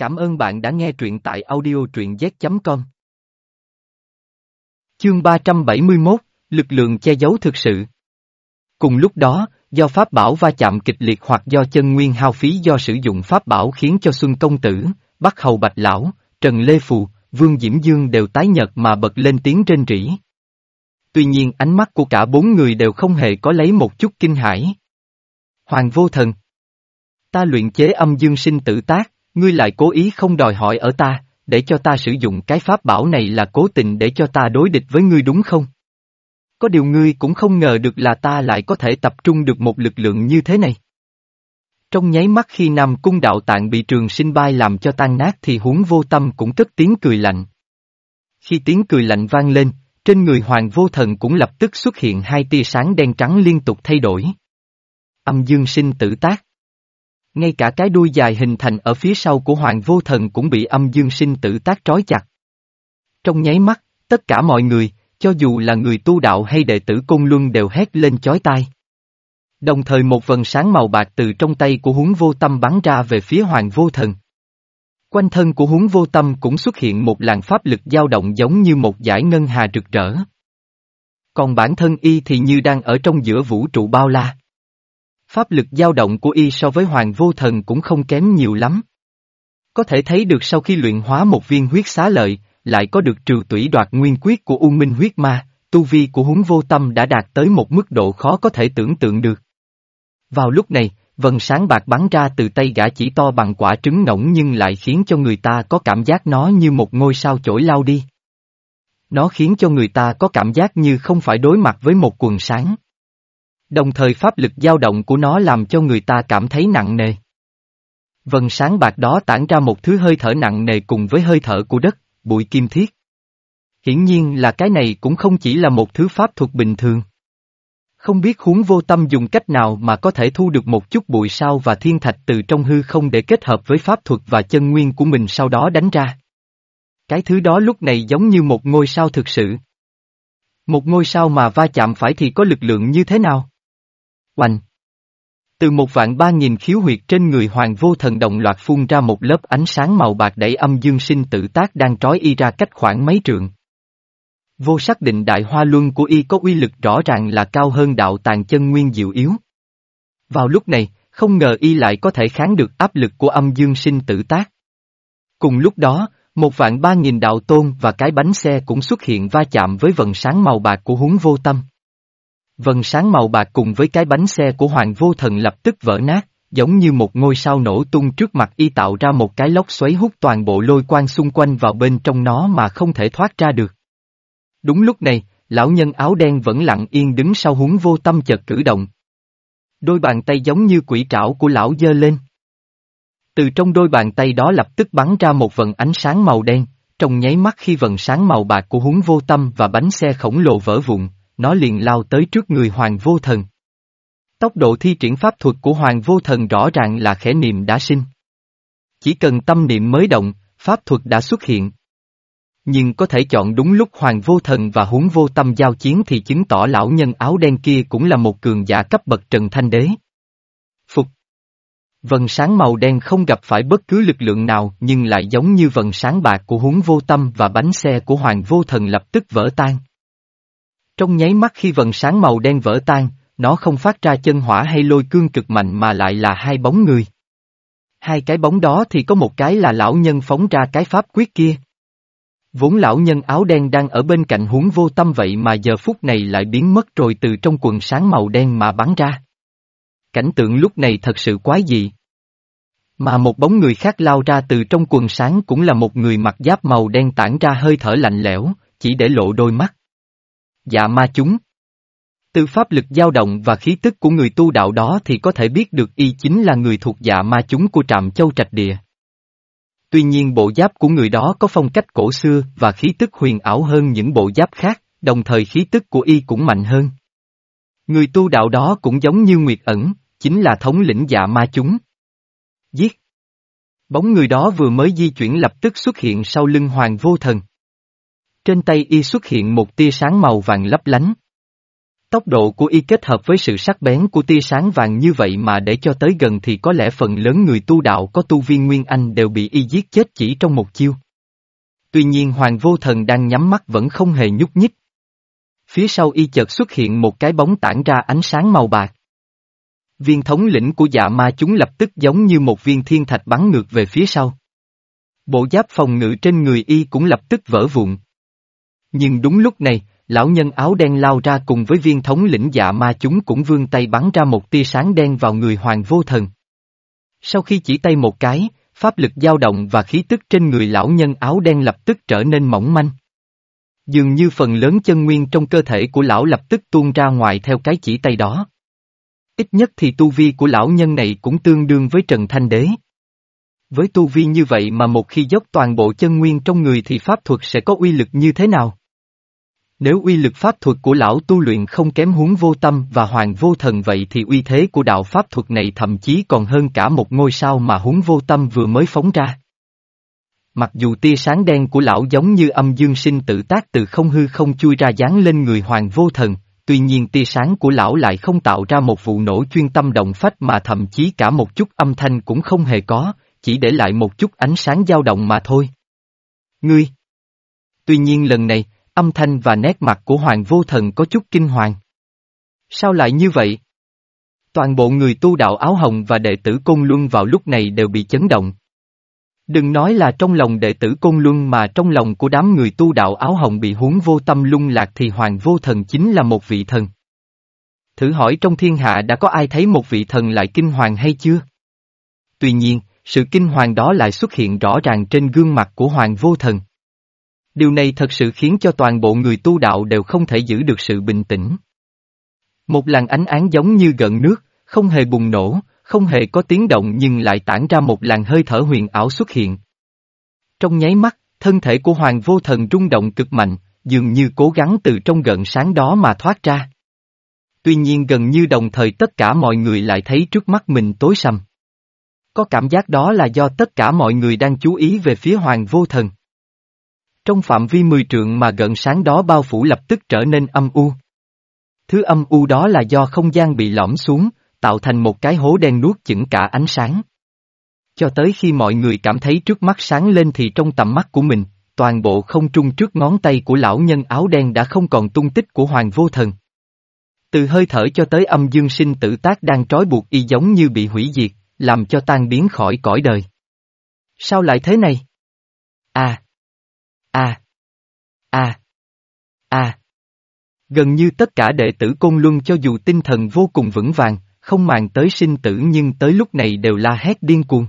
Cảm ơn bạn đã nghe truyện tại audio truyện z.com. Chương 371, Lực lượng che giấu thực sự. Cùng lúc đó, do pháp bảo va chạm kịch liệt hoặc do chân nguyên hao phí do sử dụng pháp bảo khiến cho Xuân Công Tử, Bắc Hầu Bạch Lão, Trần Lê Phù, Vương Diễm Dương đều tái nhật mà bật lên tiếng trên rỉ. Tuy nhiên ánh mắt của cả bốn người đều không hề có lấy một chút kinh hãi. Hoàng vô thần. Ta luyện chế âm dương sinh tử tác, ngươi lại cố ý không đòi hỏi ở ta, để cho ta sử dụng cái pháp bảo này là cố tình để cho ta đối địch với ngươi đúng không? Có điều ngươi cũng không ngờ được là ta lại có thể tập trung được một lực lượng như thế này. Trong nháy mắt khi Nam Cung đạo tạng bị trường sinh bay làm cho tan nát thì huống vô tâm cũng cất tiếng cười lạnh. Khi tiếng cười lạnh vang lên, trên người hoàng vô thần cũng lập tức xuất hiện hai tia sáng đen trắng liên tục thay đổi. Âm dương sinh tử tác. Ngay cả cái đuôi dài hình thành ở phía sau của hoàng vô thần cũng bị âm dương sinh tử tác trói chặt. Trong nháy mắt, tất cả mọi người, cho dù là người tu đạo hay đệ tử Côn Luân đều hét lên chói tai. Đồng thời một vần sáng màu bạc từ trong tay của huống vô tâm bắn ra về phía hoàng vô thần. Quanh thân của huống vô tâm cũng xuất hiện một làn pháp lực dao động giống như một dải ngân hà rực rỡ. Còn bản thân y thì như đang ở trong giữa vũ trụ bao la. Pháp lực dao động của y so với hoàng vô thần cũng không kém nhiều lắm. Có thể thấy được sau khi luyện hóa một viên huyết xá lợi, lại có được trừ tủy đoạt nguyên quyết của U Minh huyết ma, tu vi của huống vô tâm đã đạt tới một mức độ khó có thể tưởng tượng được. Vào lúc này, vần sáng bạc bắn ra từ tay gã chỉ to bằng quả trứng ngỗng nhưng lại khiến cho người ta có cảm giác nó như một ngôi sao chổi lao đi. Nó khiến cho người ta có cảm giác như không phải đối mặt với một quần sáng. Đồng thời pháp lực dao động của nó làm cho người ta cảm thấy nặng nề. Vần sáng bạc đó tản ra một thứ hơi thở nặng nề cùng với hơi thở của đất, bụi kim thiết. Hiển nhiên là cái này cũng không chỉ là một thứ pháp thuật bình thường. Không biết huống vô tâm dùng cách nào mà có thể thu được một chút bụi sao và thiên thạch từ trong hư không để kết hợp với pháp thuật và chân nguyên của mình sau đó đánh ra. Cái thứ đó lúc này giống như một ngôi sao thực sự. Một ngôi sao mà va chạm phải thì có lực lượng như thế nào? Oanh! Từ một vạn ba nghìn khiếu huyệt trên người hoàng vô thần đồng loạt phun ra một lớp ánh sáng màu bạc đẩy âm dương sinh tử tác đang trói y ra cách khoảng mấy trượng. Vô xác định đại hoa luân của y có uy lực rõ ràng là cao hơn đạo tàng chân nguyên diệu yếu. Vào lúc này, không ngờ y lại có thể kháng được áp lực của âm dương sinh tử tác. Cùng lúc đó, một vạn ba nghìn đạo tôn và cái bánh xe cũng xuất hiện va chạm với vần sáng màu bạc của huống vô tâm. Vần sáng màu bạc cùng với cái bánh xe của Hoàng Vô Thần lập tức vỡ nát, giống như một ngôi sao nổ tung trước mặt y tạo ra một cái lốc xoáy hút toàn bộ lôi quang xung quanh vào bên trong nó mà không thể thoát ra được. Đúng lúc này, lão nhân áo đen vẫn lặng yên đứng sau huống vô tâm chợt cử động. Đôi bàn tay giống như quỷ trảo của lão dơ lên. Từ trong đôi bàn tay đó lập tức bắn ra một vần ánh sáng màu đen, trong nháy mắt khi vần sáng màu bạc của huống vô tâm và bánh xe khổng lồ vỡ vụn, nó liền lao tới trước người Hoàng Vô Thần. Tốc độ thi triển pháp thuật của Hoàng Vô Thần rõ ràng là khẽ niệm đã sinh. Chỉ cần tâm niệm mới động, pháp thuật đã xuất hiện. Nhưng có thể chọn đúng lúc Hoàng Vô Thần và huống vô tâm giao chiến thì chứng tỏ lão nhân áo đen kia cũng là một cường giả cấp bậc Trần Thanh Đế. Phục Vần sáng màu đen không gặp phải bất cứ lực lượng nào nhưng lại giống như vần sáng bạc của huống vô tâm và bánh xe của Hoàng Vô Thần lập tức vỡ tan. Trong nháy mắt khi vần sáng màu đen vỡ tan, nó không phát ra chân hỏa hay lôi cương cực mạnh mà lại là hai bóng người. Hai cái bóng đó thì có một cái là lão nhân phóng ra cái pháp quyết kia. Vốn lão nhân áo đen đang ở bên cạnh huống vô tâm vậy mà giờ phút này lại biến mất rồi từ trong quần sáng màu đen mà bắn ra. Cảnh tượng lúc này thật sự quái dị. Mà một bóng người khác lao ra từ trong quần sáng cũng là một người mặc giáp màu đen tản ra hơi thở lạnh lẽo, chỉ để lộ đôi mắt. Dạ ma chúng. Từ pháp lực dao động và khí tức của người tu đạo đó thì có thể biết được y chính là người thuộc dạ ma chúng của trạm châu trạch địa. Tuy nhiên bộ giáp của người đó có phong cách cổ xưa và khí tức huyền ảo hơn những bộ giáp khác, đồng thời khí tức của y cũng mạnh hơn. Người tu đạo đó cũng giống như Nguyệt ẩn, chính là thống lĩnh dạ ma chúng. Giết! Bóng người đó vừa mới di chuyển lập tức xuất hiện sau lưng hoàng vô thần. Trên tay y xuất hiện một tia sáng màu vàng lấp lánh. Tốc độ của y kết hợp với sự sắc bén của tia sáng vàng như vậy mà để cho tới gần thì có lẽ phần lớn người tu đạo có tu viên Nguyên Anh đều bị y giết chết chỉ trong một chiêu. Tuy nhiên Hoàng Vô Thần đang nhắm mắt vẫn không hề nhúc nhích. Phía sau y chợt xuất hiện một cái bóng tản ra ánh sáng màu bạc. Viên thống lĩnh của dạ ma chúng lập tức giống như một viên thiên thạch bắn ngược về phía sau. Bộ giáp phòng ngự trên người y cũng lập tức vỡ vụn. Nhưng đúng lúc này, lão nhân áo đen lao ra cùng với viên thống lĩnh dạ ma chúng cũng vươn tay bắn ra một tia sáng đen vào người hoàng vô thần. Sau khi chỉ tay một cái, pháp lực dao động và khí tức trên người lão nhân áo đen lập tức trở nên mỏng manh. Dường như phần lớn chân nguyên trong cơ thể của lão lập tức tuôn ra ngoài theo cái chỉ tay đó. Ít nhất thì tu vi của lão nhân này cũng tương đương với Trần Thanh Đế. Với tu vi như vậy mà một khi dốc toàn bộ chân nguyên trong người thì pháp thuật sẽ có uy lực như thế nào? Nếu uy lực pháp thuật của lão tu luyện không kém huống vô tâm và hoàng vô thần vậy thì uy thế của đạo pháp thuật này thậm chí còn hơn cả một ngôi sao mà huống vô tâm vừa mới phóng ra. Mặc dù tia sáng đen của lão giống như âm dương sinh tự tác từ không hư không chui ra dán lên người hoàng vô thần, tuy nhiên tia sáng của lão lại không tạo ra một vụ nổ chuyên tâm động phách mà thậm chí cả một chút âm thanh cũng không hề có, chỉ để lại một chút ánh sáng dao động mà thôi. Ngươi! Tuy nhiên lần này, âm thanh và nét mặt của Hoàng Vô Thần có chút kinh hoàng. Sao lại như vậy? Toàn bộ người tu đạo áo hồng và đệ tử Côn Luân vào lúc này đều bị chấn động. Đừng nói là trong lòng đệ tử Côn Luân mà trong lòng của đám người tu đạo áo hồng bị huống vô tâm lung lạc thì Hoàng Vô Thần chính là một vị thần. Thử hỏi trong thiên hạ đã có ai thấy một vị thần lại kinh hoàng hay chưa? Tuy nhiên, sự kinh hoàng đó lại xuất hiện rõ ràng trên gương mặt của Hoàng Vô Thần. Điều này thật sự khiến cho toàn bộ người tu đạo đều không thể giữ được sự bình tĩnh. Một làn ánh án giống như gần nước, không hề bùng nổ, không hề có tiếng động nhưng lại tản ra một làn hơi thở huyền ảo xuất hiện. Trong nháy mắt, thân thể của Hoàng Vô Thần rung động cực mạnh, dường như cố gắng từ trong gần sáng đó mà thoát ra. Tuy nhiên gần như đồng thời tất cả mọi người lại thấy trước mắt mình tối sầm. Có cảm giác đó là do tất cả mọi người đang chú ý về phía Hoàng Vô Thần. Trong phạm vi mười trượng mà gợn sáng đó bao phủ lập tức trở nên âm u. Thứ âm u đó là do không gian bị lõm xuống, tạo thành một cái hố đen nuốt chửng cả ánh sáng. Cho tới khi mọi người cảm thấy trước mắt sáng lên thì trong tầm mắt của mình, toàn bộ không trung trước ngón tay của lão nhân áo đen đã không còn tung tích của hoàng vô thần. Từ hơi thở cho tới âm dương sinh tử tác đang trói buộc y giống như bị hủy diệt, làm cho tan biến khỏi cõi đời. Sao lại thế này? À! A, a, a, Gần như tất cả đệ tử Côn Luân cho dù tinh thần vô cùng vững vàng, không màng tới sinh tử nhưng tới lúc này đều la hét điên cuồng.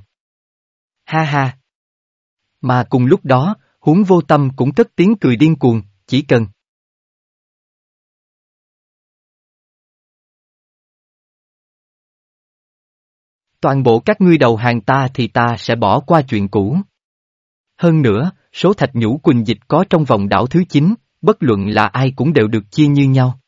Ha ha! Mà cùng lúc đó, huống vô tâm cũng cất tiếng cười điên cuồng, chỉ cần. Toàn bộ các ngươi đầu hàng ta thì ta sẽ bỏ qua chuyện cũ. Hơn nữa, số thạch nhũ quỳnh dịch có trong vòng đảo thứ 9, bất luận là ai cũng đều được chia như nhau.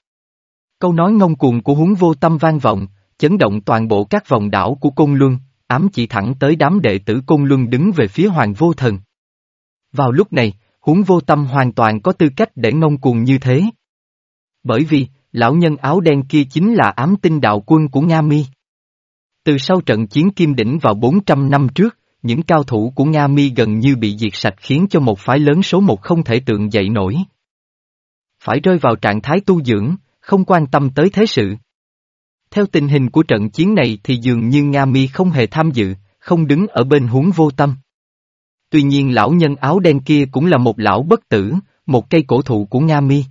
Câu nói ngông cuồng của huống vô tâm vang vọng, chấn động toàn bộ các vòng đảo của Côn Luân, ám chỉ thẳng tới đám đệ tử Côn Luân đứng về phía Hoàng Vô Thần. Vào lúc này, huống vô tâm hoàn toàn có tư cách để ngông cuồng như thế. Bởi vì, lão nhân áo đen kia chính là ám tinh đạo quân của Nga Mi. Từ sau trận chiến Kim Đỉnh vào 400 năm trước, những cao thủ của Nga Mi gần như bị diệt sạch khiến cho một phái lớn số một không thể tượng dậy nổi. Phải rơi vào trạng thái tu dưỡng, không quan tâm tới thế sự. Theo tình hình của trận chiến này thì dường như Nga Mi không hề tham dự, không đứng ở bên huống vô tâm. Tuy nhiên lão nhân áo đen kia cũng là một lão bất tử, một cây cổ thụ của Nga Mi.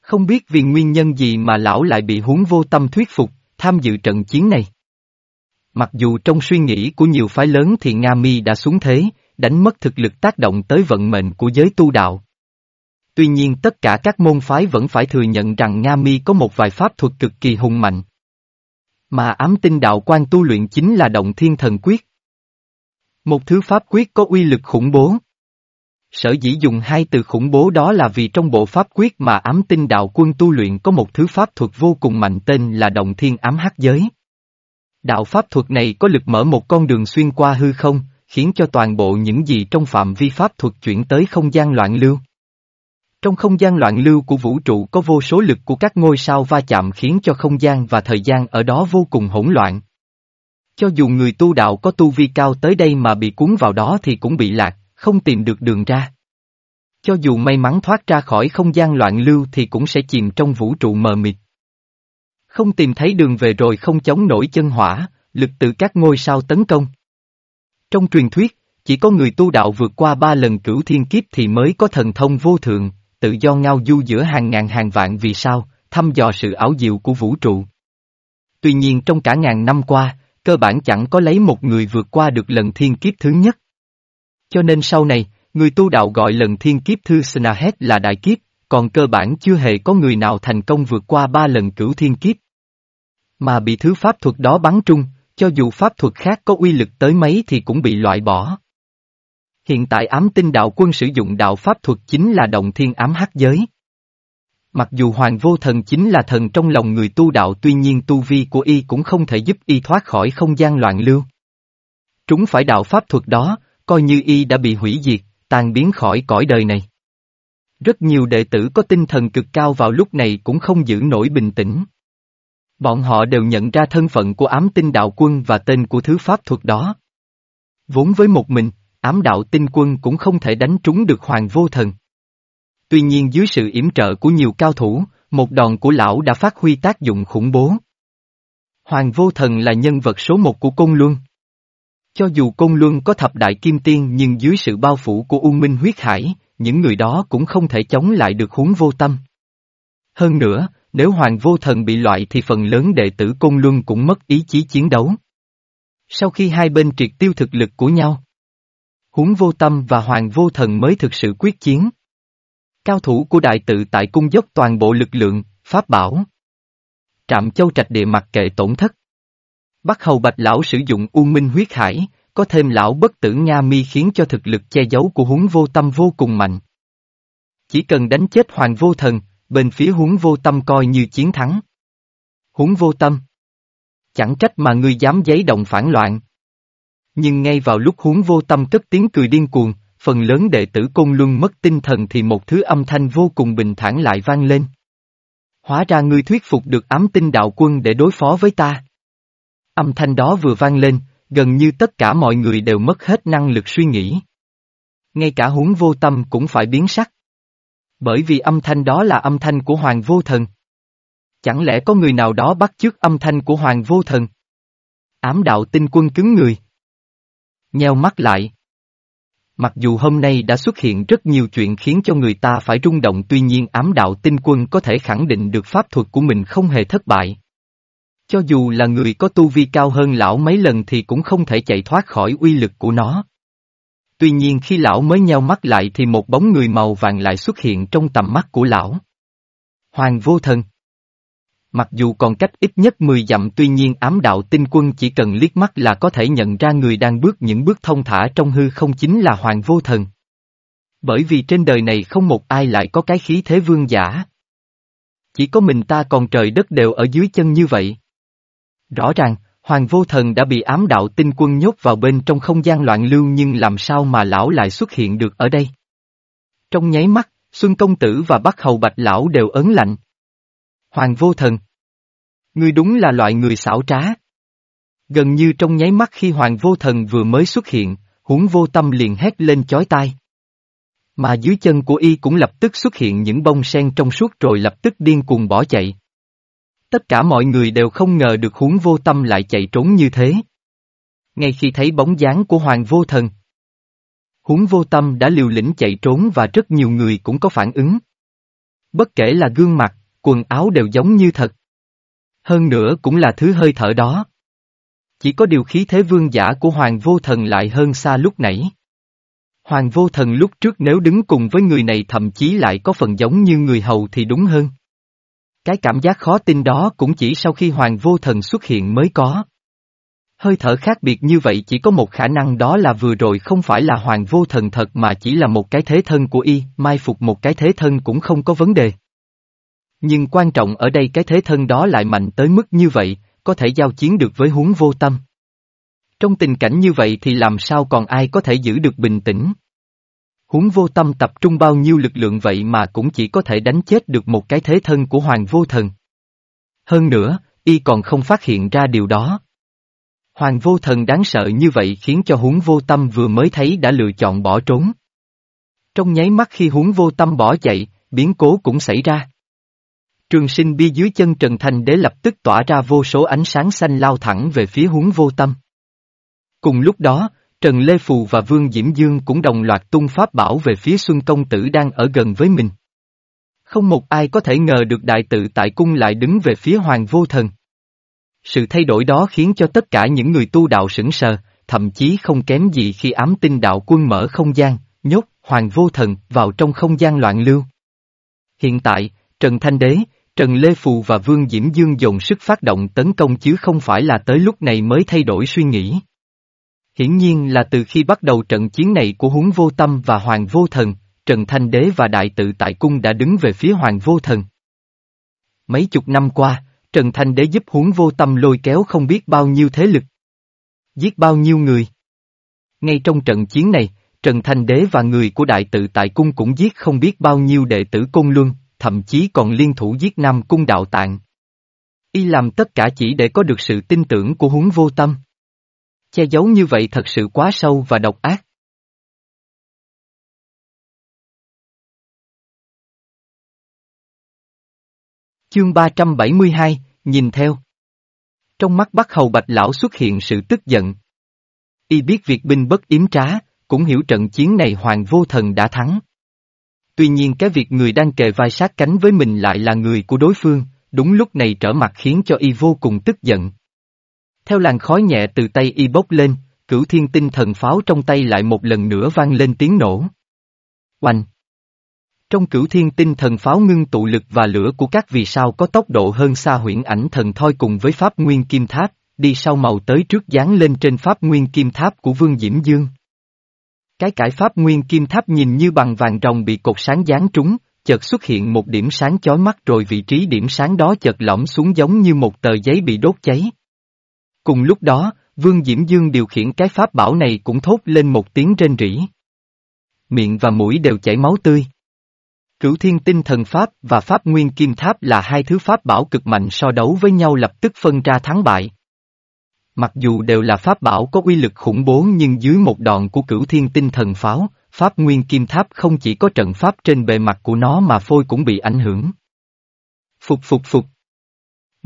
Không biết vì nguyên nhân gì mà lão lại bị huống vô tâm thuyết phục, tham dự trận chiến này. Mặc dù trong suy nghĩ của nhiều phái lớn thì Nga Mi đã xuống thế, đánh mất thực lực tác động tới vận mệnh của giới tu đạo. Tuy nhiên tất cả các môn phái vẫn phải thừa nhận rằng Nga Mi có một vài pháp thuật cực kỳ hùng mạnh. Mà ám tinh đạo quan tu luyện chính là động thiên thần quyết. Một thứ pháp quyết có uy lực khủng bố. Sở dĩ dùng hai từ khủng bố đó là vì trong bộ pháp quyết mà ám tinh đạo quân tu luyện có một thứ pháp thuật vô cùng mạnh tên là động thiên ám hắc giới. Đạo pháp thuật này có lực mở một con đường xuyên qua hư không, khiến cho toàn bộ những gì trong phạm vi pháp thuật chuyển tới không gian loạn lưu. Trong không gian loạn lưu của vũ trụ có vô số lực của các ngôi sao va chạm khiến cho không gian và thời gian ở đó vô cùng hỗn loạn. Cho dù người tu đạo có tu vi cao tới đây mà bị cuốn vào đó thì cũng bị lạc, không tìm được đường ra. Cho dù may mắn thoát ra khỏi không gian loạn lưu thì cũng sẽ chìm trong vũ trụ mờ mịt. Không tìm thấy đường về rồi không chống nổi chân hỏa, lực từ các ngôi sao tấn công. Trong truyền thuyết, chỉ có người tu đạo vượt qua ba lần cửu thiên kiếp thì mới có thần thông vô thượng, tự do ngao du giữa hàng ngàn hàng vạn vì sao, thăm dò sự ảo diệu của vũ trụ. Tuy nhiên trong cả ngàn năm qua, cơ bản chẳng có lấy một người vượt qua được lần thiên kiếp thứ nhất. Cho nên sau này, người tu đạo gọi lần thiên kiếp thư Snahet là đại kiếp, còn cơ bản chưa hề có người nào thành công vượt qua ba lần cửu thiên kiếp. Mà bị thứ pháp thuật đó bắn trung, cho dù pháp thuật khác có uy lực tới mấy thì cũng bị loại bỏ. Hiện tại ám tinh đạo quân sử dụng đạo pháp thuật chính là động thiên ám hắc giới. Mặc dù Hoàng Vô Thần chính là thần trong lòng người tu đạo tuy nhiên tu vi của y cũng không thể giúp y thoát khỏi không gian loạn lưu. Trúng phải đạo pháp thuật đó, coi như y đã bị hủy diệt, tan biến khỏi cõi đời này. Rất nhiều đệ tử có tinh thần cực cao vào lúc này cũng không giữ nổi bình tĩnh. Bọn họ đều nhận ra thân phận của ám tinh đạo quân và tên của thứ pháp thuật đó. Vốn với một mình, ám đạo tinh quân cũng không thể đánh trúng được hoàng vô thần. Tuy nhiên dưới sự yểm trợ của nhiều cao thủ, một đòn của lão đã phát huy tác dụng khủng bố. Hoàng vô thần là nhân vật số một của công Luân. Cho dù công Luân có thập đại kim tiên nhưng dưới sự bao phủ của U Minh huyết hải, những người đó cũng không thể chống lại được huống vô tâm. Hơn nữa, nếu Hoàng vô thần bị loại thì phần lớn đệ tử Côn Luân cũng mất ý chí chiến đấu. Sau khi hai bên triệt tiêu thực lực của nhau, huống vô tâm và Hoàng vô thần mới thực sự quyết chiến. Cao thủ của đại tự tại cung dốc toàn bộ lực lượng, pháp bảo. Trạm châu trạch địa mặc kệ tổn thất. Bắc hầu bạch lão sử dụng u minh huyết hải, có thêm lão bất tử Nga mi khiến cho thực lực che giấu của huống vô tâm vô cùng mạnh. Chỉ cần đánh chết hoàng vô thần, bên phía huống vô tâm coi như chiến thắng. Huống vô tâm. Chẳng trách mà ngươi dám giấy động phản loạn. Nhưng ngay vào lúc huống vô tâm cất tiếng cười điên cuồng, phần lớn đệ tử Côn Luân mất tinh thần thì một thứ âm thanh vô cùng bình thản lại vang lên. Hóa ra ngươi thuyết phục được ám tinh đạo quân để đối phó với ta. Âm thanh đó vừa vang lên, gần như tất cả mọi người đều mất hết năng lực suy nghĩ. Ngay cả huống vô tâm cũng phải biến sắc. Bởi vì âm thanh đó là âm thanh của Hoàng Vô Thần. Chẳng lẽ có người nào đó bắt chước âm thanh của Hoàng Vô Thần? Ám đạo tinh quân cứng người. Nheo mắt lại. Mặc dù hôm nay đã xuất hiện rất nhiều chuyện khiến cho người ta phải rung động, tuy nhiên ám đạo tinh quân có thể khẳng định được pháp thuật của mình không hề thất bại. Cho dù là người có tu vi cao hơn lão mấy lần thì cũng không thể chạy thoát khỏi uy lực của nó. Tuy nhiên khi lão mới nheo mắt lại thì một bóng người màu vàng lại xuất hiện trong tầm mắt của lão. Hoàng vô thần. Mặc dù còn cách ít nhất 10 dặm tuy nhiên ám đạo tinh quân chỉ cần liếc mắt là có thể nhận ra người đang bước những bước thông thả trong hư không chính là Hoàng vô thần. Bởi vì trên đời này không một ai lại có cái khí thế vương giả. Chỉ có mình ta còn trời đất đều ở dưới chân như vậy. Rõ ràng, Hoàng vô thần đã bị ám đạo tinh quân nhốt vào bên trong không gian loạn lưu nhưng làm sao mà lão lại xuất hiện được ở đây? Trong nháy mắt, Xuân Công Tử và Bắc Hầu Bạch Lão đều ấn lạnh. Hoàng vô thần. Ngươi đúng là loại người xảo trá. Gần như trong nháy mắt khi Hoàng vô thần vừa mới xuất hiện, huống vô tâm liền hét lên chói tai. Mà dưới chân của y cũng lập tức xuất hiện những bông sen trong suốt rồi lập tức điên cuồng bỏ chạy. Tất cả mọi người đều không ngờ được huống vô tâm lại chạy trốn như thế. Ngay khi thấy bóng dáng của Hoàng vô thần, huống vô tâm đã liều lĩnh chạy trốn và rất nhiều người cũng có phản ứng. Bất kể là gương mặt, quần áo đều giống như thật. Hơn nữa cũng là thứ hơi thở đó. Chỉ có điều khí thế vương giả của Hoàng vô thần lại hơn xa lúc nãy. Hoàng vô thần lúc trước nếu đứng cùng với người này thậm chí lại có phần giống như người hầu thì đúng hơn. Cái cảm giác khó tin đó cũng chỉ sau khi Hoàng Vô Thần xuất hiện mới có. Hơi thở khác biệt như vậy chỉ có một khả năng đó là vừa rồi không phải là Hoàng Vô Thần thật mà chỉ là một cái thế thân của y, mai phục một cái thế thân cũng không có vấn đề. Nhưng quan trọng ở đây cái thế thân đó lại mạnh tới mức như vậy, có thể giao chiến được với huống vô tâm. Trong tình cảnh như vậy thì làm sao còn ai có thể giữ được bình tĩnh? Huống vô tâm tập trung bao nhiêu lực lượng vậy mà cũng chỉ có thể đánh chết được một cái thế thân của Hoàng vô thần. Hơn nữa, y còn không phát hiện ra điều đó. Hoàng vô thần đáng sợ như vậy khiến cho huống vô tâm vừa mới thấy đã lựa chọn bỏ trốn. Trong nháy mắt khi huống vô tâm bỏ chạy, biến cố cũng xảy ra. Trường sinh bi dưới chân Trần Thành Đế lập tức tỏa ra vô số ánh sáng xanh lao thẳng về phía huống vô tâm. Cùng lúc đó, Trần Lê Phù và Vương Diễm Dương cũng đồng loạt tung pháp bảo về phía Xuân Công Tử đang ở gần với mình. Không một ai có thể ngờ được đại tự tại cung lại đứng về phía Hoàng Vô Thần. Sự thay đổi đó khiến cho tất cả những người tu đạo sững sờ, thậm chí không kém gì khi ám tinh đạo quân mở không gian, nhốt Hoàng Vô Thần vào trong không gian loạn lưu. Hiện tại, Trần Thanh Đế, Trần Lê Phù và Vương Diễm Dương dồn sức phát động tấn công chứ không phải là tới lúc này mới thay đổi suy nghĩ. Hiển nhiên là từ khi bắt đầu trận chiến này của huống vô tâm và Hoàng Vô Thần, Trần Thanh Đế và Đại tự tại cung đã đứng về phía Hoàng Vô Thần. Mấy chục năm qua, Trần Thanh Đế giúp huống vô tâm lôi kéo không biết bao nhiêu thế lực. Giết bao nhiêu người. Ngay trong trận chiến này, Trần Thanh Đế và người của Đại tự tại cung cũng giết không biết bao nhiêu đệ tử Côn Luân, thậm chí còn liên thủ giết Nam Cung Đạo Tạng. Y làm tất cả chỉ để có được sự tin tưởng của huống vô tâm. Che giấu như vậy thật sự quá sâu và độc ác. Chương 372, nhìn theo. Trong mắt Bắc Hầu Bạch Lão xuất hiện sự tức giận. Y biết việc binh bất yếm trá, cũng hiểu trận chiến này Hoàng Vô Thần đã thắng. Tuy nhiên cái việc người đang kề vai sát cánh với mình lại là người của đối phương, đúng lúc này trở mặt khiến cho y vô cùng tức giận. Theo làn khói nhẹ từ tay y bốc lên, cửu thiên tinh thần pháo trong tay lại một lần nữa vang lên tiếng nổ. Oanh! Trong cửu thiên tinh thần pháo ngưng tụ lực và lửa của các vì sao có tốc độ hơn xa huyễn ảnh thần thoi cùng với pháp nguyên kim tháp, đi sau màu tới trước dán lên trên pháp nguyên kim tháp của Vương Diễm Dương. Cái cải pháp nguyên kim tháp nhìn như bằng vàng rồng bị cột sáng dán trúng, chợt xuất hiện một điểm sáng chói mắt rồi vị trí điểm sáng đó chợt lõm xuống giống như một tờ giấy bị đốt cháy. Cùng lúc đó, Vương Diễm Dương điều khiển cái pháp bảo này cũng thốt lên một tiếng rên rỉ. Miệng và mũi đều chảy máu tươi. Cửu thiên tinh thần pháp và pháp nguyên kim tháp là hai thứ pháp bảo cực mạnh so đấu với nhau lập tức phân ra thắng bại. Mặc dù đều là pháp bảo có uy lực khủng bố nhưng dưới một đòn của cửu thiên tinh thần pháo, pháp nguyên kim tháp không chỉ có trận pháp trên bề mặt của nó mà phôi cũng bị ảnh hưởng. Phục phục phục.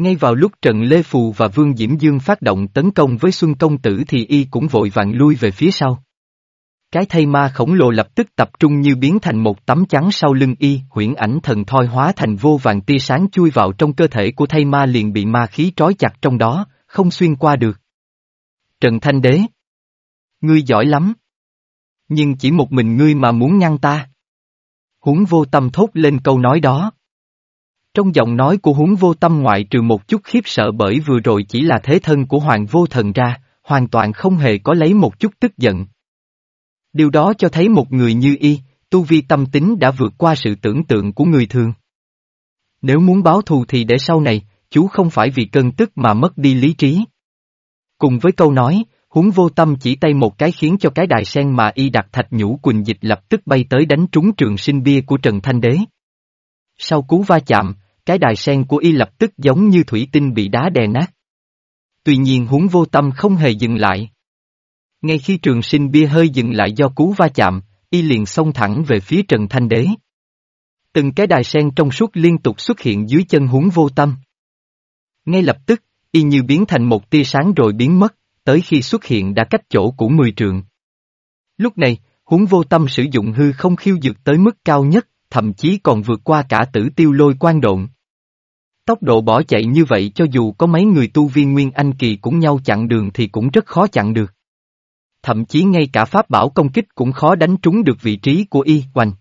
Ngay vào lúc Trần Lê Phù và Vương Diễm Dương phát động tấn công với Xuân Công Tử thì y cũng vội vàng lui về phía sau. Cái thây ma khổng lồ lập tức tập trung như biến thành một tấm chắn sau lưng y, huyễn ảnh thần thoi hóa thành vô vàng tia sáng chui vào trong cơ thể của thây ma liền bị ma khí trói chặt trong đó, không xuyên qua được. Trần Thanh Đế Ngươi giỏi lắm. Nhưng chỉ một mình ngươi mà muốn ngăn ta. Huống vô tâm thốt lên câu nói đó. Trong giọng nói của huống vô tâm ngoại trừ một chút khiếp sợ bởi vừa rồi chỉ là thế thân của hoàng vô thần ra, hoàn toàn không hề có lấy một chút tức giận. Điều đó cho thấy một người như y, tu vi tâm tính đã vượt qua sự tưởng tượng của người thường. Nếu muốn báo thù thì để sau này, chú không phải vì cơn tức mà mất đi lý trí. Cùng với câu nói, huống vô tâm chỉ tay một cái khiến cho cái đài sen mà y đặt thạch nhũ quỳnh dịch lập tức bay tới đánh trúng trường sinh bia của Trần Thanh Đế. Sau cú va chạm, cái đài sen của y lập tức giống như thủy tinh bị đá đè nát. Tuy nhiên huống vô tâm không hề dừng lại. Ngay khi trường sinh bia hơi dừng lại do cú va chạm, y liền xông thẳng về phía Trần Thanh Đế. Từng cái đài sen trong suốt liên tục xuất hiện dưới chân huống vô tâm. Ngay lập tức, y như biến thành một tia sáng rồi biến mất, tới khi xuất hiện đã cách chỗ của mười trường. Lúc này, huống vô tâm sử dụng hư không khiêu dược tới mức cao nhất, thậm chí còn vượt qua cả tử tiêu lôi quan độn. Tốc độ bỏ chạy như vậy cho dù có mấy người tu viên Nguyên Anh Kỳ cũng nhau chặn đường thì cũng rất khó chặn được. Thậm chí ngay cả pháp bảo công kích cũng khó đánh trúng được vị trí của y quanh.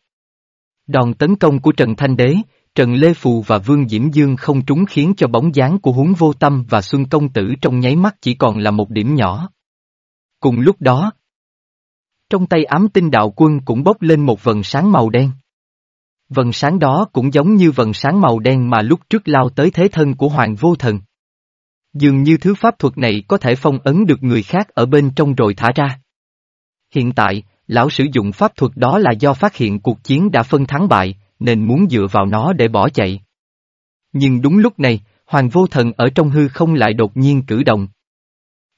Đòn tấn công của Trần Thanh Đế, Trần Lê Phù và Vương Diễm Dương không trúng khiến cho bóng dáng của huống vô tâm và Xuân Công Tử trong nháy mắt chỉ còn là một điểm nhỏ. Cùng lúc đó, trong tay ám tinh đạo quân cũng bốc lên một vần sáng màu đen. Vần sáng đó cũng giống như vần sáng màu đen mà lúc trước lao tới thế thân của Hoàng Vô Thần. Dường như thứ pháp thuật này có thể phong ấn được người khác ở bên trong rồi thả ra. Hiện tại, lão sử dụng pháp thuật đó là do phát hiện cuộc chiến đã phân thắng bại, nên muốn dựa vào nó để bỏ chạy. Nhưng đúng lúc này, Hoàng Vô Thần ở trong hư không lại đột nhiên cử động.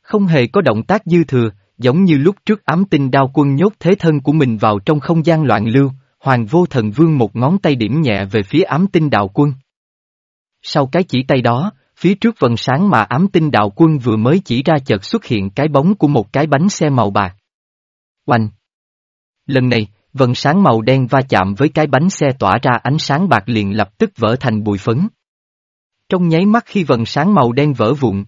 Không hề có động tác dư thừa, giống như lúc trước ám tinh đao quân nhốt thế thân của mình vào trong không gian loạn lưu, Hoàng Vô Thần vương một ngón tay điểm nhẹ về phía ám tinh đạo quân. Sau cái chỉ tay đó, phía trước vần sáng mà ám tinh đạo quân vừa mới chỉ ra chợt xuất hiện cái bóng của một cái bánh xe màu bạc. Oanh! Lần này, vần sáng màu đen va chạm với cái bánh xe tỏa ra ánh sáng bạc liền lập tức vỡ thành bụi phấn. Trong nháy mắt khi vần sáng màu đen vỡ vụn,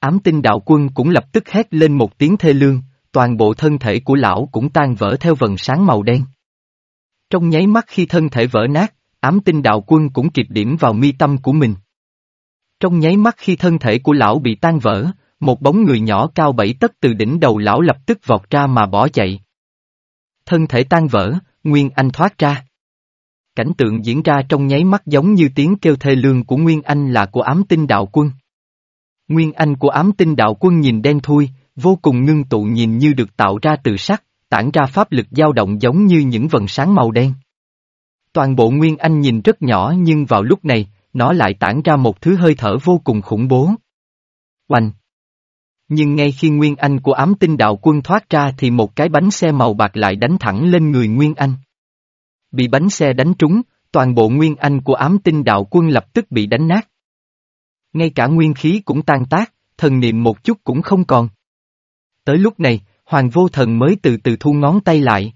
ám tinh đạo quân cũng lập tức hét lên một tiếng thê lương, toàn bộ thân thể của lão cũng tan vỡ theo vần sáng màu đen. Trong nháy mắt khi thân thể vỡ nát, ám tinh đạo quân cũng kịp điểm vào mi tâm của mình. Trong nháy mắt khi thân thể của lão bị tan vỡ, một bóng người nhỏ cao bảy tấc từ đỉnh đầu lão lập tức vọt ra mà bỏ chạy. Thân thể tan vỡ, Nguyên Anh thoát ra. Cảnh tượng diễn ra trong nháy mắt giống như tiếng kêu thê lương của Nguyên Anh là của ám tinh đạo quân. Nguyên Anh của ám tinh đạo quân nhìn đen thui, vô cùng ngưng tụ nhìn như được tạo ra từ sắt, tản ra pháp lực dao động giống như những vần sáng màu đen. Toàn bộ Nguyên Anh nhìn rất nhỏ nhưng vào lúc này, nó lại tản ra một thứ hơi thở vô cùng khủng bố. Oanh! Nhưng ngay khi Nguyên Anh của ám tinh đạo quân thoát ra thì một cái bánh xe màu bạc lại đánh thẳng lên người Nguyên Anh. Bị bánh xe đánh trúng, toàn bộ Nguyên Anh của ám tinh đạo quân lập tức bị đánh nát. Ngay cả nguyên khí cũng tan tác, thần niệm một chút cũng không còn. Tới lúc này, Hoàng Vô Thần mới từ từ thu ngón tay lại.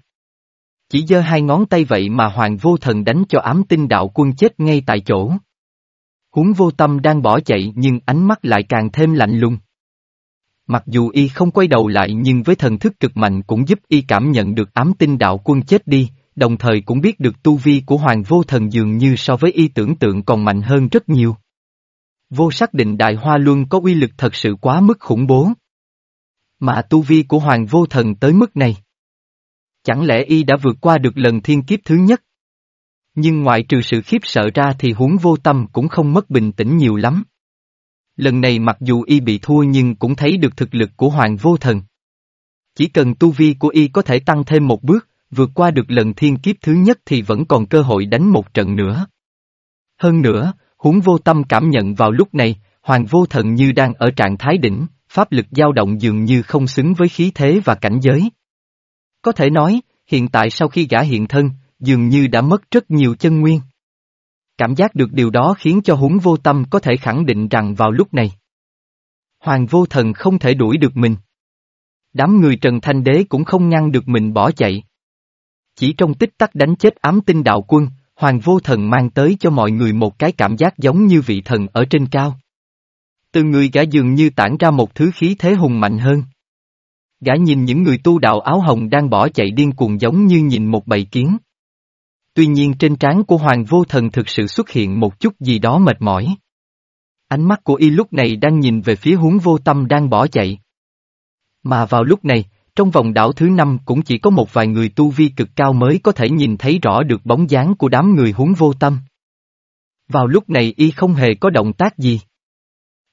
Chỉ giơ hai ngón tay vậy mà Hoàng Vô Thần đánh cho ám tinh đạo quân chết ngay tại chỗ. Huống vô tâm đang bỏ chạy nhưng ánh mắt lại càng thêm lạnh lùng. Mặc dù y không quay đầu lại nhưng với thần thức cực mạnh cũng giúp y cảm nhận được ám tinh đạo quân chết đi, đồng thời cũng biết được tu vi của Hoàng Vô Thần dường như so với y tưởng tượng còn mạnh hơn rất nhiều. Vô xác định Đại Hoa Luân có uy lực thật sự quá mức khủng bố. Mà tu vi của Hoàng Vô Thần tới mức này. Chẳng lẽ y đã vượt qua được lần thiên kiếp thứ nhất? Nhưng ngoại trừ sự khiếp sợ ra thì huống vô tâm cũng không mất bình tĩnh nhiều lắm. Lần này mặc dù y bị thua nhưng cũng thấy được thực lực của Hoàng Vô Thần. Chỉ cần tu vi của y có thể tăng thêm một bước, vượt qua được lần thiên kiếp thứ nhất thì vẫn còn cơ hội đánh một trận nữa. Hơn nữa, huống vô tâm cảm nhận vào lúc này, Hoàng Vô Thần như đang ở trạng thái đỉnh, pháp lực dao động dường như không xứng với khí thế và cảnh giới. Có thể nói, hiện tại sau khi gã hiện thân, dường như đã mất rất nhiều chân nguyên. Cảm giác được điều đó khiến cho huống vô tâm có thể khẳng định rằng vào lúc này, Hoàng vô thần không thể đuổi được mình. Đám người Trần Thanh Đế cũng không ngăn được mình bỏ chạy. Chỉ trong tích tắc đánh chết ám tinh đạo quân, Hoàng vô thần mang tới cho mọi người một cái cảm giác giống như vị thần ở trên cao. Từ người gã dường như tản ra một thứ khí thế hùng mạnh hơn. Gã nhìn những người tu đạo áo hồng đang bỏ chạy điên cuồng giống như nhìn một bầy kiến. Tuy nhiên trên trán của Hoàng Vô Thần thực sự xuất hiện một chút gì đó mệt mỏi. Ánh mắt của y lúc này đang nhìn về phía huống vô tâm đang bỏ chạy. Mà vào lúc này, trong vòng đảo thứ năm cũng chỉ có một vài người tu vi cực cao mới có thể nhìn thấy rõ được bóng dáng của đám người huống vô tâm. Vào lúc này y không hề có động tác gì.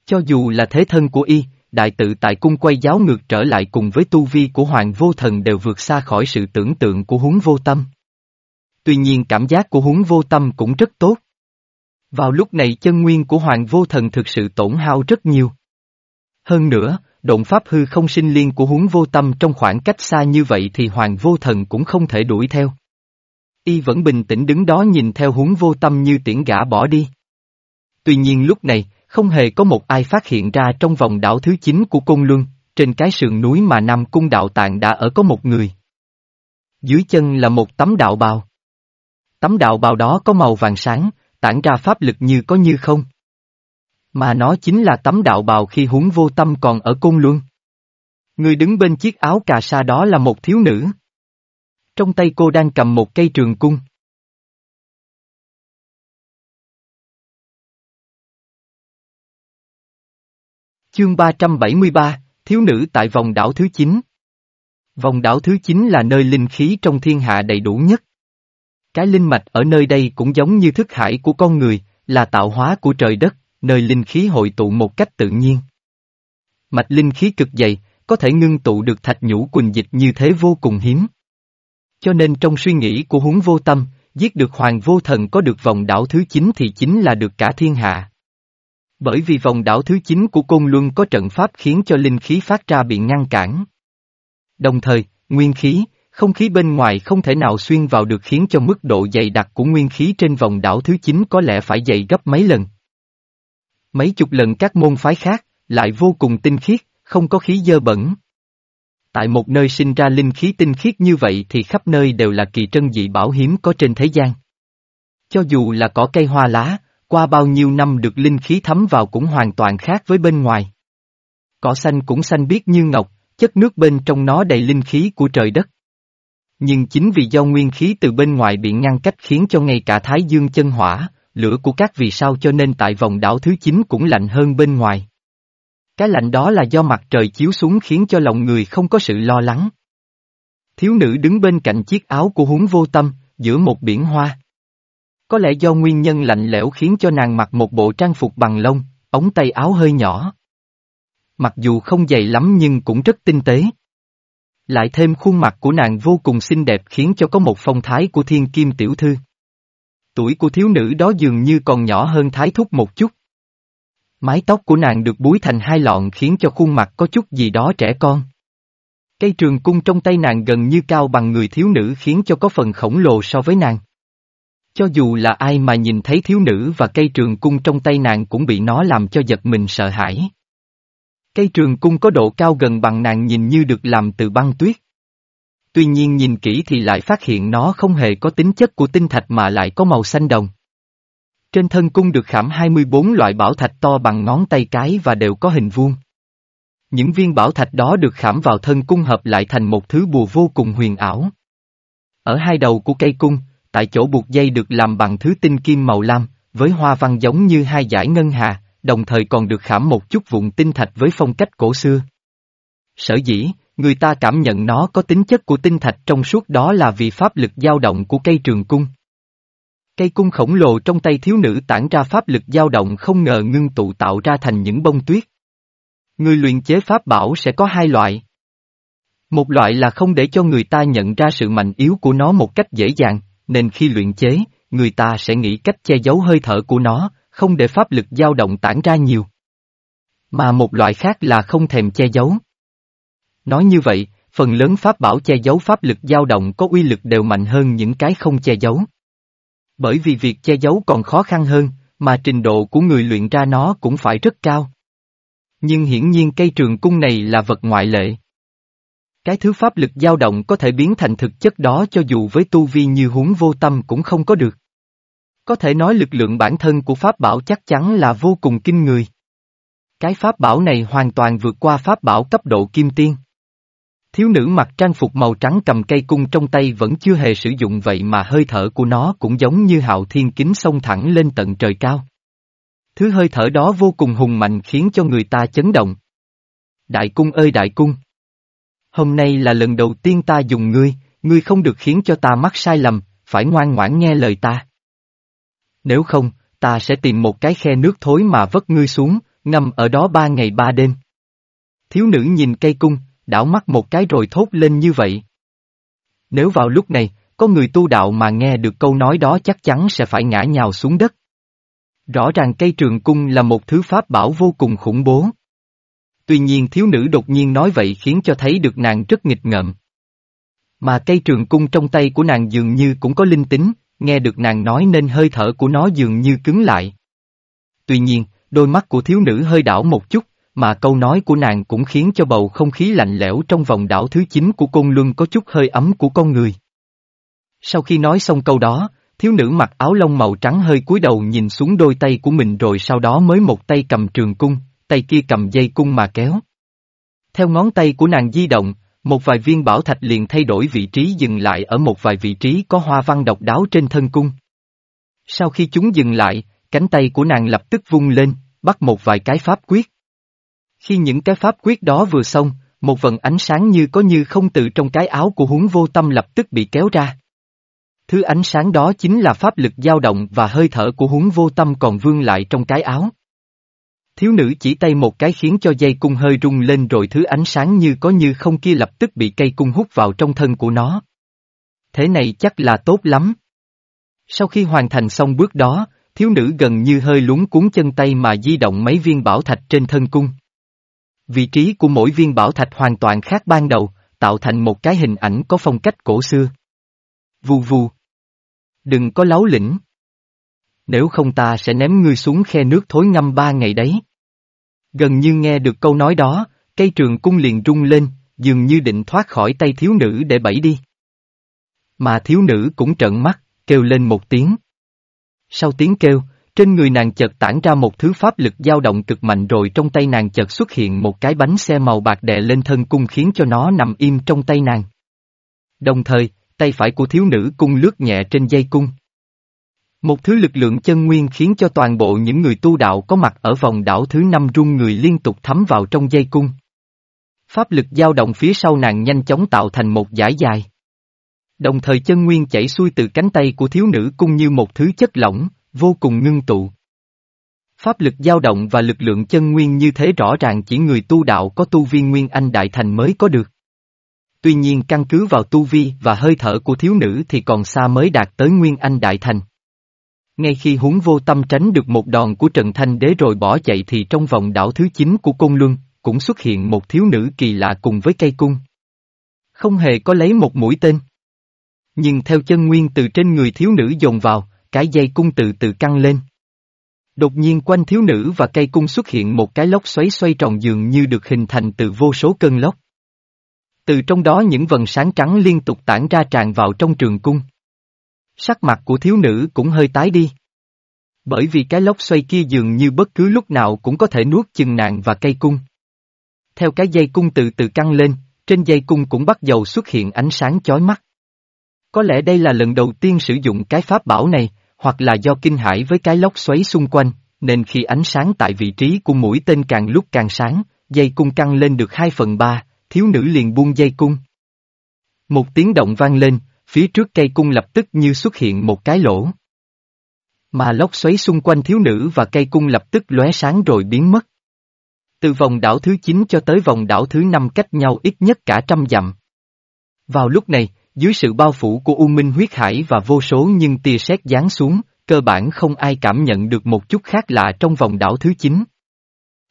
Cho dù là thế thân của y, đại tự tại cung quay giáo ngược trở lại cùng với tu vi của Hoàng Vô Thần đều vượt xa khỏi sự tưởng tượng của huống vô tâm. Tuy nhiên cảm giác của huống vô tâm cũng rất tốt. Vào lúc này chân nguyên của Hoàng Vô Thần thực sự tổn hao rất nhiều. Hơn nữa, động pháp hư không sinh liên của huống vô tâm trong khoảng cách xa như vậy thì Hoàng Vô Thần cũng không thể đuổi theo. Y vẫn bình tĩnh đứng đó nhìn theo huống vô tâm như tiễn gã bỏ đi. Tuy nhiên lúc này, không hề có một ai phát hiện ra trong vòng đảo thứ 9 của Côn Luân, trên cái sườn núi mà Nam Cung Đạo Tạng đã ở có một người. Dưới chân là một tấm đạo bào. Tấm đạo bào đó có màu vàng sáng, tản ra pháp lực như có như không. Mà nó chính là tấm đạo bào khi huống vô tâm còn ở Côn Luân. Người đứng bên chiếc áo cà sa đó là một thiếu nữ. Trong tay cô đang cầm một cây trường cung. Chương 373, Thiếu nữ tại vòng đảo thứ 9 Vòng đảo thứ 9 là nơi linh khí trong thiên hạ đầy đủ nhất. Cái linh mạch ở nơi đây cũng giống như thức hải của con người, là tạo hóa của trời đất, nơi linh khí hội tụ một cách tự nhiên. Mạch linh khí cực dày, có thể ngưng tụ được thạch nhũ quỳnh dịch như thế vô cùng hiếm. Cho nên trong suy nghĩ của huống vô tâm, giết được hoàng vô thần có được vòng đảo thứ 9 thì chính là được cả thiên hạ. Bởi vì vòng đảo thứ 9 của Côn Luân có trận pháp khiến cho linh khí phát ra bị ngăn cản. Đồng thời, nguyên khí, không khí bên ngoài không thể nào xuyên vào được khiến cho mức độ dày đặc của nguyên khí trên vòng đảo thứ 9 có lẽ phải dày gấp mấy lần. Mấy chục lần các môn phái khác, lại vô cùng tinh khiết, không có khí dơ bẩn. Tại một nơi sinh ra linh khí tinh khiết như vậy thì khắp nơi đều là kỳ trân dị bảo hiếm có trên thế gian. Cho dù là cỏ cây hoa lá, qua bao nhiêu năm được linh khí thấm vào cũng hoàn toàn khác với bên ngoài. Cỏ xanh cũng xanh biếc như ngọc, chất nước bên trong nó đầy linh khí của trời đất. Nhưng chính vì do nguyên khí từ bên ngoài bị ngăn cách khiến cho ngay cả thái dương chân hỏa, lửa của các vì sao cho nên tại vòng đảo thứ 9 cũng lạnh hơn bên ngoài. Cái lạnh đó là do mặt trời chiếu xuống khiến cho lòng người không có sự lo lắng. Thiếu nữ đứng bên cạnh chiếc áo của huống vô tâm, giữa một biển hoa. Có lẽ do nguyên nhân lạnh lẽo khiến cho nàng mặc một bộ trang phục bằng lông, ống tay áo hơi nhỏ. Mặc dù không dày lắm nhưng cũng rất tinh tế. Lại thêm khuôn mặt của nàng vô cùng xinh đẹp khiến cho có một phong thái của thiên kim tiểu thư. Tuổi của thiếu nữ đó dường như còn nhỏ hơn thái thúc một chút. Mái tóc của nàng được búi thành hai lọn khiến cho khuôn mặt có chút gì đó trẻ con. Cây trường cung trong tay nàng gần như cao bằng người thiếu nữ khiến cho có phần khổng lồ so với nàng. Cho dù là ai mà nhìn thấy thiếu nữ và cây trường cung trong tay nàng cũng bị nó làm cho giật mình sợ hãi. Cây trường cung có độ cao gần bằng nàng nhìn như được làm từ băng tuyết. Tuy nhiên nhìn kỹ thì lại phát hiện nó không hề có tính chất của tinh thạch mà lại có màu xanh đồng. Trên thân cung được khảm 24 loại bảo thạch to bằng ngón tay cái và đều có hình vuông. Những viên bảo thạch đó được khảm vào thân cung hợp lại thành một thứ bùa vô cùng huyền ảo. Ở hai đầu của cây cung, tại chỗ buộc dây được làm bằng thứ tinh kim màu lam, với hoa văn giống như hai dải ngân hà, đồng thời còn được khảm một chút vụn tinh thạch với phong cách cổ xưa. Sở dĩ, người ta cảm nhận nó có tính chất của tinh thạch trong suốt đó là vì pháp lực dao động của cây trường cung. Cây cung khổng lồ trong tay thiếu nữ tản ra pháp lực dao động không ngờ ngưng tụ tạo ra thành những bông tuyết. Người luyện chế pháp bảo sẽ có hai loại. Một loại là không để cho người ta nhận ra sự mạnh yếu của nó một cách dễ dàng, nên khi luyện chế, người ta sẽ nghĩ cách che giấu hơi thở của nó, không để pháp lực dao động tản ra nhiều. Mà một loại khác là không thèm che giấu. Nói như vậy, phần lớn pháp bảo che giấu pháp lực dao động có uy lực đều mạnh hơn những cái không che giấu. Bởi vì việc che giấu còn khó khăn hơn, mà trình độ của người luyện ra nó cũng phải rất cao. Nhưng hiển nhiên cây trường cung này là vật ngoại lệ. Cái thứ pháp lực dao động có thể biến thành thực chất đó cho dù với tu vi như huống vô tâm cũng không có được. Có thể nói lực lượng bản thân của pháp bảo chắc chắn là vô cùng kinh người. Cái pháp bảo này hoàn toàn vượt qua pháp bảo cấp độ kim tiên. Thiếu nữ mặc trang phục màu trắng cầm cây cung trong tay vẫn chưa hề sử dụng vậy mà hơi thở của nó cũng giống như hạo thiên kính sông thẳng lên tận trời cao. Thứ hơi thở đó vô cùng hùng mạnh khiến cho người ta chấn động. Đại cung ơi đại cung! Hôm nay là lần đầu tiên ta dùng ngươi, ngươi không được khiến cho ta mắc sai lầm, phải ngoan ngoãn nghe lời ta. Nếu không, ta sẽ tìm một cái khe nước thối mà vất ngươi xuống, ngâm ở đó ba ngày ba đêm. Thiếu nữ nhìn cây cung, đảo mắt một cái rồi thốt lên như vậy. Nếu vào lúc này, có người tu đạo mà nghe được câu nói đó chắc chắn sẽ phải ngã nhào xuống đất. Rõ ràng cây trường cung là một thứ pháp bảo vô cùng khủng bố. Tuy nhiên thiếu nữ đột nhiên nói vậy khiến cho thấy được nàng rất nghịch ngợm. Mà cây trường cung trong tay của nàng dường như cũng có linh tính, nghe được nàng nói nên hơi thở của nó dường như cứng lại. Tuy nhiên, đôi mắt của thiếu nữ hơi đảo một chút, mà câu nói của nàng cũng khiến cho bầu không khí lạnh lẽo trong vòng đảo thứ 9 của Côn Luân có chút hơi ấm của con người. Sau khi nói xong câu đó, thiếu nữ mặc áo lông màu trắng hơi cúi đầu nhìn xuống đôi tay của mình rồi sau đó mới một tay cầm trường cung, tay kia cầm dây cung mà kéo. Theo ngón tay của nàng di động, một vài viên bảo thạch liền thay đổi vị trí dừng lại ở một vài vị trí có hoa văn độc đáo trên thân cung. Sau khi chúng dừng lại, cánh tay của nàng lập tức vung lên, bắt một vài cái pháp quyết. Khi những cái pháp quyết đó vừa xong, một vần ánh sáng như có như không từ trong cái áo của huống vô tâm lập tức bị kéo ra. Thứ ánh sáng đó chính là pháp lực dao động và hơi thở của huống vô tâm còn vương lại trong cái áo. Thiếu nữ chỉ tay một cái khiến cho dây cung hơi rung lên rồi thứ ánh sáng như có như không kia lập tức bị cây cung hút vào trong thân của nó. Thế này chắc là tốt lắm. Sau khi hoàn thành xong bước đó, thiếu nữ gần như hơi lúng cuốn chân tay mà di động mấy viên bảo thạch trên thân cung. Vị trí của mỗi viên bảo thạch hoàn toàn khác ban đầu, tạo thành một cái hình ảnh có phong cách cổ xưa. Vù vù. Đừng có láo lĩnh. Nếu không ta sẽ ném ngươi xuống khe nước thối ngâm ba ngày đấy. Gần như nghe được câu nói đó, cây trường cung liền rung lên, dường như định thoát khỏi tay thiếu nữ để bẫy đi. Mà thiếu nữ cũng trợn mắt, kêu lên một tiếng. Sau tiếng kêu, trên người nàng chợt tản ra một thứ pháp lực dao động cực mạnh rồi trong tay nàng chợt xuất hiện một cái bánh xe màu bạc đè lên thân cung khiến cho nó nằm im trong tay nàng. Đồng thời, tay phải của thiếu nữ cung lướt nhẹ trên dây cung. Một thứ lực lượng chân nguyên khiến cho toàn bộ những người tu đạo có mặt ở vòng đảo thứ năm rung người liên tục thấm vào trong dây cung. Pháp lực dao động phía sau nàng nhanh chóng tạo thành một dải dài. Đồng thời chân nguyên chảy xuôi từ cánh tay của thiếu nữ cung như một thứ chất lỏng, vô cùng ngưng tụ. Pháp lực dao động và lực lượng chân nguyên như thế rõ ràng chỉ người tu đạo có tu vi nguyên anh đại thành mới có được. Tuy nhiên căn cứ vào tu vi và hơi thở của thiếu nữ thì còn xa mới đạt tới nguyên anh đại thành. Ngay khi huống vô tâm tránh được một đòn của Trần Thanh Đế rồi bỏ chạy thì trong vòng đảo thứ 9 của Côn Luân, cũng xuất hiện một thiếu nữ kỳ lạ cùng với cây cung. Không hề có lấy một mũi tên. Nhưng theo chân nguyên từ trên người thiếu nữ dồn vào, cái dây cung từ từ căng lên. Đột nhiên quanh thiếu nữ và cây cung xuất hiện một cái lốc xoáy xoay tròn dường như được hình thành từ vô số cơn lốc. Từ trong đó những vần sáng trắng liên tục tản ra tràn vào trong trường cung. Sắc mặt của thiếu nữ cũng hơi tái đi. Bởi vì cái lốc xoay kia dường như bất cứ lúc nào cũng có thể nuốt chừng nạn và cây cung. Theo cái dây cung từ từ căng lên, trên dây cung cũng bắt đầu xuất hiện ánh sáng chói mắt. Có lẽ đây là lần đầu tiên sử dụng cái pháp bảo này, hoặc là do kinh hãi với cái lốc xoáy xung quanh, nên khi ánh sáng tại vị trí của mũi tên càng lúc càng sáng, dây cung căng lên được 2 phần 3, thiếu nữ liền buông dây cung. Một tiếng động vang lên, phía trước cây cung lập tức như xuất hiện một cái lỗ. Mà lốc xoáy xung quanh thiếu nữ và cây cung lập tức lóe sáng rồi biến mất. Từ vòng đảo thứ 9 cho tới vòng đảo thứ 5 cách nhau ít nhất cả trăm dặm. Vào lúc này, dưới sự bao phủ của U Minh huyết hải và vô số nhưng tia sét giáng xuống, cơ bản không ai cảm nhận được một chút khác lạ trong vòng đảo thứ 9.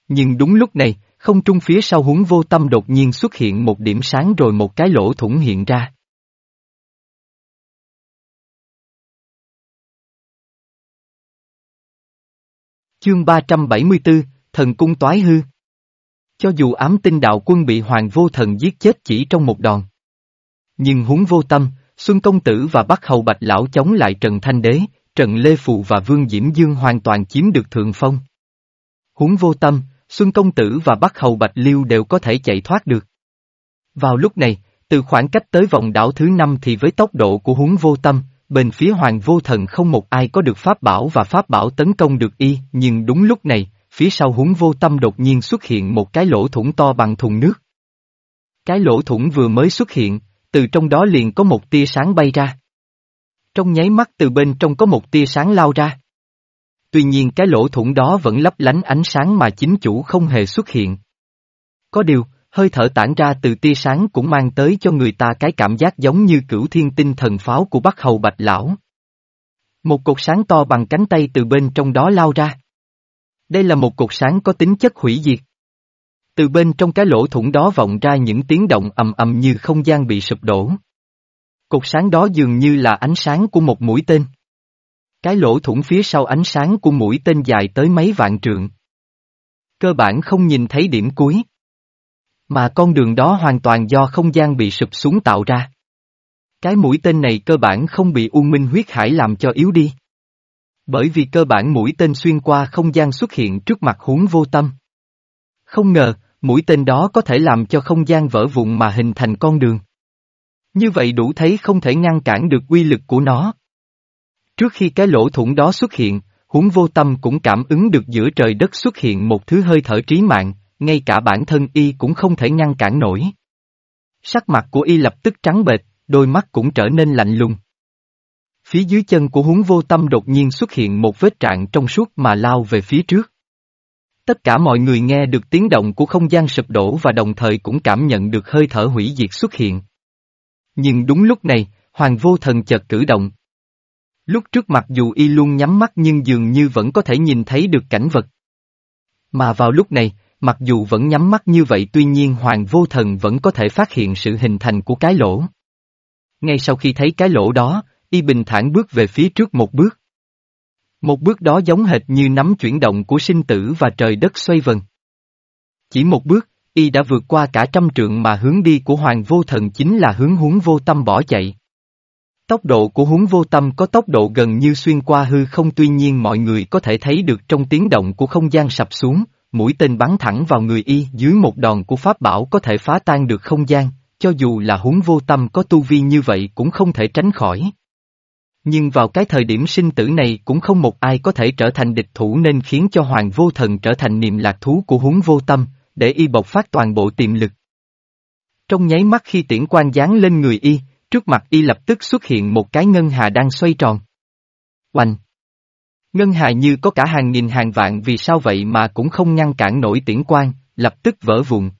Nhưng đúng lúc này, không trung phía sau huống vô tâm đột nhiên xuất hiện một điểm sáng rồi một cái lỗ thủng hiện ra. Chương 374, Thần Cung Toái Hư Cho dù ám tinh đạo quân bị Hoàng Vô Thần giết chết chỉ trong một đòn. Nhưng huống vô tâm, Xuân Công Tử và Bắc Hầu Bạch Lão chống lại Trần Thanh Đế, Trần Lê Phụ và Vương Diễm Dương hoàn toàn chiếm được thượng phong. Huống vô tâm, Xuân Công Tử và Bắc Hầu Bạch Liêu đều có thể chạy thoát được. Vào lúc này, từ khoảng cách tới vòng đảo thứ năm thì với tốc độ của huống vô tâm, bên phía hoàng vô thần không một ai có được pháp bảo và pháp bảo tấn công được y, nhưng đúng lúc này, phía sau huống vô tâm đột nhiên xuất hiện một cái lỗ thủng to bằng thùng nước. Cái lỗ thủng vừa mới xuất hiện, từ trong đó liền có một tia sáng bay ra. Trong nháy mắt từ bên trong có một tia sáng lao ra. Tuy nhiên cái lỗ thủng đó vẫn lấp lánh ánh sáng mà chính chủ không hề xuất hiện. Có điều, hơi thở tản ra từ tia sáng cũng mang tới cho người ta cái cảm giác giống như cửu thiên tinh thần pháo của Bắc Hầu Bạch Lão. Một cột sáng to bằng cánh tay từ bên trong đó lao ra. Đây là một cột sáng có tính chất hủy diệt. Từ bên trong cái lỗ thủng đó vọng ra những tiếng động ầm ầm như không gian bị sụp đổ. Cột sáng đó dường như là ánh sáng của một mũi tên. Cái lỗ thủng phía sau ánh sáng của mũi tên dài tới mấy vạn trượng. Cơ bản không nhìn thấy điểm cuối. Mà con đường đó hoàn toàn do không gian bị sụp xuống tạo ra. Cái mũi tên này cơ bản không bị U Minh huyết hải làm cho yếu đi. Bởi vì cơ bản mũi tên xuyên qua không gian xuất hiện trước mặt huống vô tâm. Không ngờ, mũi tên đó có thể làm cho không gian vỡ vụn mà hình thành con đường. Như vậy đủ thấy không thể ngăn cản được uy lực của nó. Trước khi cái lỗ thủng đó xuất hiện, huống vô tâm cũng cảm ứng được giữa trời đất xuất hiện một thứ hơi thở trí mạng, ngay cả bản thân y cũng không thể ngăn cản nổi. Sắc mặt của y lập tức trắng bệch, đôi mắt cũng trở nên lạnh lùng. Phía dưới chân của huống vô tâm đột nhiên xuất hiện một vết trạng trong suốt mà lao về phía trước. Tất cả mọi người nghe được tiếng động của không gian sụp đổ và đồng thời cũng cảm nhận được hơi thở hủy diệt xuất hiện. Nhưng đúng lúc này, hoàng vô thần chợt cử động. Lúc trước mặc dù y luôn nhắm mắt nhưng dường như vẫn có thể nhìn thấy được cảnh vật. Mà vào lúc này, mặc dù vẫn nhắm mắt như vậy tuy nhiên hoàng vô thần vẫn có thể phát hiện sự hình thành của cái lỗ. Ngay sau khi thấy cái lỗ đó, y bình thản bước về phía trước một bước. Một bước đó giống hệt như nắm chuyển động của sinh tử và trời đất xoay vần. Chỉ một bước, y đã vượt qua cả trăm trượng mà hướng đi của hoàng vô thần chính là hướng huống vô tâm bỏ chạy. Tốc độ của huống vô tâm có tốc độ gần như xuyên qua hư không tuy nhiên mọi người có thể thấy được trong tiếng động của không gian sập xuống, mũi tên bắn thẳng vào người y dưới một đòn của pháp bảo có thể phá tan được không gian, cho dù là huống vô tâm có tu vi như vậy cũng không thể tránh khỏi. Nhưng vào cái thời điểm sinh tử này cũng không một ai có thể trở thành địch thủ nên khiến cho Hoàng Vô Thần trở thành niềm lạc thú của huống vô tâm, để y bộc phát toàn bộ tiềm lực. Trong nháy mắt khi tiễn quan dán lên người y, trước mặt y lập tức xuất hiện một cái ngân hà đang xoay tròn. Oanh! Ngân hà như có cả hàng nghìn hàng vạn vì sao vậy mà cũng không ngăn cản nổi tiễn quan, lập tức vỡ vụn.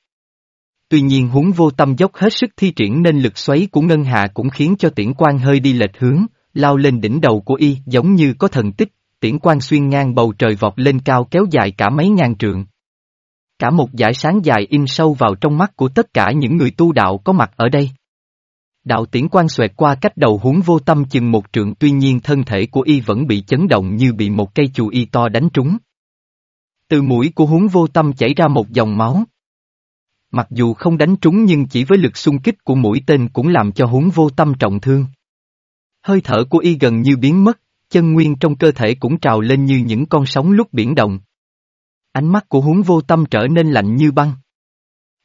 Tuy nhiên huống vô tâm dốc hết sức thi triển nên lực xoáy của ngân hà cũng khiến cho tiễn quan hơi đi lệch hướng, lao lên đỉnh đầu của y giống như có thần tích, tiễn quan xuyên ngang bầu trời vọt lên cao kéo dài cả mấy ngàn trượng. Cả một dải sáng dài in sâu vào trong mắt của tất cả những người tu đạo có mặt ở đây. Đạo tiễn quan xoẹt qua cách đầu huống vô tâm chừng một trượng tuy nhiên thân thể của y vẫn bị chấn động như bị một cây chù y to đánh trúng. Từ mũi của huống vô tâm chảy ra một dòng máu. Mặc dù không đánh trúng nhưng chỉ với lực xung kích của mũi tên cũng làm cho huống vô tâm trọng thương. Hơi thở của y gần như biến mất, chân nguyên trong cơ thể cũng trào lên như những con sóng lúc biển động. Ánh mắt của huống vô tâm trở nên lạnh như băng.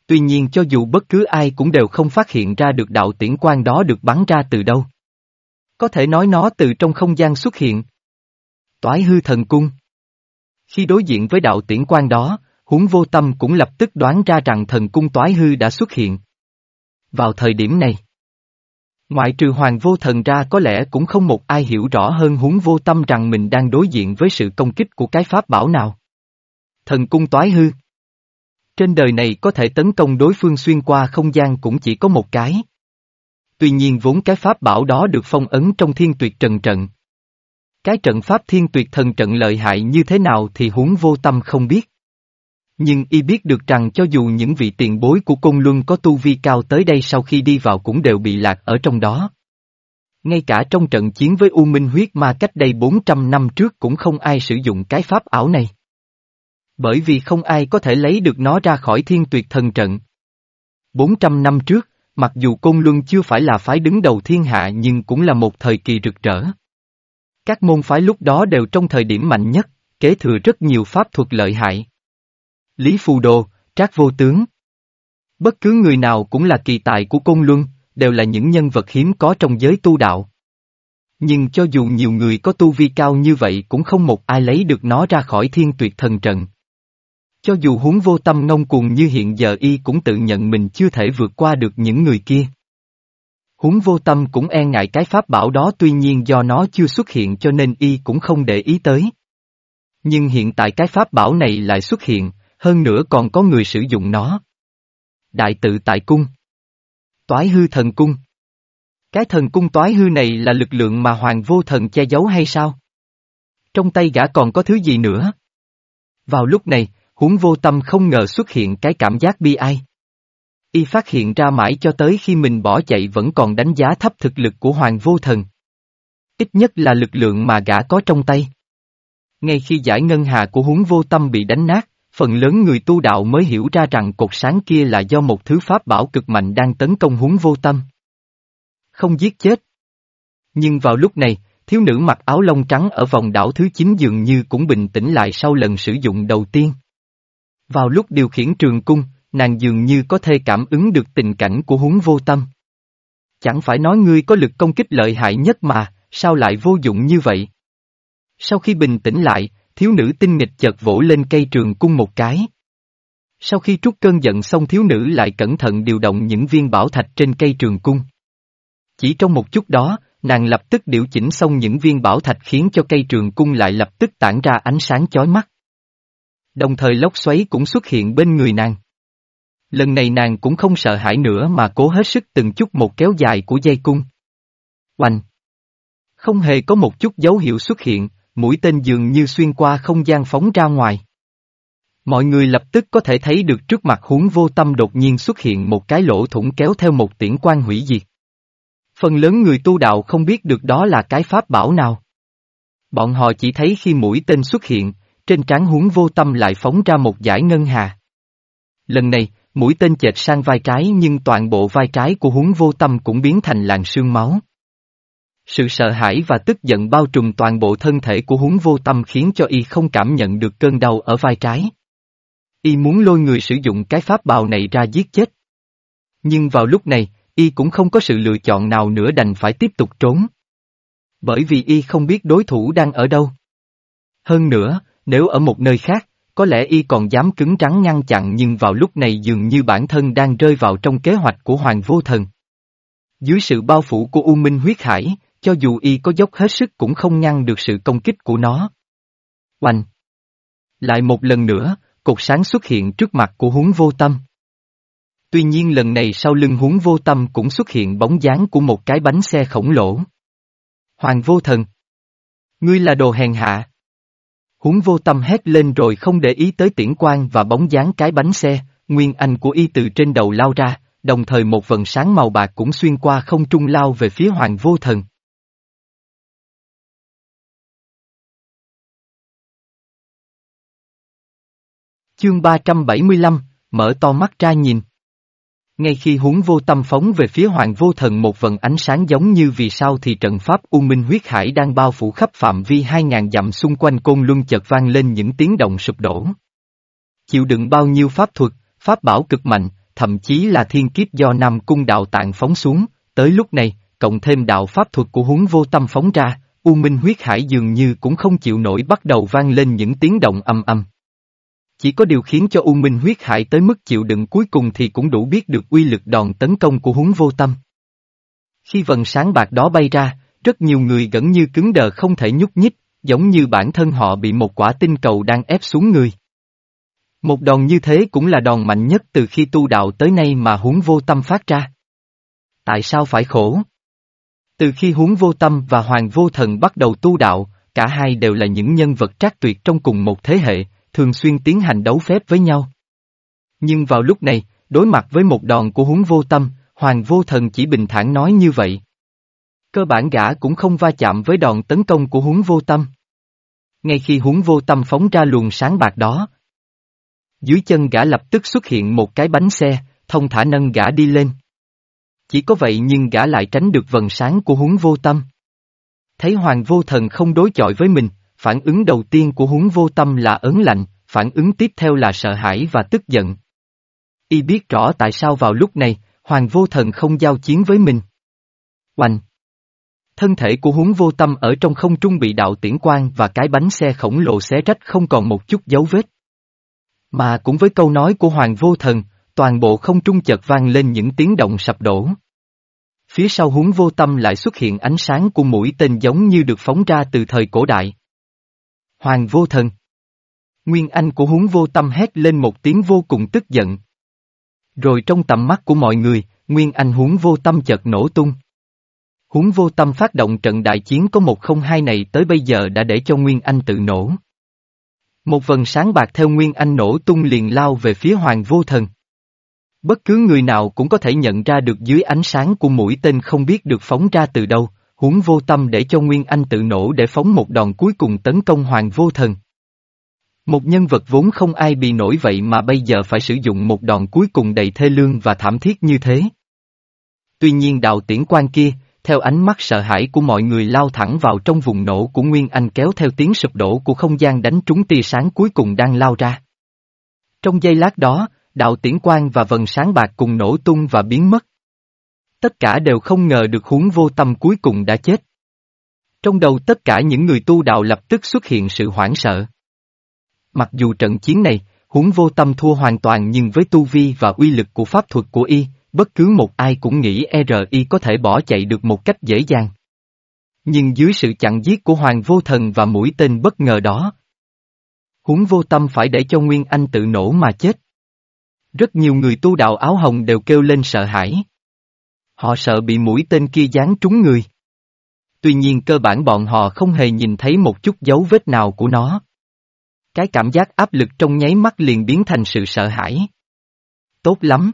Tuy nhiên cho dù bất cứ ai cũng đều không phát hiện ra được đạo tiễn quan đó được bắn ra từ đâu. Có thể nói nó từ trong không gian xuất hiện. Toái hư thần cung. Khi đối diện với đạo tiễn quan đó, huống vô tâm cũng lập tức đoán ra rằng thần cung toái hư đã xuất hiện. Vào thời điểm này, ngoại trừ hoàng vô thần ra có lẽ cũng không một ai hiểu rõ hơn huống vô tâm rằng mình đang đối diện với sự công kích của cái pháp bảo nào. Thần cung toái hư. Trên đời này có thể tấn công đối phương xuyên qua không gian cũng chỉ có một cái. Tuy nhiên vốn cái pháp bảo đó được phong ấn trong thiên tuyệt trần trận. Cái trận pháp thiên tuyệt thần trận lợi hại như thế nào thì huống vô tâm không biết. Nhưng y biết được rằng cho dù những vị tiền bối của cung luân có tu vi cao tới đây sau khi đi vào cũng đều bị lạc ở trong đó. Ngay cả trong trận chiến với U Minh huyết ma cách đây 400 năm trước cũng không ai sử dụng cái pháp ảo này. Bởi vì không ai có thể lấy được nó ra khỏi thiên tuyệt thần trận. 400 năm trước, mặc dù Côn Luân chưa phải là phái đứng đầu thiên hạ nhưng cũng là một thời kỳ rực rỡ. Các môn phái lúc đó đều trong thời điểm mạnh nhất, kế thừa rất nhiều pháp thuật lợi hại. Lý Phù Đồ, Trác Vô Tướng. Bất cứ người nào cũng là kỳ tài của Côn Luân, đều là những nhân vật hiếm có trong giới tu đạo. Nhưng cho dù nhiều người có tu vi cao như vậy cũng không một ai lấy được nó ra khỏi thiên tuyệt thần trận. Cho dù huống vô tâm ngông cuồng như hiện giờ y cũng tự nhận mình chưa thể vượt qua được những người kia. Huống vô tâm cũng e ngại cái pháp bảo đó tuy nhiên do nó chưa xuất hiện cho nên y cũng không để ý tới. Nhưng hiện tại cái pháp bảo này lại xuất hiện, hơn nữa còn có người sử dụng nó. Đại tự tại cung. Toái hư thần cung. Cái thần cung toái hư này là lực lượng mà hoàng vô thần che giấu hay sao? Trong tay gã còn có thứ gì nữa? Vào lúc này, huống vô tâm không ngờ xuất hiện cái cảm giác bi ai. Y phát hiện ra mãi cho tới khi mình bỏ chạy vẫn còn đánh giá thấp thực lực của Hoàng Vô Thần. Ít nhất là lực lượng mà gã có trong tay. Ngay khi giải ngân hà của huống vô tâm bị đánh nát, phần lớn người tu đạo mới hiểu ra rằng cột sáng kia là do một thứ pháp bảo cực mạnh đang tấn công huống vô tâm. Không giết chết. Nhưng vào lúc này, thiếu nữ mặc áo lông trắng ở vòng đảo thứ 9 dường như cũng bình tĩnh lại sau lần sử dụng đầu tiên. Vào lúc điều khiển trường cung, nàng dường như có thể cảm ứng được tình cảnh của huống vô tâm. Chẳng phải nói ngươi có lực công kích lợi hại nhất mà, sao lại vô dụng như vậy? Sau khi bình tĩnh lại, thiếu nữ tinh nghịch chợt vỗ lên cây trường cung một cái. Sau khi trút cơn giận xong thiếu nữ lại cẩn thận điều động những viên bảo thạch trên cây trường cung. Chỉ trong một chút đó, nàng lập tức điều chỉnh xong những viên bảo thạch khiến cho cây trường cung lại lập tức tản ra ánh sáng chói mắt. Đồng thời lốc xoáy cũng xuất hiện bên người nàng. Lần này nàng cũng không sợ hãi nữa mà cố hết sức từng chút một kéo dài của dây cung. Oanh! Không hề có một chút dấu hiệu xuất hiện, mũi tên dường như xuyên qua không gian phóng ra ngoài. Mọi người lập tức có thể thấy được trước mặt huống vô tâm đột nhiên xuất hiện một cái lỗ thủng kéo theo một tiễn quan hủy diệt. Phần lớn người tu đạo không biết được đó là cái pháp bảo nào. Bọn họ chỉ thấy khi mũi tên xuất hiện, trên trán huống vô tâm lại phóng ra một giải ngân hà. Lần này, mũi tên chệch sang vai trái nhưng toàn bộ vai trái của huống vô tâm cũng biến thành làn sương máu. Sự sợ hãi và tức giận bao trùm toàn bộ thân thể của huống vô tâm khiến cho y không cảm nhận được cơn đau ở vai trái. Y muốn lôi người sử dụng cái pháp bào này ra giết chết. Nhưng vào lúc này, y cũng không có sự lựa chọn nào nữa đành phải tiếp tục trốn. Bởi vì y không biết đối thủ đang ở đâu. Hơn nữa, nếu ở một nơi khác, có lẽ y còn dám cứng rắn ngăn chặn nhưng vào lúc này dường như bản thân đang rơi vào trong kế hoạch của Hoàng Vô Thần. Dưới sự bao phủ của U Minh huyết hải, cho dù y có dốc hết sức cũng không ngăn được sự công kích của nó. Oanh! Lại một lần nữa, cột sáng xuất hiện trước mặt của huống vô tâm. Tuy nhiên lần này sau lưng huống vô tâm cũng xuất hiện bóng dáng của một cái bánh xe khổng lồ. Hoàng vô thần! Ngươi là đồ hèn hạ! Huống vô tâm hét lên rồi không để ý tới tiễn Quang và bóng dáng cái bánh xe, nguyên anh của y từ trên đầu lao ra, đồng thời một vần sáng màu bạc cũng xuyên qua không trung lao về phía hoàng vô thần. Chương 375, mở to mắt ra nhìn. Ngay khi huống vô tâm phóng về phía hoàng vô thần một vần ánh sáng giống như vì sao thì trận pháp U Minh huyết hải đang bao phủ khắp phạm vi hai ngàn dặm xung quanh côn luân chợt vang lên những tiếng động sụp đổ. Chịu đựng bao nhiêu pháp thuật, pháp bảo cực mạnh, thậm chí là thiên kiếp do Nam Cung đạo tạng phóng xuống, tới lúc này, cộng thêm đạo pháp thuật của huống vô tâm phóng ra, U Minh huyết hải dường như cũng không chịu nổi bắt đầu vang lên những tiếng động âm âm. Chỉ có điều khiến cho U Minh huyết hại tới mức chịu đựng cuối cùng thì cũng đủ biết được uy lực đòn tấn công của huống vô tâm. Khi vần sáng bạc đó bay ra, rất nhiều người gần như cứng đờ không thể nhúc nhích, giống như bản thân họ bị một quả tinh cầu đang ép xuống người. Một đòn như thế cũng là đòn mạnh nhất từ khi tu đạo tới nay mà huống vô tâm phát ra. Tại sao phải khổ? Từ khi huống vô tâm và hoàng vô thần bắt đầu tu đạo, cả hai đều là những nhân vật trác tuyệt trong cùng một thế hệ, thường xuyên tiến hành đấu phép với nhau. Nhưng vào lúc này, đối mặt với một đòn của huống vô tâm, Hoàng vô thần chỉ bình thản nói như vậy. Cơ bản gã cũng không va chạm với đòn tấn công của huống vô tâm. Ngay khi huống vô tâm phóng ra luồng sáng bạc đó, dưới chân gã lập tức xuất hiện một cái bánh xe, thông thả nâng gã đi lên. Chỉ có vậy nhưng gã lại tránh được vần sáng của huống vô tâm. Thấy hoàng vô thần không đối chọi với mình, phản ứng đầu tiên của huống vô tâm là ớn lạnh, phản ứng tiếp theo là sợ hãi và tức giận. Y biết rõ tại sao vào lúc này, hoàng vô thần không giao chiến với mình. Oanh! Thân thể của huống vô tâm ở trong không trung bị đạo tiễn quang và cái bánh xe khổng lồ xé rách không còn một chút dấu vết. Mà cũng với câu nói của Hoàng Vô Thần, toàn bộ không trung chợt vang lên những tiếng động sập đổ. Phía sau huống vô tâm lại xuất hiện ánh sáng của mũi tên giống như được phóng ra từ thời cổ đại. Hoàng Vô Thần Nguyên Anh của huống vô tâm hét lên một tiếng vô cùng tức giận. Rồi trong tầm mắt của mọi người, Nguyên Anh huống vô tâm chợt nổ tung. Huống vô tâm phát động trận đại chiến có một không hai này tới bây giờ đã để cho Nguyên Anh tự nổ. Một vần sáng bạc theo Nguyên Anh nổ tung liền lao về phía Hoàng Vô Thần. Bất cứ người nào cũng có thể nhận ra được dưới ánh sáng của mũi tên không biết được phóng ra từ đâu, huống vô tâm để cho Nguyên Anh tự nổ để phóng một đòn cuối cùng tấn công Hoàng Vô Thần. Một nhân vật vốn không ai bị nổi vậy mà bây giờ phải sử dụng một đòn cuối cùng đầy thê lương và thảm thiết như thế. Tuy nhiên đạo tiễn quan kia, theo ánh mắt sợ hãi của mọi người lao thẳng vào trong vùng nổ của Nguyên Anh kéo theo tiếng sụp đổ của không gian đánh trúng tia sáng cuối cùng đang lao ra. Trong giây lát đó, đạo tiễn quang và vần sáng bạc cùng nổ tung và biến mất. Tất cả đều không ngờ được huống vô tâm cuối cùng đã chết. Trong đầu tất cả những người tu đạo lập tức xuất hiện sự hoảng sợ. Mặc dù trận chiến này, huống vô tâm thua hoàn toàn nhưng với tu vi và uy lực của pháp thuật của y, bất cứ một ai cũng nghĩ RI có thể bỏ chạy được một cách dễ dàng. Nhưng dưới sự chặn giết của Hoàng Vô Thần và mũi tên bất ngờ đó, huống vô tâm phải để cho Nguyên Anh tự nổ mà chết. Rất nhiều người tu đạo áo hồng đều kêu lên sợ hãi. Họ sợ bị mũi tên kia giáng trúng người. tuy nhiên cơ bản bọn họ không hề nhìn thấy một chút dấu vết nào của nó. Cái cảm giác áp lực trong nháy mắt liền biến thành sự sợ hãi. Tốt lắm.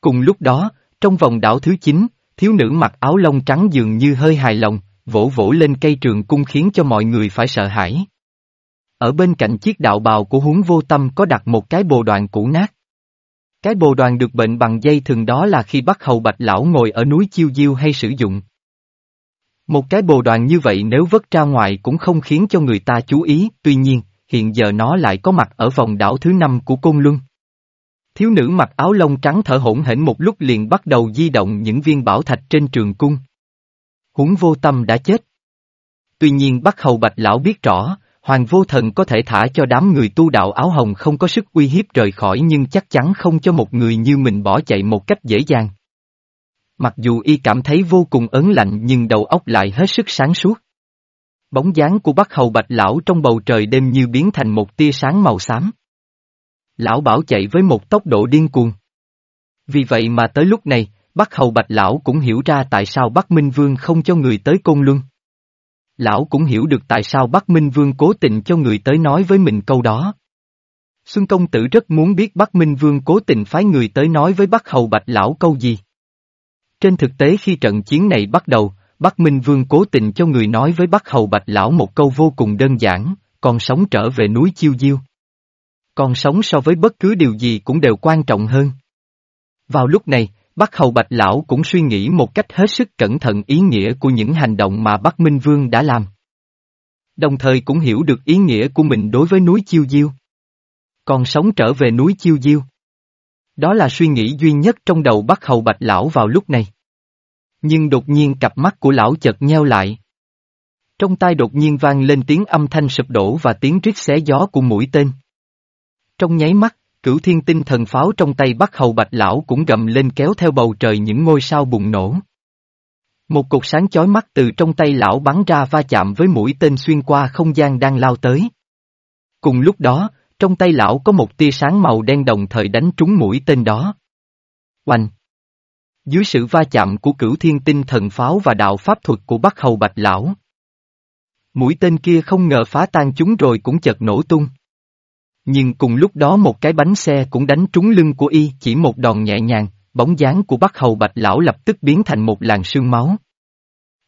Cùng lúc đó, trong vòng đảo thứ 9, thiếu nữ mặc áo lông trắng dường như hơi hài lòng, vỗ vỗ lên cây trường cung khiến cho mọi người phải sợ hãi. Ở bên cạnh chiếc đạo bào của huống vô tâm có đặt một cái bồ đoàn cũ nát. Cái bồ đoàn được bệnh bằng dây thường đó là khi bắt hầu bạch lão ngồi ở núi chiêu diêu hay sử dụng. Một cái bồ đoàn như vậy nếu vất ra ngoài cũng không khiến cho người ta chú ý, tuy nhiên, hiện giờ nó lại có mặt ở vòng đảo thứ năm của Côn Luân. Thiếu nữ mặc áo lông trắng thở hổn hển một lúc liền bắt đầu di động những viên bảo thạch trên trường cung. Huống vô tâm đã chết. Tuy nhiên bắt Hầu Bạch Lão biết rõ, Hoàng Vô Thần có thể thả cho đám người tu đạo áo hồng không có sức uy hiếp rời khỏi nhưng chắc chắn không cho một người như mình bỏ chạy một cách dễ dàng. Mặc dù y cảm thấy vô cùng ớn lạnh nhưng đầu óc lại hết sức sáng suốt. Bóng dáng của Bắc Hầu Bạch Lão trong bầu trời đêm như biến thành một tia sáng màu xám. Lão bảo chạy với một tốc độ điên cuồng. Vì vậy mà tới lúc này, Bắc Hầu Bạch Lão cũng hiểu ra tại sao Bắc Minh Vương không cho người tới Côn Luân. Lão cũng hiểu được tại sao Bắc Minh Vương cố tình cho người tới nói với mình câu đó. Xuân Công Tử rất muốn biết Bắc Minh Vương cố tình phái người tới nói với Bắc Hầu Bạch Lão câu gì. Trên thực tế khi trận chiến này bắt đầu, Bắc Minh Vương cố tình cho người nói với Bắc Hầu Bạch Lão một câu vô cùng đơn giản, còn sống trở về núi Chiêu Diêu. Còn sống so với bất cứ điều gì cũng đều quan trọng hơn. Vào lúc này, Bắc Hầu Bạch Lão cũng suy nghĩ một cách hết sức cẩn thận ý nghĩa của những hành động mà Bắc Minh Vương đã làm. Đồng thời cũng hiểu được ý nghĩa của mình đối với núi Chiêu Diêu. Còn sống trở về núi Chiêu Diêu. Đó là suy nghĩ duy nhất trong đầu Bắc Hầu Bạch Lão vào lúc này. Nhưng đột nhiên cặp mắt của lão chợt nheo lại. Trong tai đột nhiên vang lên tiếng âm thanh sụp đổ và tiếng rít xé gió của mũi tên. Trong nháy mắt, cửu thiên tinh thần pháo trong tay bắt Hầu Bạch Lão cũng gầm lên kéo theo bầu trời những ngôi sao bùng nổ. Một cột sáng chói mắt từ trong tay lão bắn ra va chạm với mũi tên xuyên qua không gian đang lao tới. Cùng lúc đó, trong tay lão có một tia sáng màu đen đồng thời đánh trúng mũi tên đó. Oanh! Dưới sự va chạm của cửu thiên tinh thần pháo và đạo pháp thuật của Bắc Hầu Bạch Lão. Mũi tên kia không ngờ phá tan chúng rồi cũng chợt nổ tung. Nhưng cùng lúc đó một cái bánh xe cũng đánh trúng lưng của y chỉ một đòn nhẹ nhàng, bóng dáng của Bắc Hầu Bạch Lão lập tức biến thành một làn sương máu.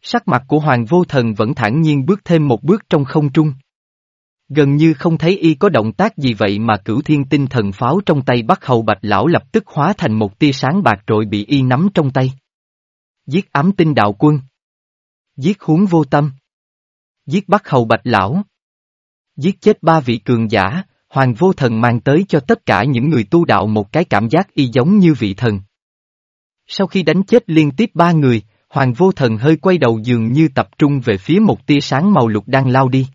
Sắc mặt của Hoàng Vô Thần vẫn thản nhiên bước thêm một bước trong không trung. Gần như không thấy y có động tác gì vậy mà cửu thiên tinh thần pháo trong tay Bắc Hầu Bạch Lão lập tức hóa thành một tia sáng bạc rồi bị y nắm trong tay. Giết ám tinh đạo quân. Giết huống vô tâm. Giết Bắc Hầu Bạch Lão. Giết chết ba vị cường giả, Hoàng Vô Thần mang tới cho tất cả những người tu đạo một cái cảm giác y giống như vị thần. Sau khi đánh chết liên tiếp ba người, Hoàng Vô Thần hơi quay đầu dường như tập trung về phía một tia sáng màu lục đang lao đi.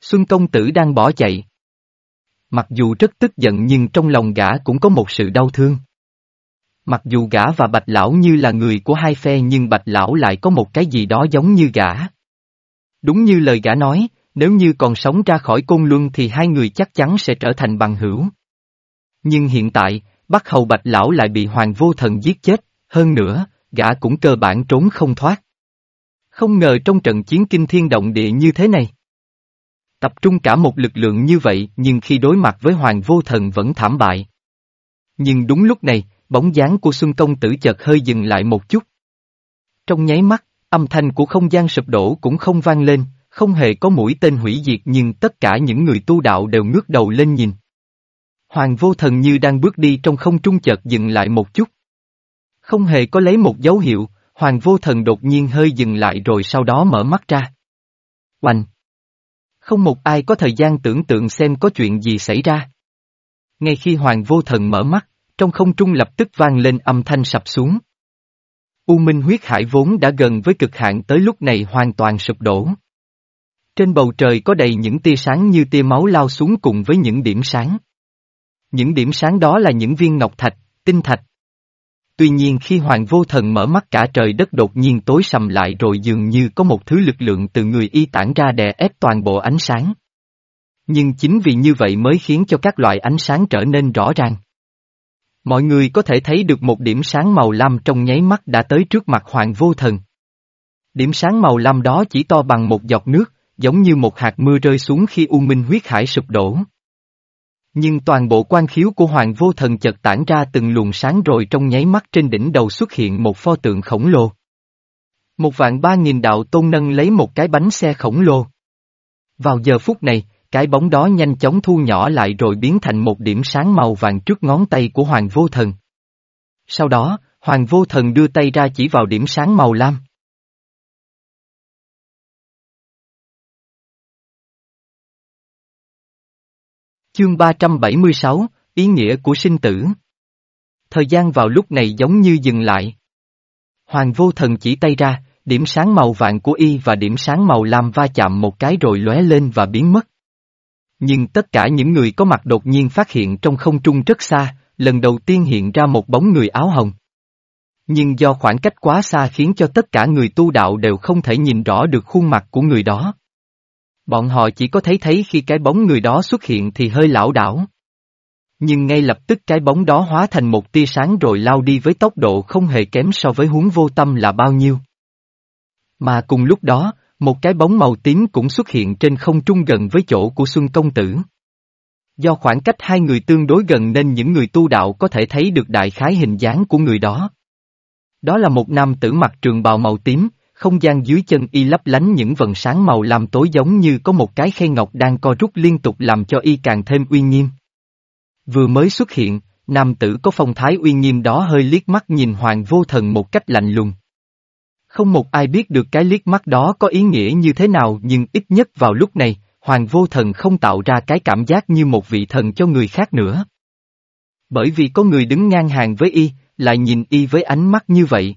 Xuân Công Tử đang bỏ chạy. Mặc dù rất tức giận nhưng trong lòng gã cũng có một sự đau thương. Mặc dù gã và Bạch Lão như là người của hai phe nhưng Bạch Lão lại có một cái gì đó giống như gã. Đúng như lời gã nói, nếu như còn sống ra khỏi côn luân thì hai người chắc chắn sẽ trở thành bằng hữu. Nhưng hiện tại, Bắc Hầu Bạch Lão lại bị Hoàng Vô Thần giết chết, hơn nữa, gã cũng cơ bản trốn không thoát. Không ngờ trong trận chiến kinh thiên động địa như thế này. Tập trung cả một lực lượng như vậy nhưng khi đối mặt với Hoàng Vô Thần vẫn thảm bại. Nhưng đúng lúc này, bóng dáng của Xuân Công Tử chợt hơi dừng lại một chút. Trong nháy mắt, âm thanh của không gian sụp đổ cũng không vang lên, không hề có mũi tên hủy diệt nhưng tất cả những người tu đạo đều ngước đầu lên nhìn. Hoàng vô thần như đang bước đi trong không trung chợt dừng lại một chút. Không hề có lấy một dấu hiệu, hoàng vô thần đột nhiên hơi dừng lại rồi sau đó mở mắt ra. Oanh! Không một ai có thời gian tưởng tượng xem có chuyện gì xảy ra. Ngay khi hoàng vô thần mở mắt, trong không trung lập tức vang lên âm thanh sập xuống. U Minh huyết hải vốn đã gần với cực hạn tới lúc này hoàn toàn sụp đổ. Trên bầu trời có đầy những tia sáng như tia máu lao xuống cùng với những điểm sáng. Những điểm sáng đó là những viên ngọc thạch, tinh thạch. Tuy nhiên khi Hoàng Vô Thần mở mắt cả trời đất đột nhiên tối sầm lại rồi dường như có một thứ lực lượng từ người y tản ra đè ép toàn bộ ánh sáng. Nhưng chính vì như vậy mới khiến cho các loại ánh sáng trở nên rõ ràng. Mọi người có thể thấy được một điểm sáng màu lam trong nháy mắt đã tới trước mặt Hoàng Vô Thần. Điểm sáng màu lam đó chỉ to bằng một giọt nước, giống như một hạt mưa rơi xuống khi U Minh huyết hải sụp đổ. Nhưng toàn bộ quan khiếu của Hoàng Vô Thần chợt tản ra từng luồng sáng rồi trong nháy mắt trên đỉnh đầu xuất hiện một pho tượng khổng lồ. Một vạn ba nghìn đạo tôn nâng lấy một cái bánh xe khổng lồ. Vào giờ phút này, cái bóng đó nhanh chóng thu nhỏ lại rồi biến thành một điểm sáng màu vàng trước ngón tay của Hoàng Vô Thần. Sau đó, Hoàng Vô Thần đưa tay ra chỉ vào điểm sáng màu lam. Chương 376, Ý nghĩa của sinh tử Thời gian vào lúc này giống như dừng lại. Hoàng vô thần chỉ tay ra, điểm sáng màu vàng của y và điểm sáng màu lam va chạm một cái rồi lóe lên và biến mất. Nhưng tất cả những người có mặt đột nhiên phát hiện trong không trung rất xa, lần đầu tiên hiện ra một bóng người áo hồng. Nhưng do khoảng cách quá xa khiến cho tất cả người tu đạo đều không thể nhìn rõ được khuôn mặt của người đó. Bọn họ chỉ có thấy thấy khi cái bóng người đó xuất hiện thì hơi lão đảo. Nhưng ngay lập tức cái bóng đó hóa thành một tia sáng rồi lao đi với tốc độ không hề kém so với huống vô tâm là bao nhiêu. Mà cùng lúc đó, một cái bóng màu tím cũng xuất hiện trên không trung gần với chỗ của Xuân Công Tử. Do khoảng cách hai người tương đối gần nên những người tu đạo có thể thấy được đại khái hình dáng của người đó. Đó là một nam tử mặc trường bào màu tím, không gian dưới chân y lấp lánh những vần sáng màu làm tối giống như có một cái khay ngọc đang co rút liên tục làm cho y càng thêm uy nghiêm. Vừa mới xuất hiện, nam tử có phong thái uy nghiêm đó hơi liếc mắt nhìn hoàng vô thần một cách lạnh lùng. Không một ai biết được cái liếc mắt đó có ý nghĩa như thế nào nhưng ít nhất vào lúc này, hoàng vô thần không tạo ra cái cảm giác như một vị thần cho người khác nữa. Bởi vì có người đứng ngang hàng với y, lại nhìn y với ánh mắt như vậy.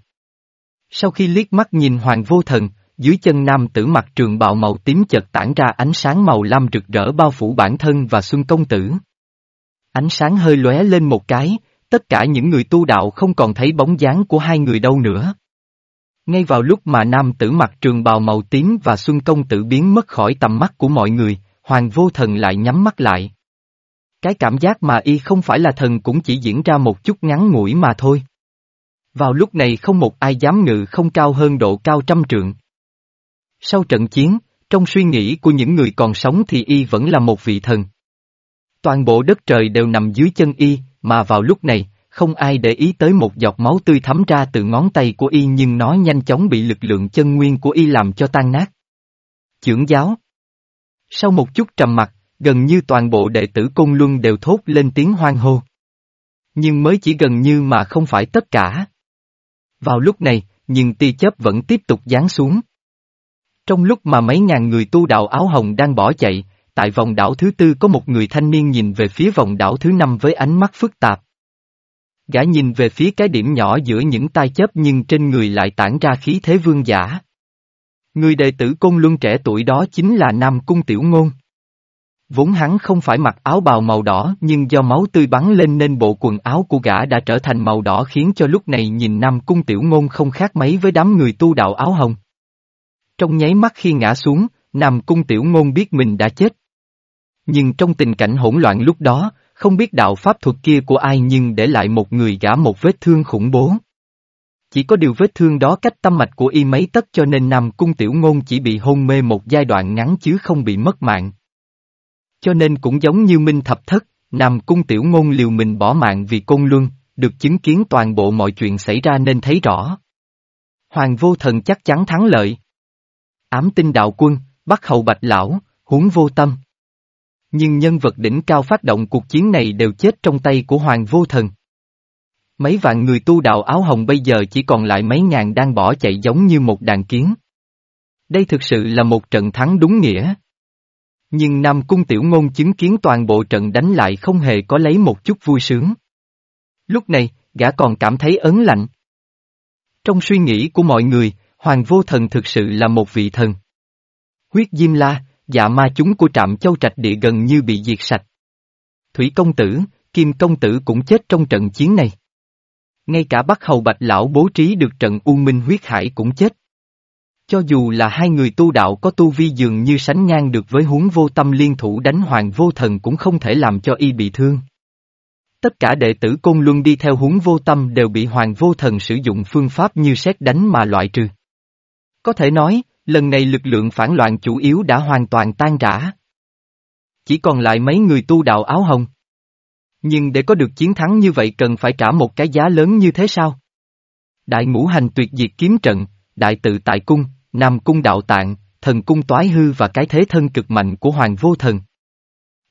Sau khi liếc mắt nhìn hoàng vô thần, dưới chân nam tử mặt trường bạo màu tím chợt tản ra ánh sáng màu lam rực rỡ bao phủ bản thân và xuân công tử. Ánh sáng hơi lóe lên một cái, tất cả những người tu đạo không còn thấy bóng dáng của hai người đâu nữa. Ngay vào lúc mà nam tử mặt trường bào màu tím và xuân công tử biến mất khỏi tầm mắt của mọi người, hoàng vô thần lại nhắm mắt lại. Cái cảm giác mà y không phải là thần cũng chỉ diễn ra một chút ngắn ngủi mà thôi. Vào lúc này không một ai dám ngự không cao hơn độ cao trăm trượng. Sau trận chiến, trong suy nghĩ của những người còn sống thì y vẫn là một vị thần. Toàn bộ đất trời đều nằm dưới chân y, mà vào lúc này, không ai để ý tới một giọt máu tươi thấm ra từ ngón tay của y nhưng nó nhanh chóng bị lực lượng chân nguyên của y làm cho tan nát. Chưởng giáo Sau một chút trầm mặc, gần như toàn bộ đệ tử Côn Luân đều thốt lên tiếng hoang hô. Nhưng mới chỉ gần như mà không phải tất cả. Vào lúc này, nhưng tia chớp vẫn tiếp tục giáng xuống. Trong lúc mà mấy ngàn người tu đạo áo hồng đang bỏ chạy, tại vòng đảo thứ tư có một người thanh niên nhìn về phía vòng đảo thứ năm với ánh mắt phức tạp. Gã nhìn về phía cái điểm nhỏ giữa những tai chớp nhưng trên người lại tản ra khí thế vương giả. Người đệ tử côn luân trẻ tuổi đó chính là Nam Cung Tiểu Ngôn. Vốn hắn không phải mặc áo bào màu đỏ nhưng do máu tươi bắn lên nên bộ quần áo của gã đã trở thành màu đỏ khiến cho lúc này nhìn Nam Cung Tiểu Ngôn không khác mấy với đám người tu đạo áo hồng. Trong nháy mắt khi ngã xuống, Nam Cung Tiểu Ngôn biết mình đã chết. Nhưng trong tình cảnh hỗn loạn lúc đó, không biết đạo pháp thuật kia của ai nhưng để lại một người gã một vết thương khủng bố. Chỉ có điều vết thương đó cách tâm mạch của y mấy tấc cho nên Nam Cung Tiểu Ngôn chỉ bị hôn mê một giai đoạn ngắn chứ không bị mất mạng. Cho nên cũng giống như Minh Thập Thất, Nam Cung Tiểu Ngôn liều mình bỏ mạng vì côn luân, được chứng kiến toàn bộ mọi chuyện xảy ra nên thấy rõ. Hoàng vô thần chắc chắn thắng lợi. Ám tinh đạo quân, bắt hầu bạch lão, huống vô tâm. Nhưng nhân vật đỉnh cao phát động cuộc chiến này đều chết trong tay của Hoàng vô thần. Mấy vạn người tu đạo áo hồng bây giờ chỉ còn lại mấy ngàn đang bỏ chạy giống như một đàn kiến. Đây thực sự là một trận thắng đúng nghĩa. Nhưng Nam Cung Tiểu Ngôn chứng kiến toàn bộ trận đánh lại không hề có lấy một chút vui sướng. Lúc này, gã còn cảm thấy ớn lạnh. Trong suy nghĩ của mọi người, Hoàng Vô Thần thực sự là một vị thần. Huyết Diêm La, dạ ma chúng của trạm châu trạch địa gần như bị diệt sạch. Thủy công tử, Kim công tử cũng chết trong trận chiến này. Ngay cả Bắc Hầu Bạch Lão bố trí được trận U Minh huyết hải cũng chết. Cho dù là hai người tu đạo có tu vi dường như sánh ngang được với huống vô tâm liên thủ đánh hoàng vô thần cũng không thể làm cho y bị thương. Tất cả đệ tử Côn Luân đi theo huống vô tâm đều bị hoàng vô thần sử dụng phương pháp như xét đánh mà loại trừ. Có thể nói, lần này lực lượng phản loạn chủ yếu đã hoàn toàn tan rã. Chỉ còn lại mấy người tu đạo áo hồng. Nhưng để có được chiến thắng như vậy cần phải trả một cái giá lớn như thế sao? Đại ngũ hành tuyệt diệt kiếm trận, đại tự tại cung, nam cung đạo tạng, thần cung toái hư và cái thế thân cực mạnh của hoàng vô thần.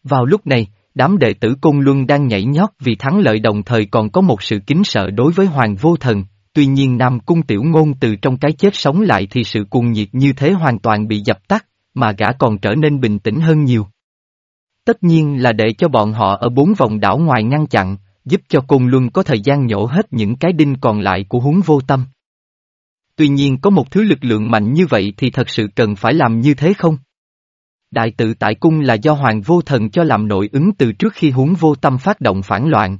Vào lúc này, đám đệ tử cung luân đang nhảy nhót vì thắng lợi đồng thời còn có một sự kính sợ đối với hoàng vô thần, tuy nhiên nam cung tiểu ngôn từ trong cái chết sống lại thì sự cuồng nhiệt như thế hoàn toàn bị dập tắt, mà gã còn trở nên bình tĩnh hơn nhiều. Tất nhiên là để cho bọn họ ở bốn vòng đảo ngoài ngăn chặn, giúp cho Côn Luân có thời gian nhổ hết những cái đinh còn lại của huống vô tâm. Tuy nhiên có một thứ lực lượng mạnh như vậy thì thật sự cần phải làm như thế không? Đại tự tại cung là do Hoàng Vô Thần cho làm nội ứng từ trước khi huống vô tâm phát động phản loạn.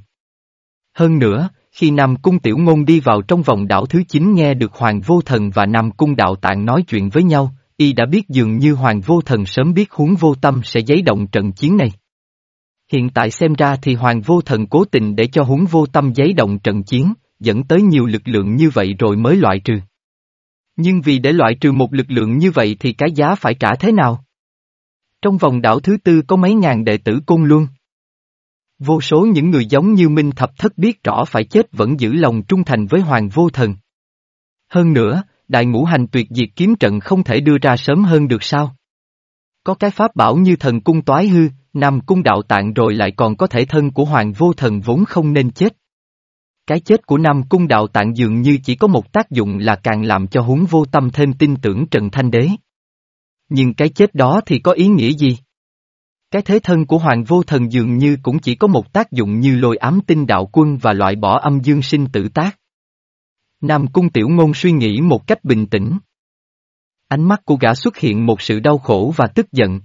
Hơn nữa, khi Nam Cung Tiểu Ngôn đi vào trong vòng đảo thứ 9 nghe được Hoàng Vô Thần và Nam Cung Đạo Tạng nói chuyện với nhau, y đã biết dường như Hoàng Vô Thần sớm biết huống vô tâm sẽ giấy động trận chiến này. Hiện tại xem ra thì Hoàng Vô Thần cố tình để cho huống vô tâm giấy động trận chiến, dẫn tới nhiều lực lượng như vậy rồi mới loại trừ. Nhưng vì để loại trừ một lực lượng như vậy thì cái giá phải trả thế nào? Trong vòng đảo thứ tư có mấy ngàn đệ tử cung luôn. Vô số những người giống như Minh Thập Thất biết rõ phải chết vẫn giữ lòng trung thành với Hoàng Vô Thần. Hơn nữa, đại ngũ hành tuyệt diệt kiếm trận không thể đưa ra sớm hơn được sao? Có cái pháp bảo như thần cung toái hư, nam cung đạo tạng rồi lại còn có thể thân của Hoàng Vô Thần vốn không nên chết. Cái chết của Nam Cung Đạo Tạng dường như chỉ có một tác dụng là càng làm cho huống vô tâm thêm tin tưởng Trần Thanh Đế. Nhưng cái chết đó thì có ý nghĩa gì? Cái thế thân của Hoàng Vô Thần dường như cũng chỉ có một tác dụng như lôi ám tinh đạo quân và loại bỏ âm dương sinh tử tác. Nam Cung Tiểu Ngôn suy nghĩ một cách bình tĩnh. Ánh mắt của gã xuất hiện một sự đau khổ và tức giận.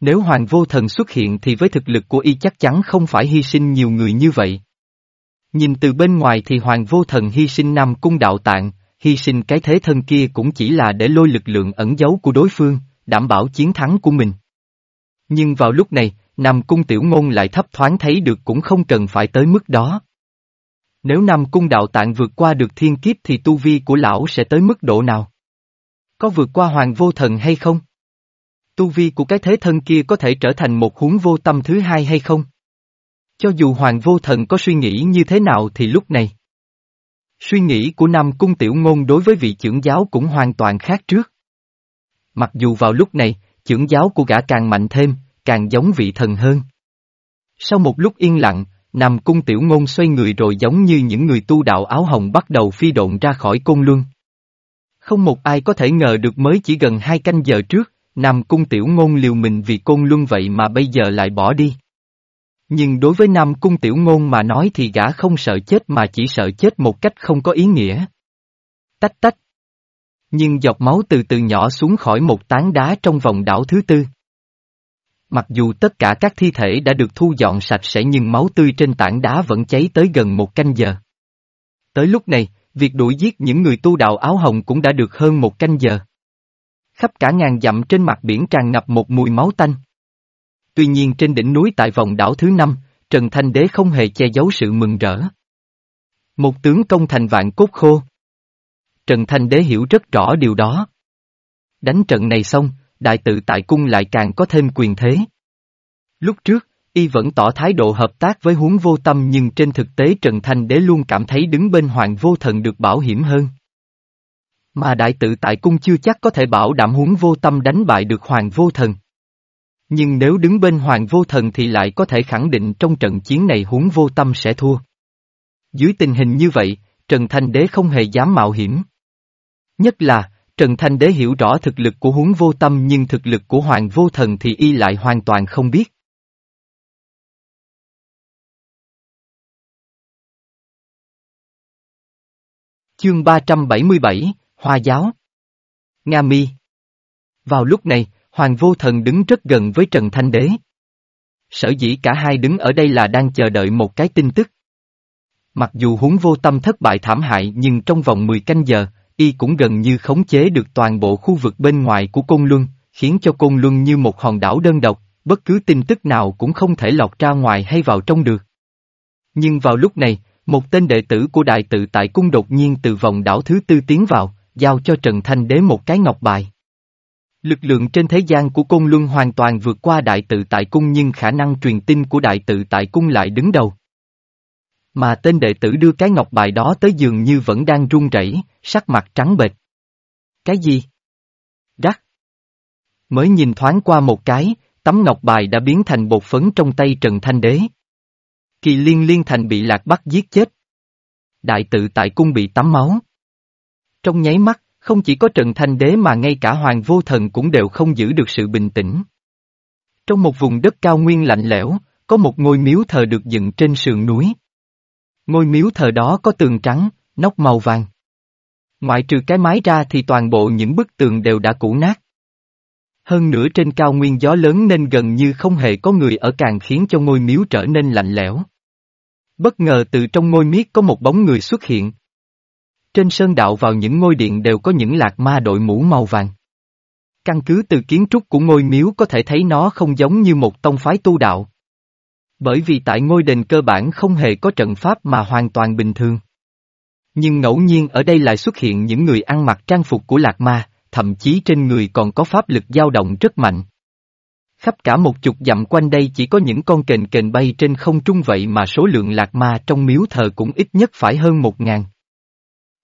Nếu Hoàng Vô Thần xuất hiện thì với thực lực của y chắc chắn không phải hy sinh nhiều người như vậy. Nhìn từ bên ngoài thì Hoàng Vô Thần hy sinh Nam Cung Đạo Tạng, hy sinh cái thế thân kia cũng chỉ là để lôi lực lượng ẩn giấu của đối phương, đảm bảo chiến thắng của mình. Nhưng vào lúc này, Nam Cung Tiểu Ngôn lại thấp thoáng thấy được cũng không cần phải tới mức đó. Nếu Nam Cung Đạo Tạng vượt qua được thiên kiếp thì tu vi của lão sẽ tới mức độ nào? Có vượt qua Hoàng Vô Thần hay không? Tu vi của cái thế thân kia có thể trở thành một huống vô tâm thứ hai hay không? Cho dù Hoàng Vô Thần có suy nghĩ như thế nào thì lúc này. Suy nghĩ của Nam Cung Tiểu Ngôn đối với vị trưởng giáo cũng hoàn toàn khác trước. Mặc dù vào lúc này, trưởng giáo của gã càng mạnh thêm, càng giống vị thần hơn. Sau một lúc yên lặng, Nam Cung Tiểu Ngôn xoay người rồi giống như những người tu đạo áo hồng bắt đầu phi độn ra khỏi côn luân. Không một ai có thể ngờ được mới chỉ gần hai canh giờ trước, Nam Cung Tiểu Ngôn liều mình vì côn luân vậy mà bây giờ lại bỏ đi. Nhưng đối với Nam Cung Tiểu Ngôn mà nói thì gã không sợ chết mà chỉ sợ chết một cách không có ý nghĩa. Tách tách. Nhưng giọt máu từ từ nhỏ xuống khỏi một tán đá trong vòng đảo thứ tư. Mặc dù tất cả các thi thể đã được thu dọn sạch sẽ nhưng máu tươi trên tảng đá vẫn cháy tới gần một canh giờ. Tới lúc này, việc đuổi giết những người tu đạo áo hồng cũng đã được hơn một canh giờ. Khắp cả ngàn dặm trên mặt biển tràn ngập một mùi máu tanh. Tuy nhiên trên đỉnh núi tại vòng đảo thứ năm, Trần Thanh Đế không hề che giấu sự mừng rỡ. Một tướng công thành vạn cốt khô. Trần Thanh Đế hiểu rất rõ điều đó. Đánh trận này xong, đại tự tại cung lại càng có thêm quyền thế. Lúc trước, y vẫn tỏ thái độ hợp tác với huống vô tâm nhưng trên thực tế Trần Thanh Đế luôn cảm thấy đứng bên hoàng vô thần được bảo hiểm hơn. Mà đại tự tại cung chưa chắc có thể bảo đảm huống vô tâm đánh bại được hoàng vô thần. Nhưng nếu đứng bên Hoàng Vô Thần thì lại có thể khẳng định trong trận chiến này huống vô tâm sẽ thua. Dưới tình hình như vậy, Trần Thanh Đế không hề dám mạo hiểm. Nhất là, Trần Thanh Đế hiểu rõ thực lực của huống vô tâm nhưng thực lực của Hoàng Vô Thần thì y lại hoàn toàn không biết. Chương 377, Hoa Giáo Nga Mi Vào lúc này, Hoàng Vô Thần đứng rất gần với Trần Thanh Đế. Sở dĩ cả hai đứng ở đây là đang chờ đợi một cái tin tức. Mặc dù huống vô tâm thất bại thảm hại nhưng trong vòng 10 canh giờ, y cũng gần như khống chế được toàn bộ khu vực bên ngoài của Côn Luân, khiến cho Côn Luân như một hòn đảo đơn độc, bất cứ tin tức nào cũng không thể lọt ra ngoài hay vào trong được. Nhưng vào lúc này, một tên đệ tử của đại tự tại cung đột nhiên từ vòng đảo thứ tư tiến vào, giao cho Trần Thanh Đế một cái ngọc bài. Lực lượng trên thế gian của Côn Luân hoàn toàn vượt qua đại tự tại cung nhưng khả năng truyền tin của đại tự tại cung lại đứng đầu. Mà tên đệ tử đưa cái ngọc bài đó tới giường như vẫn đang run rẩy, sắc mặt trắng bệch. Cái gì? Rắc. Mới nhìn thoáng qua một cái, tấm ngọc bài đã biến thành bột phấn trong tay Trần Thanh Đế. Kỳ liên liên thành bị lạc bắt giết chết. Đại tự tại cung bị tắm máu. Trong nháy mắt, không chỉ có Trần Thanh Đế mà ngay cả Hoàng Vô Thần cũng đều không giữ được sự bình tĩnh. Trong một vùng đất cao nguyên lạnh lẽo, có một ngôi miếu thờ được dựng trên sườn núi. Ngôi miếu thờ đó có tường trắng, nóc màu vàng. Ngoại trừ cái mái ra thì toàn bộ những bức tường đều đã cũ nát. Hơn nữa trên cao nguyên gió lớn nên gần như không hề có người ở càng khiến cho ngôi miếu trở nên lạnh lẽo. Bất ngờ từ trong ngôi miết có một bóng người xuất hiện. Trên sơn đạo vào những ngôi điện đều có những lạc ma đội mũ màu vàng. Căn cứ từ kiến trúc của ngôi miếu có thể thấy nó không giống như một tông phái tu đạo. Bởi vì tại ngôi đền cơ bản không hề có trận pháp mà hoàn toàn bình thường. Nhưng ngẫu nhiên ở đây lại xuất hiện những người ăn mặc trang phục của lạc ma, thậm chí trên người còn có pháp lực dao động rất mạnh. Khắp cả một chục dặm quanh đây chỉ có những con kền kền bay trên không trung vậy mà số lượng lạc ma trong miếu thờ cũng ít nhất phải hơn một ngàn.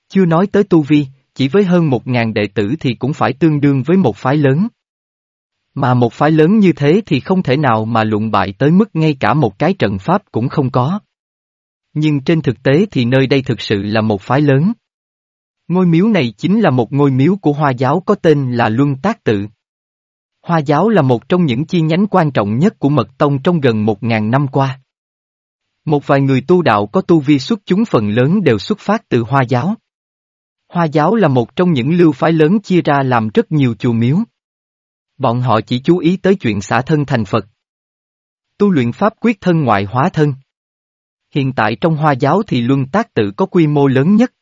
Chưa nói tới tu vi, chỉ với hơn một ngàn đệ tử thì cũng phải tương đương với một phái lớn. Mà một phái lớn như thế thì không thể nào mà luận bại tới mức ngay cả một cái trận pháp cũng không có. Nhưng trên thực tế thì nơi đây thực sự là một phái lớn. Ngôi miếu này chính là một ngôi miếu của Hoa giáo có tên là Luân Tác Tự. Hoa giáo là một trong những chi nhánh quan trọng nhất của Mật Tông trong gần một ngàn năm qua. Một vài người tu đạo có tu vi xuất chúng phần lớn đều xuất phát từ Hoa giáo. Hoa giáo là một trong những lưu phái lớn chia ra làm rất nhiều chùa miếu. Bọn họ chỉ chú ý tới chuyện xả thân thành Phật. Tu luyện pháp quyết thân ngoại hóa thân. Hiện tại trong hoa giáo thì luân tác tự có quy mô lớn nhất.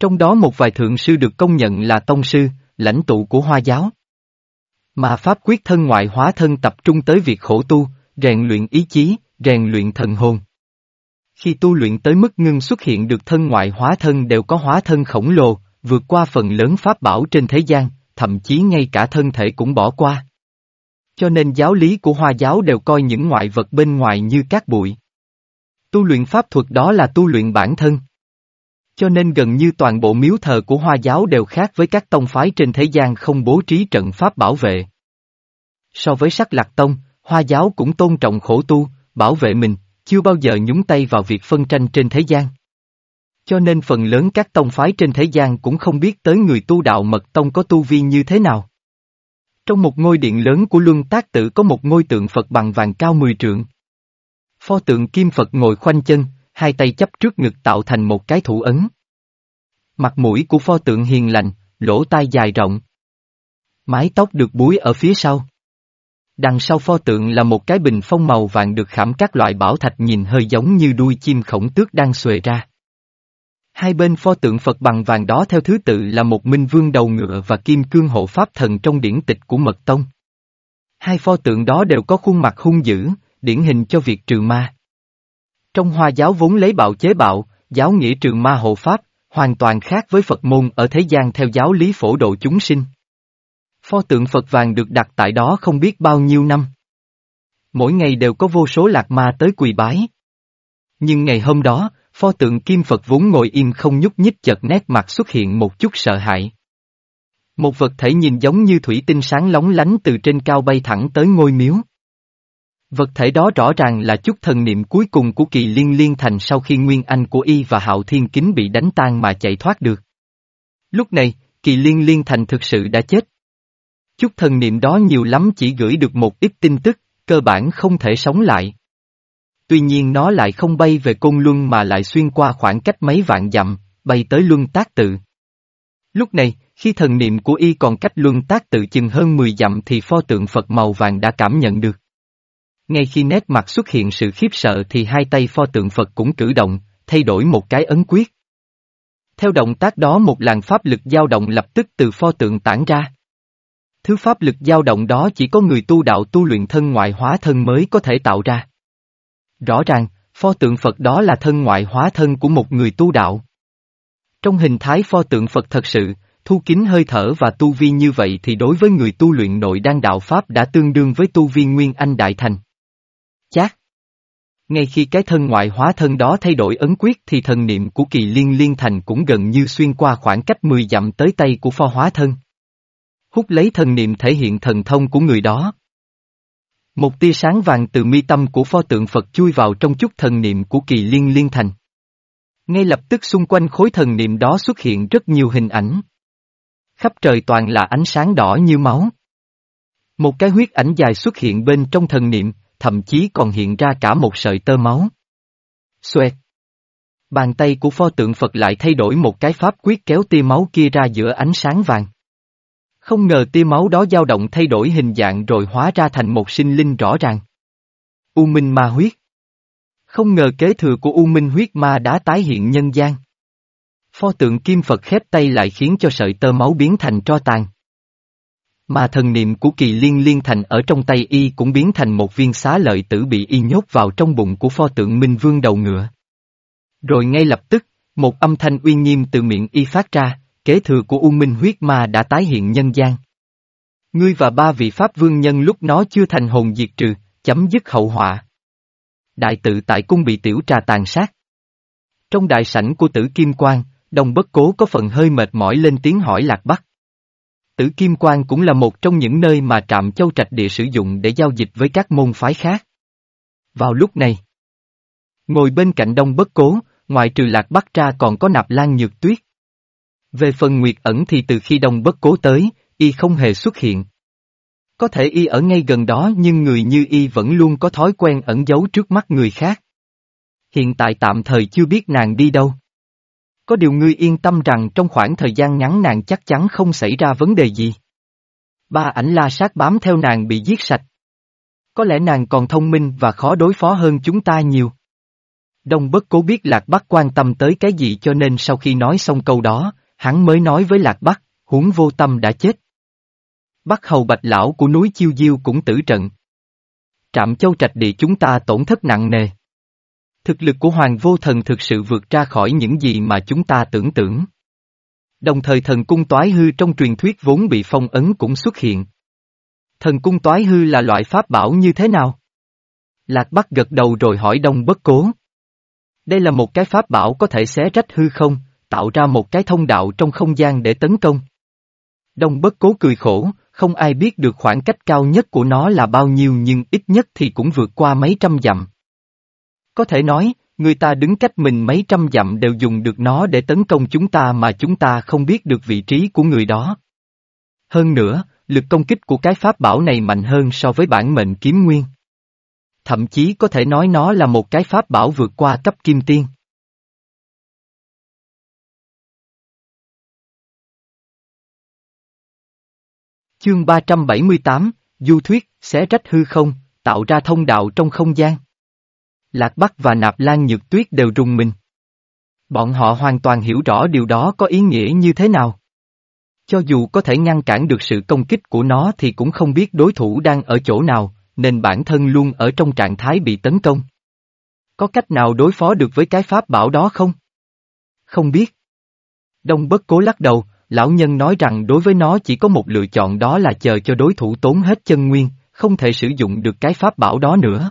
Trong đó một vài thượng sư được công nhận là tông sư, lãnh tụ của hoa giáo. Mà pháp quyết thân ngoại hóa thân tập trung tới việc khổ tu, rèn luyện ý chí, rèn luyện thần hồn. Khi tu luyện tới mức ngưng xuất hiện được thân ngoại hóa thân đều có hóa thân khổng lồ, vượt qua phần lớn pháp bảo trên thế gian, thậm chí ngay cả thân thể cũng bỏ qua. Cho nên giáo lý của hoa giáo đều coi những ngoại vật bên ngoài như cát bụi. Tu luyện pháp thuật đó là tu luyện bản thân. Cho nên gần như toàn bộ miếu thờ của Hoa giáo đều khác với các tông phái trên thế gian không bố trí trận pháp bảo vệ. So với sắc lạc tông, Hoa giáo cũng tôn trọng khổ tu, bảo vệ mình, chưa bao giờ nhúng tay vào việc phân tranh trên thế gian. Cho nên phần lớn các tông phái trên thế gian cũng không biết tới người tu đạo mật tông có tu vi như thế nào. Trong một ngôi điện lớn của Luân Tác Tự có một ngôi tượng Phật bằng vàng cao 10 trượng. Pho tượng Kim Phật ngồi khoanh chân, hai tay chấp trước ngực tạo thành một cái thủ ấn. Mặt mũi của pho tượng hiền lành, lỗ tai dài rộng. Mái tóc được búi ở phía sau. Đằng sau pho tượng là một cái bình phong màu vàng được khảm các loại bảo thạch nhìn hơi giống như đuôi chim khổng tước đang xuề ra. Hai bên pho tượng Phật bằng vàng đó theo thứ tự là một minh vương đầu ngựa và kim cương hộ pháp thần trong điển tịch của Mật Tông. Hai pho tượng đó đều có khuôn mặt hung dữ, điển hình cho việc trừ ma. Trong hoa giáo vốn lấy bạo chế bạo, giáo nghĩa trừ ma hộ pháp, hoàn toàn khác với Phật môn ở thế gian theo giáo lý phổ độ chúng sinh. Pho tượng Phật vàng được đặt tại đó không biết bao nhiêu năm. Mỗi ngày đều có vô số lạc ma tới quỳ bái. Nhưng ngày hôm đó, pho tượng kim Phật vốn ngồi im không nhúc nhích chợt nét mặt xuất hiện một chút sợ hãi. Một vật thể nhìn giống như thủy tinh sáng lóng lánh từ trên cao bay thẳng tới ngôi miếu. Vật thể đó rõ ràng là chút thần niệm cuối cùng của kỳ liên liên thành sau khi Nguyên Anh của Y và Hạo Thiên Kính bị đánh tan mà chạy thoát được. Lúc này, kỳ liên liên thành thực sự đã chết. Chút thần niệm đó nhiều lắm chỉ gửi được một ít tin tức, cơ bản không thể sống lại. Tuy nhiên nó lại không bay về côn luân mà lại xuyên qua khoảng cách mấy vạn dặm, bay tới luân tác tự. Lúc này, khi thần niệm của y còn cách luân tác tự chừng hơn 10 dặm thì pho tượng Phật màu vàng đã cảm nhận được. Ngay khi nét mặt xuất hiện sự khiếp sợ thì hai tay pho tượng Phật cũng cử động, thay đổi một cái ấn quyết. Theo động tác đó một làn pháp lực dao động lập tức từ pho tượng tản ra. Thứ pháp lực dao động đó chỉ có người tu đạo tu luyện thân ngoại hóa thân mới có thể tạo ra. Rõ ràng, pho tượng Phật đó là thân ngoại hóa thân của một người tu đạo. Trong hình thái pho tượng Phật thật sự, thu kín hơi thở và tu vi như vậy thì đối với người tu luyện nội đang đạo Pháp đã tương đương với tu vi Nguyên Anh Đại Thành. Chát! Ngay khi cái thân ngoại hóa thân đó thay đổi ấn quyết thì thần niệm của kỳ liên liên thành cũng gần như xuyên qua khoảng cách 10 dặm tới tay của pho hóa thân. Hút lấy thần niệm thể hiện thần thông của người đó. Một tia sáng vàng từ mi tâm của pho tượng Phật chui vào trong chút thần niệm của kỳ liên liên thành. Ngay lập tức xung quanh khối thần niệm đó xuất hiện rất nhiều hình ảnh. Khắp trời toàn là ánh sáng đỏ như máu. Một cái huyết ảnh dài xuất hiện bên trong thần niệm, thậm chí còn hiện ra cả một sợi tơ máu. Xoẹt. Bàn tay của pho tượng Phật lại thay đổi một cái pháp quyết kéo tia máu kia ra giữa ánh sáng vàng. Không ngờ tia máu đó dao động thay đổi hình dạng rồi hóa ra thành một sinh linh rõ ràng. U Minh Ma Huyết Không ngờ kế thừa của U Minh Huyết Ma đã tái hiện nhân gian. Pho tượng Kim Phật khép tay lại khiến cho sợi tơ máu biến thành tro tàn. Mà thần niệm của kỳ liên liên thành ở trong tay y cũng biến thành một viên xá lợi tử bị y nhốt vào trong bụng của pho tượng Minh Vương đầu ngựa. Rồi ngay lập tức, một âm thanh uy nghiêm từ miệng y phát ra, kế thừa của U Minh huyết ma đã tái hiện nhân gian. Ngươi và ba vị Pháp vương nhân lúc nó chưa thành hồn diệt trừ, chấm dứt hậu họa. Đại tự tại cung bị tiểu trà tàn sát. Trong đại sảnh của tử Kim Quang, đồng bất cố có phần hơi mệt mỏi lên tiếng hỏi Lạc Bắc. Tử Kim Quang cũng là một trong những nơi mà trạm châu trạch địa sử dụng để giao dịch với các môn phái khác. Vào lúc này, ngồi bên cạnh đông bất cố, ngoài trừ lạc bắc ra còn có nạp lan nhược tuyết. Về phần Nguyệt ẩn thì từ khi đông bất cố tới, y không hề xuất hiện. Có thể y ở ngay gần đó nhưng người như y vẫn luôn có thói quen ẩn giấu trước mắt người khác. Hiện tại tạm thời chưa biết nàng đi đâu. Có điều ngươi yên tâm rằng trong khoảng thời gian ngắn nàng chắc chắn không xảy ra vấn đề gì. Ba ảnh la sát bám theo nàng bị giết sạch. Có lẽ nàng còn thông minh và khó đối phó hơn chúng ta nhiều. Đông bất cố biết Lạc Bắc quan tâm tới cái gì cho nên sau khi nói xong câu đó, hắn mới nói với Lạc Bắc, huống vô tâm đã chết. Bắc hầu bạch lão của núi Chiêu Diêu cũng tử trận. Trạm châu trạch địa chúng ta tổn thất nặng nề. Thực lực của Hoàng Vô Thần thực sự vượt ra khỏi những gì mà chúng ta tưởng tượng. Đồng thời thần cung toái hư trong truyền thuyết vốn bị phong ấn cũng xuất hiện. Thần cung toái hư là loại pháp bảo như thế nào? Lạc Bắc gật đầu rồi hỏi Đông Bất Cố. Đây là một cái pháp bảo có thể xé rách hư không, tạo ra một cái thông đạo trong không gian để tấn công. Đông Bất Cố cười khổ, không ai biết được khoảng cách cao nhất của nó là bao nhiêu nhưng ít nhất thì cũng vượt qua mấy trăm dặm. Có thể nói, người ta đứng cách mình mấy trăm dặm đều dùng được nó để tấn công chúng ta mà chúng ta không biết được vị trí của người đó. Hơn nữa, lực công kích của cái pháp bảo này mạnh hơn so với bản mệnh kiếm nguyên. Thậm chí có thể nói nó là một cái pháp bảo vượt qua cấp kim tiên. Chương 378, Du Thuyết, xé rách hư không, tạo ra thông đạo trong không gian. Lạc Bắc và Nạp Lan Nhược Tuyết đều rùng mình. Bọn họ hoàn toàn hiểu rõ điều đó có ý nghĩa như thế nào. Cho dù có thể ngăn cản được sự công kích của nó thì cũng không biết đối thủ đang ở chỗ nào, nên bản thân luôn ở trong trạng thái bị tấn công. Có cách nào đối phó được với cái pháp bảo đó không? Không biết. Đông bất cố lắc đầu, lão nhân nói rằng đối với nó chỉ có một lựa chọn đó là chờ cho đối thủ tốn hết chân nguyên, không thể sử dụng được cái pháp bảo đó nữa.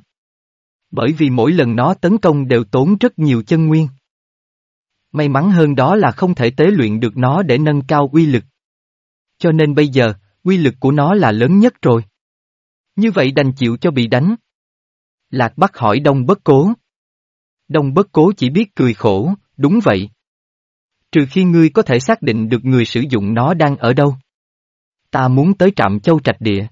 Bởi vì mỗi lần nó tấn công đều tốn rất nhiều chân nguyên. May mắn hơn đó là không thể tế luyện được nó để nâng cao uy lực. Cho nên bây giờ, uy lực của nó là lớn nhất rồi. Như vậy đành chịu cho bị đánh. Lạc Bắc hỏi Đông Bất Cố. Đông Bất Cố chỉ biết cười khổ, đúng vậy. Trừ khi ngươi có thể xác định được người sử dụng nó đang ở đâu. Ta muốn tới trạm châu trạch địa.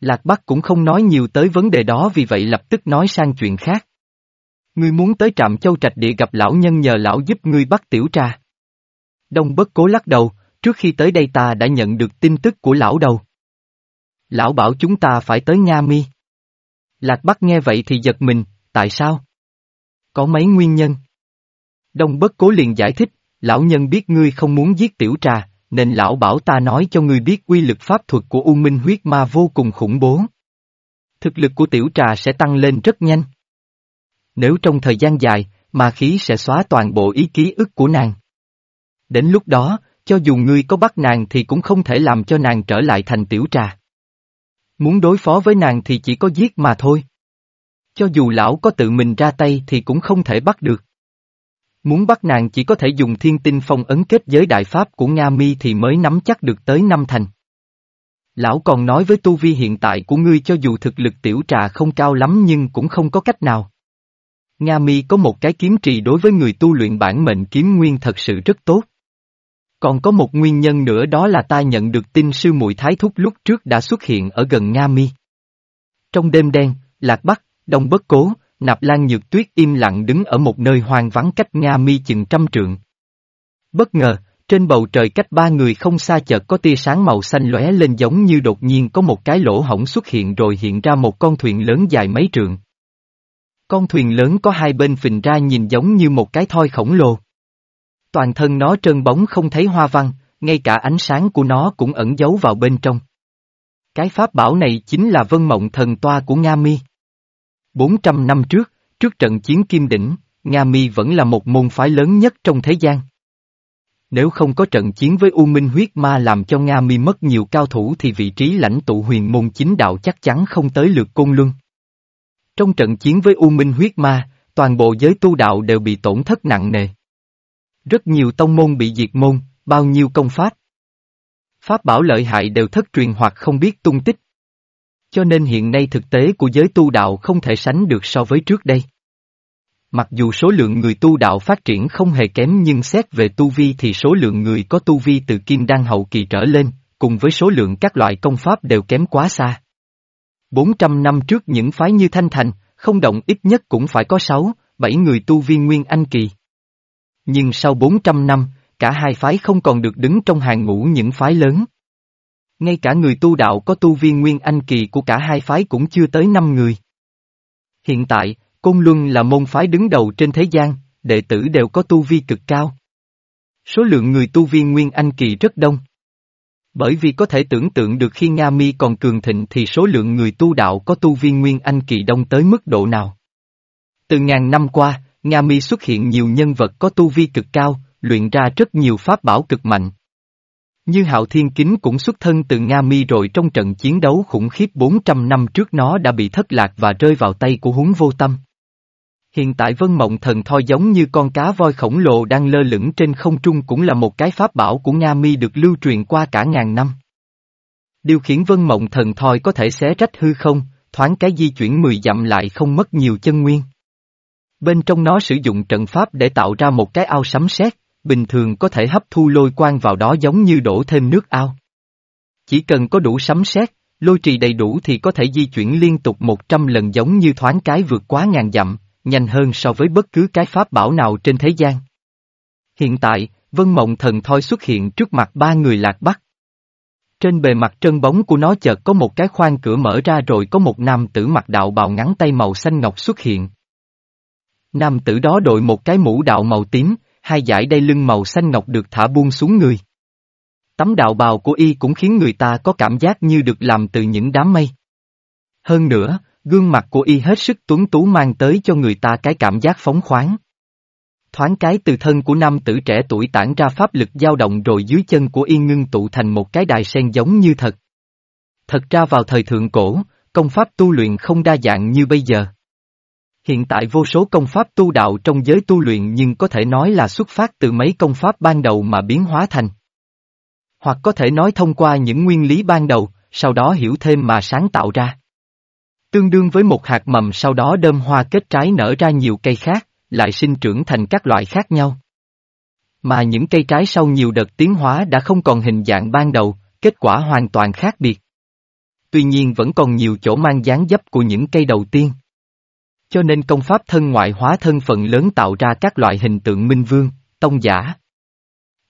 Lạc Bắc cũng không nói nhiều tới vấn đề đó vì vậy lập tức nói sang chuyện khác. Ngươi muốn tới trạm châu trạch địa gặp lão nhân nhờ lão giúp ngươi bắt tiểu trà. Đông bất cố lắc đầu, trước khi tới đây ta đã nhận được tin tức của lão đầu. Lão bảo chúng ta phải tới Nga Mi. Lạc Bắc nghe vậy thì giật mình, tại sao? Có mấy nguyên nhân. Đông bất cố liền giải thích, lão nhân biết ngươi không muốn giết tiểu trà, nên lão bảo ta nói cho ngươi biết quy lực pháp thuật của U Minh huyết ma vô cùng khủng bố. Thực lực của tiểu trà sẽ tăng lên rất nhanh. Nếu trong thời gian dài, ma khí sẽ xóa toàn bộ ý ký ức của nàng. Đến lúc đó, cho dù ngươi có bắt nàng thì cũng không thể làm cho nàng trở lại thành tiểu trà. Muốn đối phó với nàng thì chỉ có giết mà thôi. Cho dù lão có tự mình ra tay thì cũng không thể bắt được. Muốn bắt nàng chỉ có thể dùng thiên tinh phong ấn kết giới đại pháp của Nga Mi thì mới nắm chắc được tới năm thành. Lão còn nói với tu vi hiện tại của ngươi cho dù thực lực tiểu trà không cao lắm nhưng cũng không có cách nào. Nga Mi có một cái kiếm trì đối với người tu luyện bản mệnh kiếm nguyên thật sự rất tốt. Còn có một nguyên nhân nữa đó là ta nhận được tin sư muội thái thúc lúc trước đã xuất hiện ở gần Nga Mi. Trong đêm đen, Lạc Bắc, Đông Bất Cố, Nạp Lan Nhược Tuyết im lặng đứng ở một nơi hoang vắng cách Nga Mi chừng trăm trượng. Bất ngờ, trên bầu trời cách ba người không xa chợt có tia sáng màu xanh lóe lên giống như đột nhiên có một cái lỗ hổng xuất hiện rồi hiện ra một con thuyền lớn dài mấy trượng. Con thuyền lớn có hai bên phình ra nhìn giống như một cái thoi khổng lồ. Toàn thân nó trơn bóng không thấy hoa văn, ngay cả ánh sáng của nó cũng ẩn giấu vào bên trong. Cái pháp bảo này chính là vân mộng thần toa của Nga Mi. 400 năm trước, trước trận chiến Kim Đỉnh, Nga Mi vẫn là một môn phái lớn nhất trong thế gian. Nếu không có trận chiến với U Minh huyết ma làm cho Nga Mi mất nhiều cao thủ thì vị trí lãnh tụ huyền môn chính đạo chắc chắn không tới lượt côn luân. Trong trận chiến với U Minh huyết ma, toàn bộ giới tu đạo đều bị tổn thất nặng nề. Rất nhiều tông môn bị diệt môn, bao nhiêu công pháp. Pháp bảo lợi hại đều thất truyền hoặc không biết tung tích. Cho nên hiện nay thực tế của giới tu đạo không thể sánh được so với trước đây. Mặc dù số lượng người tu đạo phát triển không hề kém nhưng xét về tu vi thì số lượng người có tu vi từ kim đan hậu kỳ trở lên, cùng với số lượng các loại công pháp đều kém quá xa. 400 năm trước những phái như Thanh Thành, không động ít nhất cũng phải có 6, 7 người tu vi nguyên anh kỳ. Nhưng sau 400 năm, cả hai phái không còn được đứng trong hàng ngũ những phái lớn. Ngay cả người tu đạo có tu viên nguyên anh kỳ của cả hai phái cũng chưa tới năm người. Hiện tại, Côn Luân là môn phái đứng đầu trên thế gian, đệ tử đều có tu vi cực cao. Số lượng người tu viên nguyên anh kỳ rất đông. Bởi vì có thể tưởng tượng được khi Nga Mi còn cường thịnh thì số lượng người tu đạo có tu viên nguyên anh kỳ đông tới mức độ nào. Từ ngàn năm qua, Nga Mi xuất hiện nhiều nhân vật có tu vi cực cao, luyện ra rất nhiều pháp bảo cực mạnh. Như Hạo Thiên Kính cũng xuất thân từ Nga Mi rồi trong trận chiến đấu khủng khiếp 400 năm trước nó đã bị thất lạc và rơi vào tay của huống vô tâm. Hiện tại vân mộng thần thoi giống như con cá voi khổng lồ đang lơ lửng trên không trung cũng là một cái pháp bảo của Nga Mi được lưu truyền qua cả ngàn năm. Điều khiển vân mộng thần thoi có thể xé rách hư không, thoáng cái di chuyển mười dặm lại không mất nhiều chân nguyên. Bên trong nó sử dụng trận pháp để tạo ra một cái ao sấm sét, bình thường có thể hấp thu lôi quang vào đó giống như đổ thêm nước ao. Chỉ cần có đủ sấm sét, lôi trì đầy đủ thì có thể di chuyển liên tục 100 lần giống như thoáng cái vượt quá ngàn dặm, nhanh hơn so với bất cứ cái pháp bảo nào trên thế gian. Hiện tại, Vân Mộng Thần Thoi xuất hiện trước mặt ba người lạc bắc. Trên bề mặt trơn bóng của nó chợt có một cái khoang cửa mở ra rồi có một nam tử mặc đạo bào ngắn tay màu xanh ngọc xuất hiện. Nam tử đó đội một cái mũ đạo màu tím, hai dải đai lưng màu xanh ngọc được thả buông xuống người. Tấm đạo bào của y cũng khiến người ta có cảm giác như được làm từ những đám mây. Hơn nữa, gương mặt của y hết sức tuấn tú mang tới cho người ta cái cảm giác phóng khoáng. Thoáng cái từ thân của nam tử trẻ tuổi tản ra pháp lực dao động rồi dưới chân của y ngưng tụ thành một cái đài sen giống như thật. Thật ra vào thời thượng cổ, công pháp tu luyện không đa dạng như bây giờ. Hiện tại vô số công pháp tu đạo trong giới tu luyện nhưng có thể nói là xuất phát từ mấy công pháp ban đầu mà biến hóa thành. Hoặc có thể nói thông qua những nguyên lý ban đầu, sau đó hiểu thêm mà sáng tạo ra. Tương đương với một hạt mầm sau đó đơm hoa kết trái nở ra nhiều cây khác, lại sinh trưởng thành các loại khác nhau. Mà những cây trái sau nhiều đợt tiến hóa đã không còn hình dạng ban đầu, kết quả hoàn toàn khác biệt. Tuy nhiên vẫn còn nhiều chỗ mang dáng dấp của những cây đầu tiên. Cho nên công pháp thân ngoại hóa thân phần lớn tạo ra các loại hình tượng minh vương, tông giả.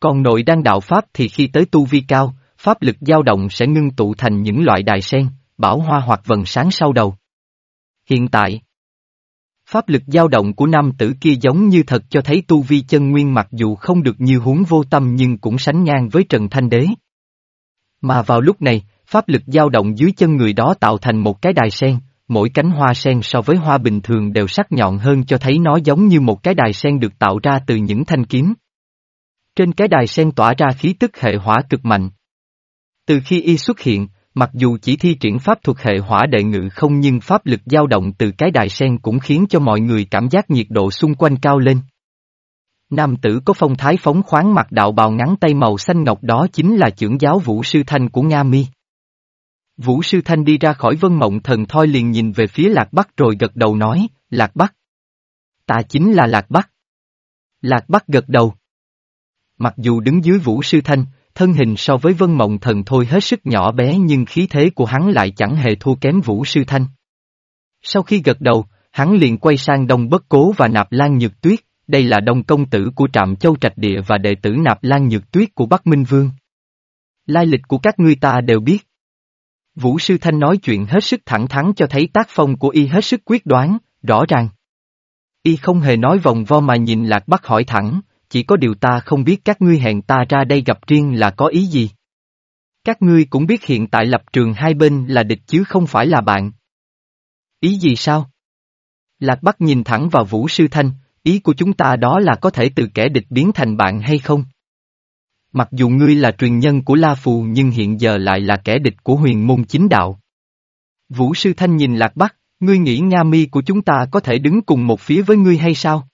Còn nội đăng đạo pháp thì khi tới tu vi cao, pháp lực dao động sẽ ngưng tụ thành những loại đài sen, bảo hoa hoặc vần sáng sau đầu. Hiện tại, pháp lực dao động của nam tử kia giống như thật cho thấy tu vi chân nguyên mặc dù không được như huống vô tâm nhưng cũng sánh ngang với Trần Thanh Đế. Mà vào lúc này, pháp lực dao động dưới chân người đó tạo thành một cái đài sen, mỗi cánh hoa sen so với hoa bình thường đều sắc nhọn hơn cho thấy nó giống như một cái đài sen được tạo ra từ những thanh kiếm. Trên cái đài sen tỏa ra khí tức hệ hỏa cực mạnh. Từ khi y xuất hiện, mặc dù chỉ thi triển pháp thuộc hệ hỏa đệ ngự không nhưng pháp lực dao động từ cái đài sen cũng khiến cho mọi người cảm giác nhiệt độ xung quanh cao lên. Nam tử có phong thái phóng khoáng mặc đạo bào ngắn tay màu xanh ngọc đó chính là trưởng giáo Vũ Sư Thanh của Nga Mi. Vũ Sư Thanh đi ra khỏi vân mộng thần thoi liền nhìn về phía Lạc Bắc rồi gật đầu nói, Lạc Bắc. Ta chính là Lạc Bắc. Lạc Bắc gật đầu. Mặc dù đứng dưới Vũ Sư Thanh, thân hình so với vân mộng thần thôi hết sức nhỏ bé nhưng khí thế của hắn lại chẳng hề thua kém Vũ Sư Thanh. Sau khi gật đầu, hắn liền quay sang Đông Bất Cố và Nạp Lan Nhược Tuyết, đây là đông công tử của trạm châu trạch địa và đệ tử Nạp Lan Nhược Tuyết của Bắc Minh Vương. Lai lịch của các ngươi ta đều biết. Vũ Sư Thanh nói chuyện hết sức thẳng thắn cho thấy tác phong của y hết sức quyết đoán, rõ ràng. Y không hề nói vòng vo mà nhìn Lạc Bắc hỏi thẳng, chỉ có điều ta không biết các ngươi hẹn ta ra đây gặp riêng là có ý gì. Các ngươi cũng biết hiện tại lập trường hai bên là địch chứ không phải là bạn. Ý gì sao? Lạc Bắc nhìn thẳng vào Vũ Sư Thanh, ý của chúng ta đó là có thể từ kẻ địch biến thành bạn hay không? Mặc dù ngươi là truyền nhân của La Phù nhưng hiện giờ lại là kẻ địch của huyền môn chính đạo. Vũ Sư Thanh nhìn Lạc Bắc, ngươi nghĩ Nga mi của chúng ta có thể đứng cùng một phía với ngươi hay sao?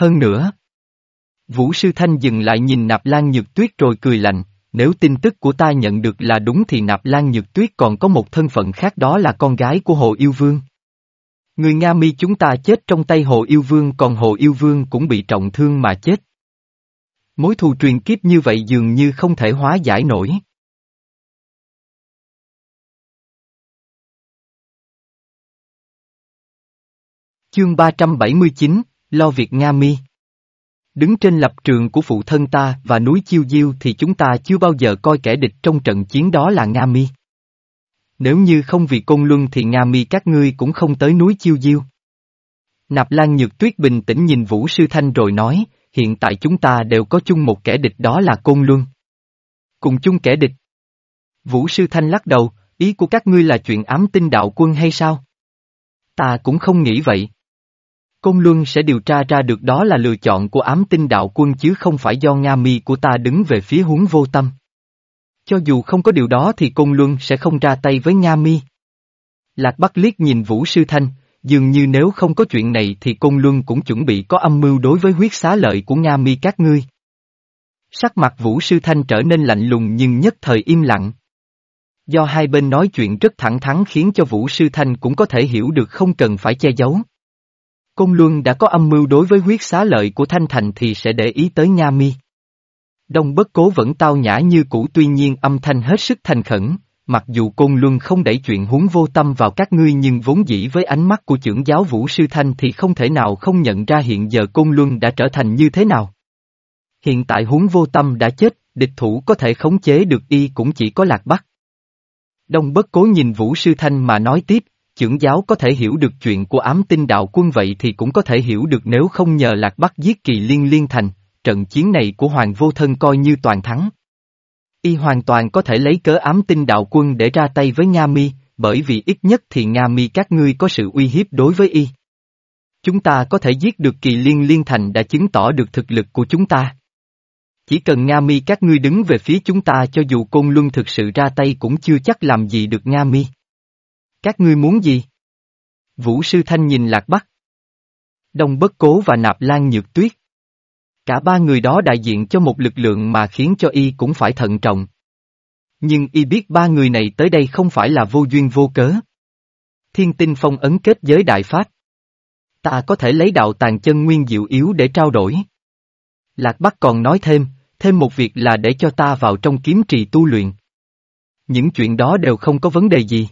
Hơn nữa. Vũ Sư Thanh dừng lại nhìn Nạp Lan Nhược Tuyết rồi cười lạnh, nếu tin tức của ta nhận được là đúng thì Nạp Lan Nhược Tuyết còn có một thân phận khác đó là con gái của Hồ Yêu Vương. Người Nga mi chúng ta chết trong tay Hồ Yêu Vương còn Hồ Yêu Vương cũng bị trọng thương mà chết. Mối thù truyền kiếp như vậy dường như không thể hóa giải nổi. Chương 379, Lo việc Nga Mi Đứng trên lập trường của phụ thân ta và núi Chiêu Diêu thì chúng ta chưa bao giờ coi kẻ địch trong trận chiến đó là Nga Mi. Nếu như không vì Côn Luân thì Nga Mi các ngươi cũng không tới núi Chiêu Diêu. Nạp Lan Nhược Tuyết bình tĩnh nhìn Vũ Sư Thanh rồi nói, hiện tại chúng ta đều có chung một kẻ địch đó là Côn Luân. Cùng chung kẻ địch. Vũ Sư Thanh lắc đầu, ý của các ngươi là chuyện ám tinh đạo quân hay sao? Ta cũng không nghĩ vậy. Côn Luân sẽ điều tra ra được đó là lựa chọn của ám tinh đạo quân chứ không phải do Nga mi của ta đứng về phía huống vô tâm. Cho dù không có điều đó thì Côn Luân sẽ không ra tay với Nga mi. Lạc Bắc liếc nhìn Vũ Sư Thanh, dường như nếu không có chuyện này thì Côn Luân cũng chuẩn bị có âm mưu đối với huyết xá lợi của Nga mi các ngươi. Sắc mặt Vũ Sư Thanh trở nên lạnh lùng nhưng nhất thời im lặng. Do hai bên nói chuyện rất thẳng thắn khiến cho Vũ Sư Thanh cũng có thể hiểu được không cần phải che giấu. Côn Luân đã có âm mưu đối với huyết xá lợi của Thanh Thành thì sẽ để ý tới Nga Mi. Đông bất cố vẫn tao nhã như cũ tuy nhiên âm thanh hết sức thành khẩn, mặc dù Côn Luân không đẩy chuyện huống vô tâm vào các ngươi nhưng vốn dĩ với ánh mắt của trưởng giáo Vũ Sư Thanh thì không thể nào không nhận ra hiện giờ Côn Luân đã trở thành như thế nào. Hiện tại huống vô tâm đã chết, địch thủ có thể khống chế được y cũng chỉ có lạc bắc. Đông bất cố nhìn Vũ Sư Thanh mà nói tiếp, trưởng giáo có thể hiểu được chuyện của ám tinh đạo quân vậy thì cũng có thể hiểu được nếu không nhờ lạc bắc giết kỳ liên liên thành, trận chiến này của Hoàng Vô Thân coi như toàn thắng. Y hoàn toàn có thể lấy cớ ám tinh đạo quân để ra tay với Nga Mi, bởi vì ít nhất thì Nga Mi các ngươi có sự uy hiếp đối với Y. Chúng ta có thể giết được kỳ liên liên thành đã chứng tỏ được thực lực của chúng ta. Chỉ cần Nga Mi các ngươi đứng về phía chúng ta cho dù Côn Luân thực sự ra tay cũng chưa chắc làm gì được Nga Mi. Các ngươi muốn gì? Vũ Sư Thanh nhìn Lạc Bắc. Đông Bất Cố và Nạp Lan Nhược Tuyết. Cả ba người đó đại diện cho một lực lượng mà khiến cho y cũng phải thận trọng. Nhưng y biết ba người này tới đây không phải là vô duyên vô cớ. Thiên tinh phong ấn kết giới đại pháp. Ta có thể lấy đạo tàn chân nguyên diệu yếu để trao đổi. Lạc Bắc còn nói thêm, thêm một việc là để cho ta vào trong kiếm trì tu luyện. Những chuyện đó đều không có vấn đề gì.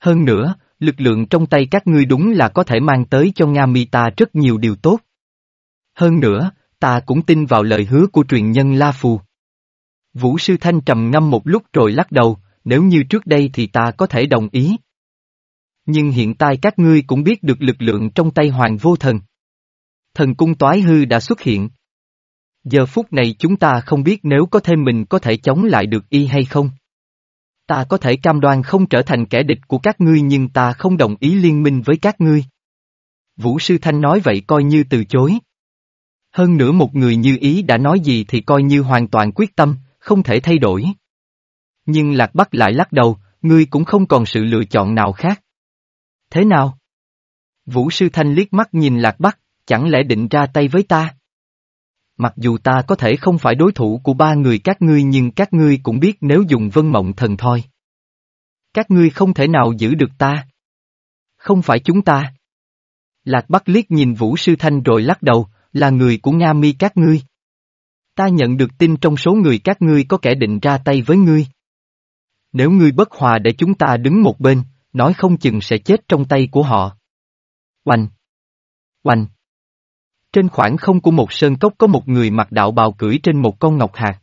Hơn nữa, lực lượng trong tay các ngươi đúng là có thể mang tới cho Nga mi ta rất nhiều điều tốt. Hơn nữa, ta cũng tin vào lời hứa của truyền nhân La Phù. Vũ Sư Thanh trầm ngâm một lúc rồi lắc đầu, nếu như trước đây thì ta có thể đồng ý. Nhưng hiện tại các ngươi cũng biết được lực lượng trong tay Hoàng Vô Thần. Thần cung toái hư đã xuất hiện. Giờ phút này chúng ta không biết nếu có thêm mình có thể chống lại được y hay không. Ta có thể cam đoan không trở thành kẻ địch của các ngươi nhưng ta không đồng ý liên minh với các ngươi. Vũ Sư Thanh nói vậy coi như từ chối. Hơn nữa một người như ý đã nói gì thì coi như hoàn toàn quyết tâm, không thể thay đổi. Nhưng Lạc Bắc lại lắc đầu, ngươi cũng không còn sự lựa chọn nào khác. Thế nào? Vũ Sư Thanh liếc mắt nhìn Lạc Bắc, chẳng lẽ định ra tay với ta? Mặc dù ta có thể không phải đối thủ của ba người các ngươi nhưng các ngươi cũng biết nếu dùng vân mộng thần thôi. Các ngươi không thể nào giữ được ta. Không phải chúng ta. Lạc Bắc liếc nhìn Vũ Sư Thanh rồi lắc đầu, là người của Nga mi các ngươi. Ta nhận được tin trong số người các ngươi có kẻ định ra tay với ngươi. Nếu ngươi bất hòa để chúng ta đứng một bên, nói không chừng sẽ chết trong tay của họ. Oanh! Oanh! Trên khoảng không của một sơn cốc có một người mặc đạo bào cưỡi trên một con ngọc hạt.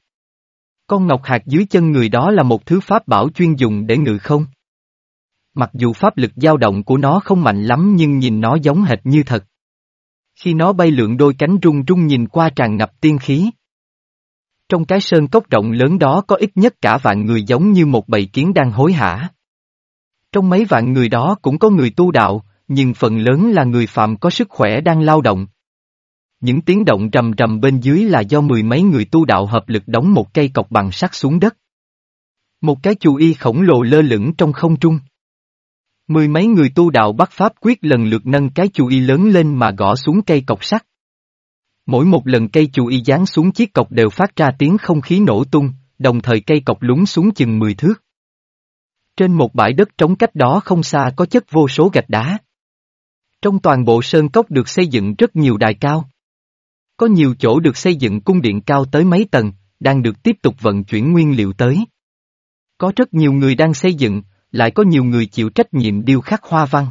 Con ngọc hạt dưới chân người đó là một thứ pháp bảo chuyên dùng để ngự không. Mặc dù pháp lực dao động của nó không mạnh lắm nhưng nhìn nó giống hệt như thật. Khi nó bay lượn đôi cánh rung rung nhìn qua tràn ngập tiên khí. Trong cái sơn cốc rộng lớn đó có ít nhất cả vạn người giống như một bầy kiến đang hối hả. Trong mấy vạn người đó cũng có người tu đạo, nhưng phần lớn là người phạm có sức khỏe đang lao động. Những tiếng động rầm rầm bên dưới là do mười mấy người tu đạo hợp lực đóng một cây cọc bằng sắt xuống đất. Một cái chù y khổng lồ lơ lửng trong không trung. Mười mấy người tu đạo bắt pháp quyết lần lượt nâng cái chú y lớn lên mà gõ xuống cây cọc sắt. Mỗi một lần cây chú y giáng xuống chiếc cọc đều phát ra tiếng không khí nổ tung, đồng thời cây cọc lún xuống chừng 10 thước. Trên một bãi đất trống cách đó không xa có chất vô số gạch đá. Trong toàn bộ sơn cốc được xây dựng rất nhiều đài cao. Có nhiều chỗ được xây dựng cung điện cao tới mấy tầng, đang được tiếp tục vận chuyển nguyên liệu tới. Có rất nhiều người đang xây dựng, lại có nhiều người chịu trách nhiệm điêu khắc hoa văn.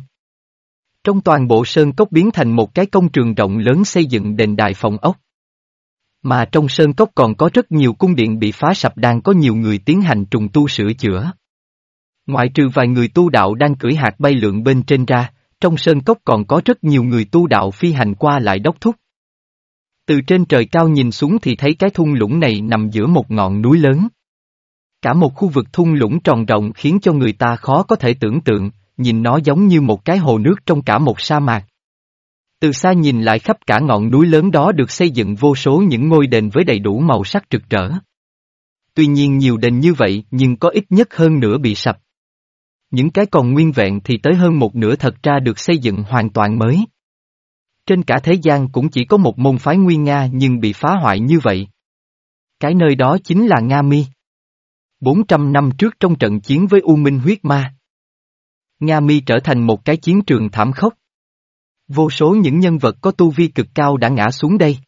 Trong toàn bộ sơn cốc biến thành một cái công trường rộng lớn xây dựng đền đài phòng ốc. Mà trong sơn cốc còn có rất nhiều cung điện bị phá sập đang có nhiều người tiến hành trùng tu sửa chữa. Ngoại trừ vài người tu đạo đang cưỡi hạt bay lượn bên trên ra, trong sơn cốc còn có rất nhiều người tu đạo phi hành qua lại đốc thúc. Từ trên trời cao nhìn xuống thì thấy cái thung lũng này nằm giữa một ngọn núi lớn. Cả một khu vực thung lũng tròn rộng khiến cho người ta khó có thể tưởng tượng, nhìn nó giống như một cái hồ nước trong cả một sa mạc. Từ xa nhìn lại khắp cả ngọn núi lớn đó được xây dựng vô số những ngôi đền với đầy đủ màu sắc rực rỡ. Tuy nhiên nhiều đền như vậy nhưng có ít nhất hơn nửa bị sập. Những cái còn nguyên vẹn thì tới hơn một nửa thật ra được xây dựng hoàn toàn mới. Trên cả thế gian cũng chỉ có một môn phái nguyên Nga nhưng bị phá hoại như vậy. Cái nơi đó chính là Nga Mi. 400 năm trước trong trận chiến với U Minh huyết ma. Nga Mi trở thành một cái chiến trường thảm khốc. Vô số những nhân vật có tu vi cực cao đã ngã xuống đây.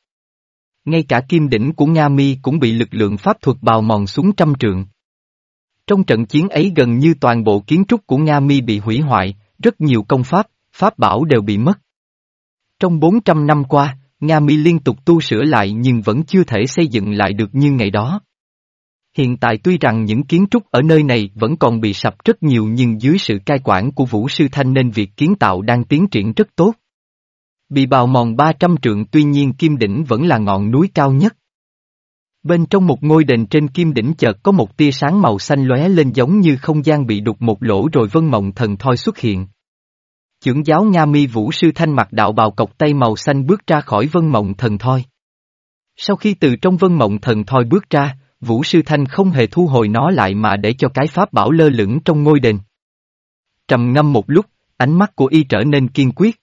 Ngay cả kim đỉnh của Nga Mi cũng bị lực lượng pháp thuật bào mòn xuống trăm trượng. Trong trận chiến ấy gần như toàn bộ kiến trúc của Nga Mi bị hủy hoại, rất nhiều công pháp, pháp bảo đều bị mất. Trong 400 năm qua, Nga Mi liên tục tu sửa lại nhưng vẫn chưa thể xây dựng lại được như ngày đó. Hiện tại tuy rằng những kiến trúc ở nơi này vẫn còn bị sập rất nhiều nhưng dưới sự cai quản của Vũ Sư Thanh nên việc kiến tạo đang tiến triển rất tốt. Bị bào mòn 300 trượng tuy nhiên Kim Đỉnh vẫn là ngọn núi cao nhất. Bên trong một ngôi đền trên Kim Đỉnh chợt có một tia sáng màu xanh lóe lên giống như không gian bị đục một lỗ rồi vân mộng thần thoi xuất hiện. Chưởng giáo Nga mi Vũ Sư Thanh mặc đạo bào cọc tay màu xanh bước ra khỏi vân mộng thần thoi. Sau khi từ trong vân mộng thần thoi bước ra, Vũ Sư Thanh không hề thu hồi nó lại mà để cho cái pháp bảo lơ lửng trong ngôi đền. Trầm ngâm một lúc, ánh mắt của y trở nên kiên quyết.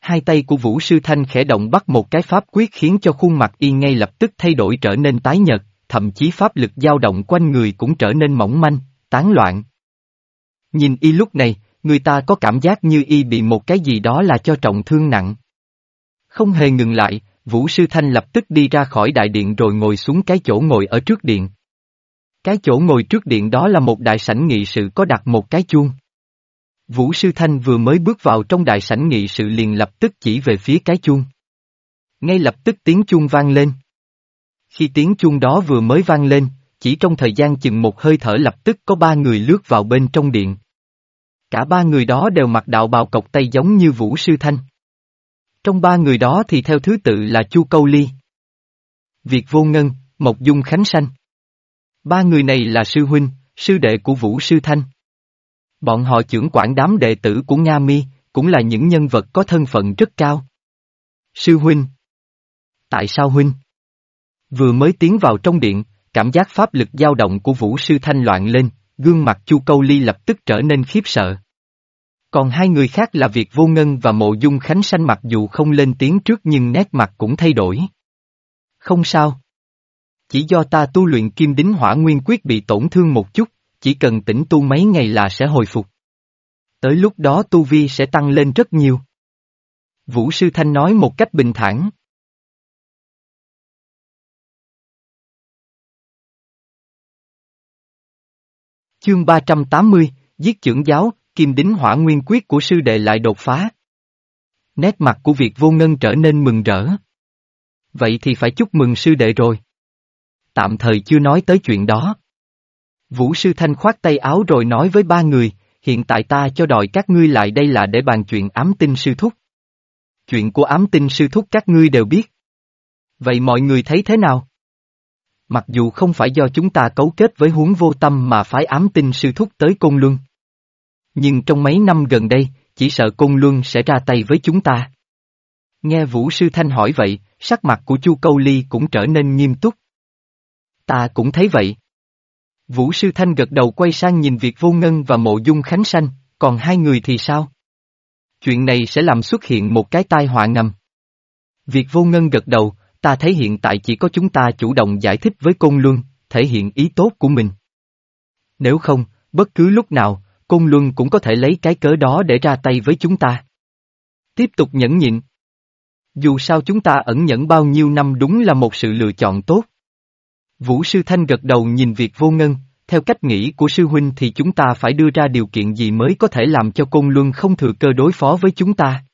Hai tay của Vũ Sư Thanh khẽ động bắt một cái pháp quyết khiến cho khuôn mặt y ngay lập tức thay đổi trở nên tái nhợt, thậm chí pháp lực dao động quanh người cũng trở nên mỏng manh, tán loạn. Nhìn y lúc này, người ta có cảm giác như y bị một cái gì đó là cho trọng thương nặng. Không hề ngừng lại, Vũ Sư Thanh lập tức đi ra khỏi đại điện rồi ngồi xuống cái chỗ ngồi ở trước điện. Cái chỗ ngồi trước điện đó là một đại sảnh nghị sự có đặt một cái chuông. Vũ Sư Thanh vừa mới bước vào trong đại sảnh nghị sự liền lập tức chỉ về phía cái chuông. Ngay lập tức tiếng chuông vang lên. Khi tiếng chuông đó vừa mới vang lên, chỉ trong thời gian chừng một hơi thở lập tức có ba người lướt vào bên trong điện. Cả ba người đó đều mặc đạo bào cộc tay giống như Vũ Sư Thanh. Trong ba người đó thì theo thứ tự là Chu Câu Ly, Việt Vô Ngân, Mộc Dung Khánh Sanh. Ba người này là sư huynh, sư đệ của Vũ Sư Thanh. Bọn họ trưởng quản đám đệ tử của Nga Mi, cũng là những nhân vật có thân phận rất cao. Sư huynh Tại sao huynh? Vừa mới tiến vào trong điện, cảm giác pháp lực dao động của vũ sư thanh loạn lên, gương mặt chu câu ly lập tức trở nên khiếp sợ. Còn hai người khác là việt vô ngân và mộ dung khánh sanh mặc dù không lên tiếng trước nhưng nét mặt cũng thay đổi. Không sao. Chỉ do ta tu luyện kim đính hỏa nguyên quyết bị tổn thương một chút, chỉ cần tĩnh tu mấy ngày là sẽ hồi phục. Tới lúc đó tu vi sẽ tăng lên rất nhiều. Vũ Sư Thanh nói một cách bình thản. Chương 380, giết trưởng giáo, kim đính hỏa nguyên quyết của sư đệ lại đột phá. Nét mặt của việc vô ngân trở nên mừng rỡ. Vậy thì phải chúc mừng sư đệ rồi. Tạm thời chưa nói tới chuyện đó. Vũ sư thanh khoát tay áo rồi nói với ba người, hiện tại ta cho đòi các ngươi lại đây là để bàn chuyện ám tinh sư thúc. Chuyện của ám tinh sư thúc các ngươi đều biết. Vậy mọi người thấy thế nào? Mặc dù không phải do chúng ta cấu kết với huống vô tâm mà phái ám tinh sư thúc tới Côn Luân. Nhưng trong mấy năm gần đây, chỉ sợ Côn Luân sẽ ra tay với chúng ta. Nghe Vũ Sư Thanh hỏi vậy, sắc mặt của Chu Câu Ly cũng trở nên nghiêm túc. Ta cũng thấy vậy. Vũ Sư Thanh gật đầu quay sang nhìn việc Vô Ngân và Mộ Dung Khánh Sanh, còn hai người thì sao? Chuyện này sẽ làm xuất hiện một cái tai họa ngầm. Việc Vô Ngân gật đầu, ta thấy hiện tại chỉ có chúng ta chủ động giải thích với Côn Luân, thể hiện ý tốt của mình. Nếu không, bất cứ lúc nào, Côn Luân cũng có thể lấy cái cớ đó để ra tay với chúng ta. Tiếp tục nhẫn nhịn. Dù sao chúng ta ẩn nhẫn bao nhiêu năm đúng là một sự lựa chọn tốt. Vũ Sư Thanh gật đầu nhìn việc vô ngân, theo cách nghĩ của sư huynh thì chúng ta phải đưa ra điều kiện gì mới có thể làm cho Côn Luân không thừa cơ đối phó với chúng ta.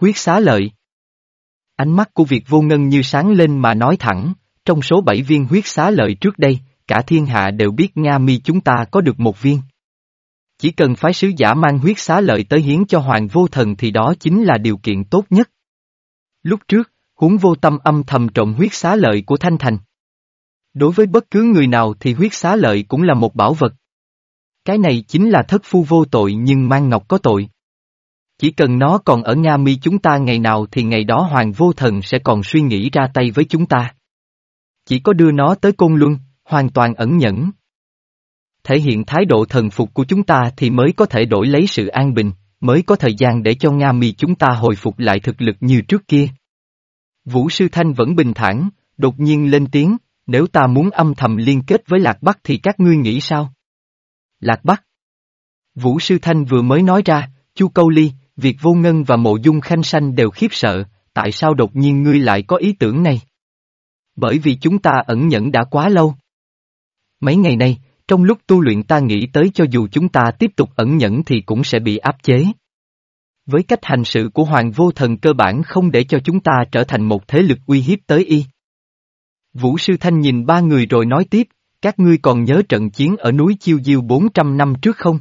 Huyết xá lợi Ánh mắt của việc vô ngân như sáng lên mà nói thẳng, trong số bảy viên huyết xá lợi trước đây, cả thiên hạ đều biết Nga mi chúng ta có được một viên. Chỉ cần phái sứ giả mang huyết xá lợi tới hiến cho hoàng vô thần thì đó chính là điều kiện tốt nhất. Lúc trước, huống vô tâm âm thầm trộm huyết xá lợi của Thanh Thành. Đối với bất cứ người nào thì huyết xá lợi cũng là một bảo vật. Cái này chính là thất phu vô tội nhưng mang ngọc có tội. Chỉ cần nó còn ở Nga mi chúng ta ngày nào thì ngày đó Hoàng Vô Thần sẽ còn suy nghĩ ra tay với chúng ta. Chỉ có đưa nó tới Côn Luân, hoàn toàn ẩn nhẫn. Thể hiện thái độ thần phục của chúng ta thì mới có thể đổi lấy sự an bình, mới có thời gian để cho Nga mi chúng ta hồi phục lại thực lực như trước kia. Vũ Sư Thanh vẫn bình thản, đột nhiên lên tiếng, nếu ta muốn âm thầm liên kết với Lạc Bắc thì các ngươi nghĩ sao? Lạc Bắc Vũ Sư Thanh vừa mới nói ra, Chu Câu Ly, Việc vô ngân và mộ dung khanh sanh đều khiếp sợ, tại sao đột nhiên ngươi lại có ý tưởng này? Bởi vì chúng ta ẩn nhẫn đã quá lâu. Mấy ngày nay, trong lúc tu luyện ta nghĩ tới cho dù chúng ta tiếp tục ẩn nhẫn thì cũng sẽ bị áp chế. Với cách hành sự của Hoàng Vô Thần cơ bản không để cho chúng ta trở thành một thế lực uy hiếp tới y. Vũ Sư Thanh nhìn ba người rồi nói tiếp, các ngươi còn nhớ trận chiến ở núi Chiêu Diêu 400 năm trước không?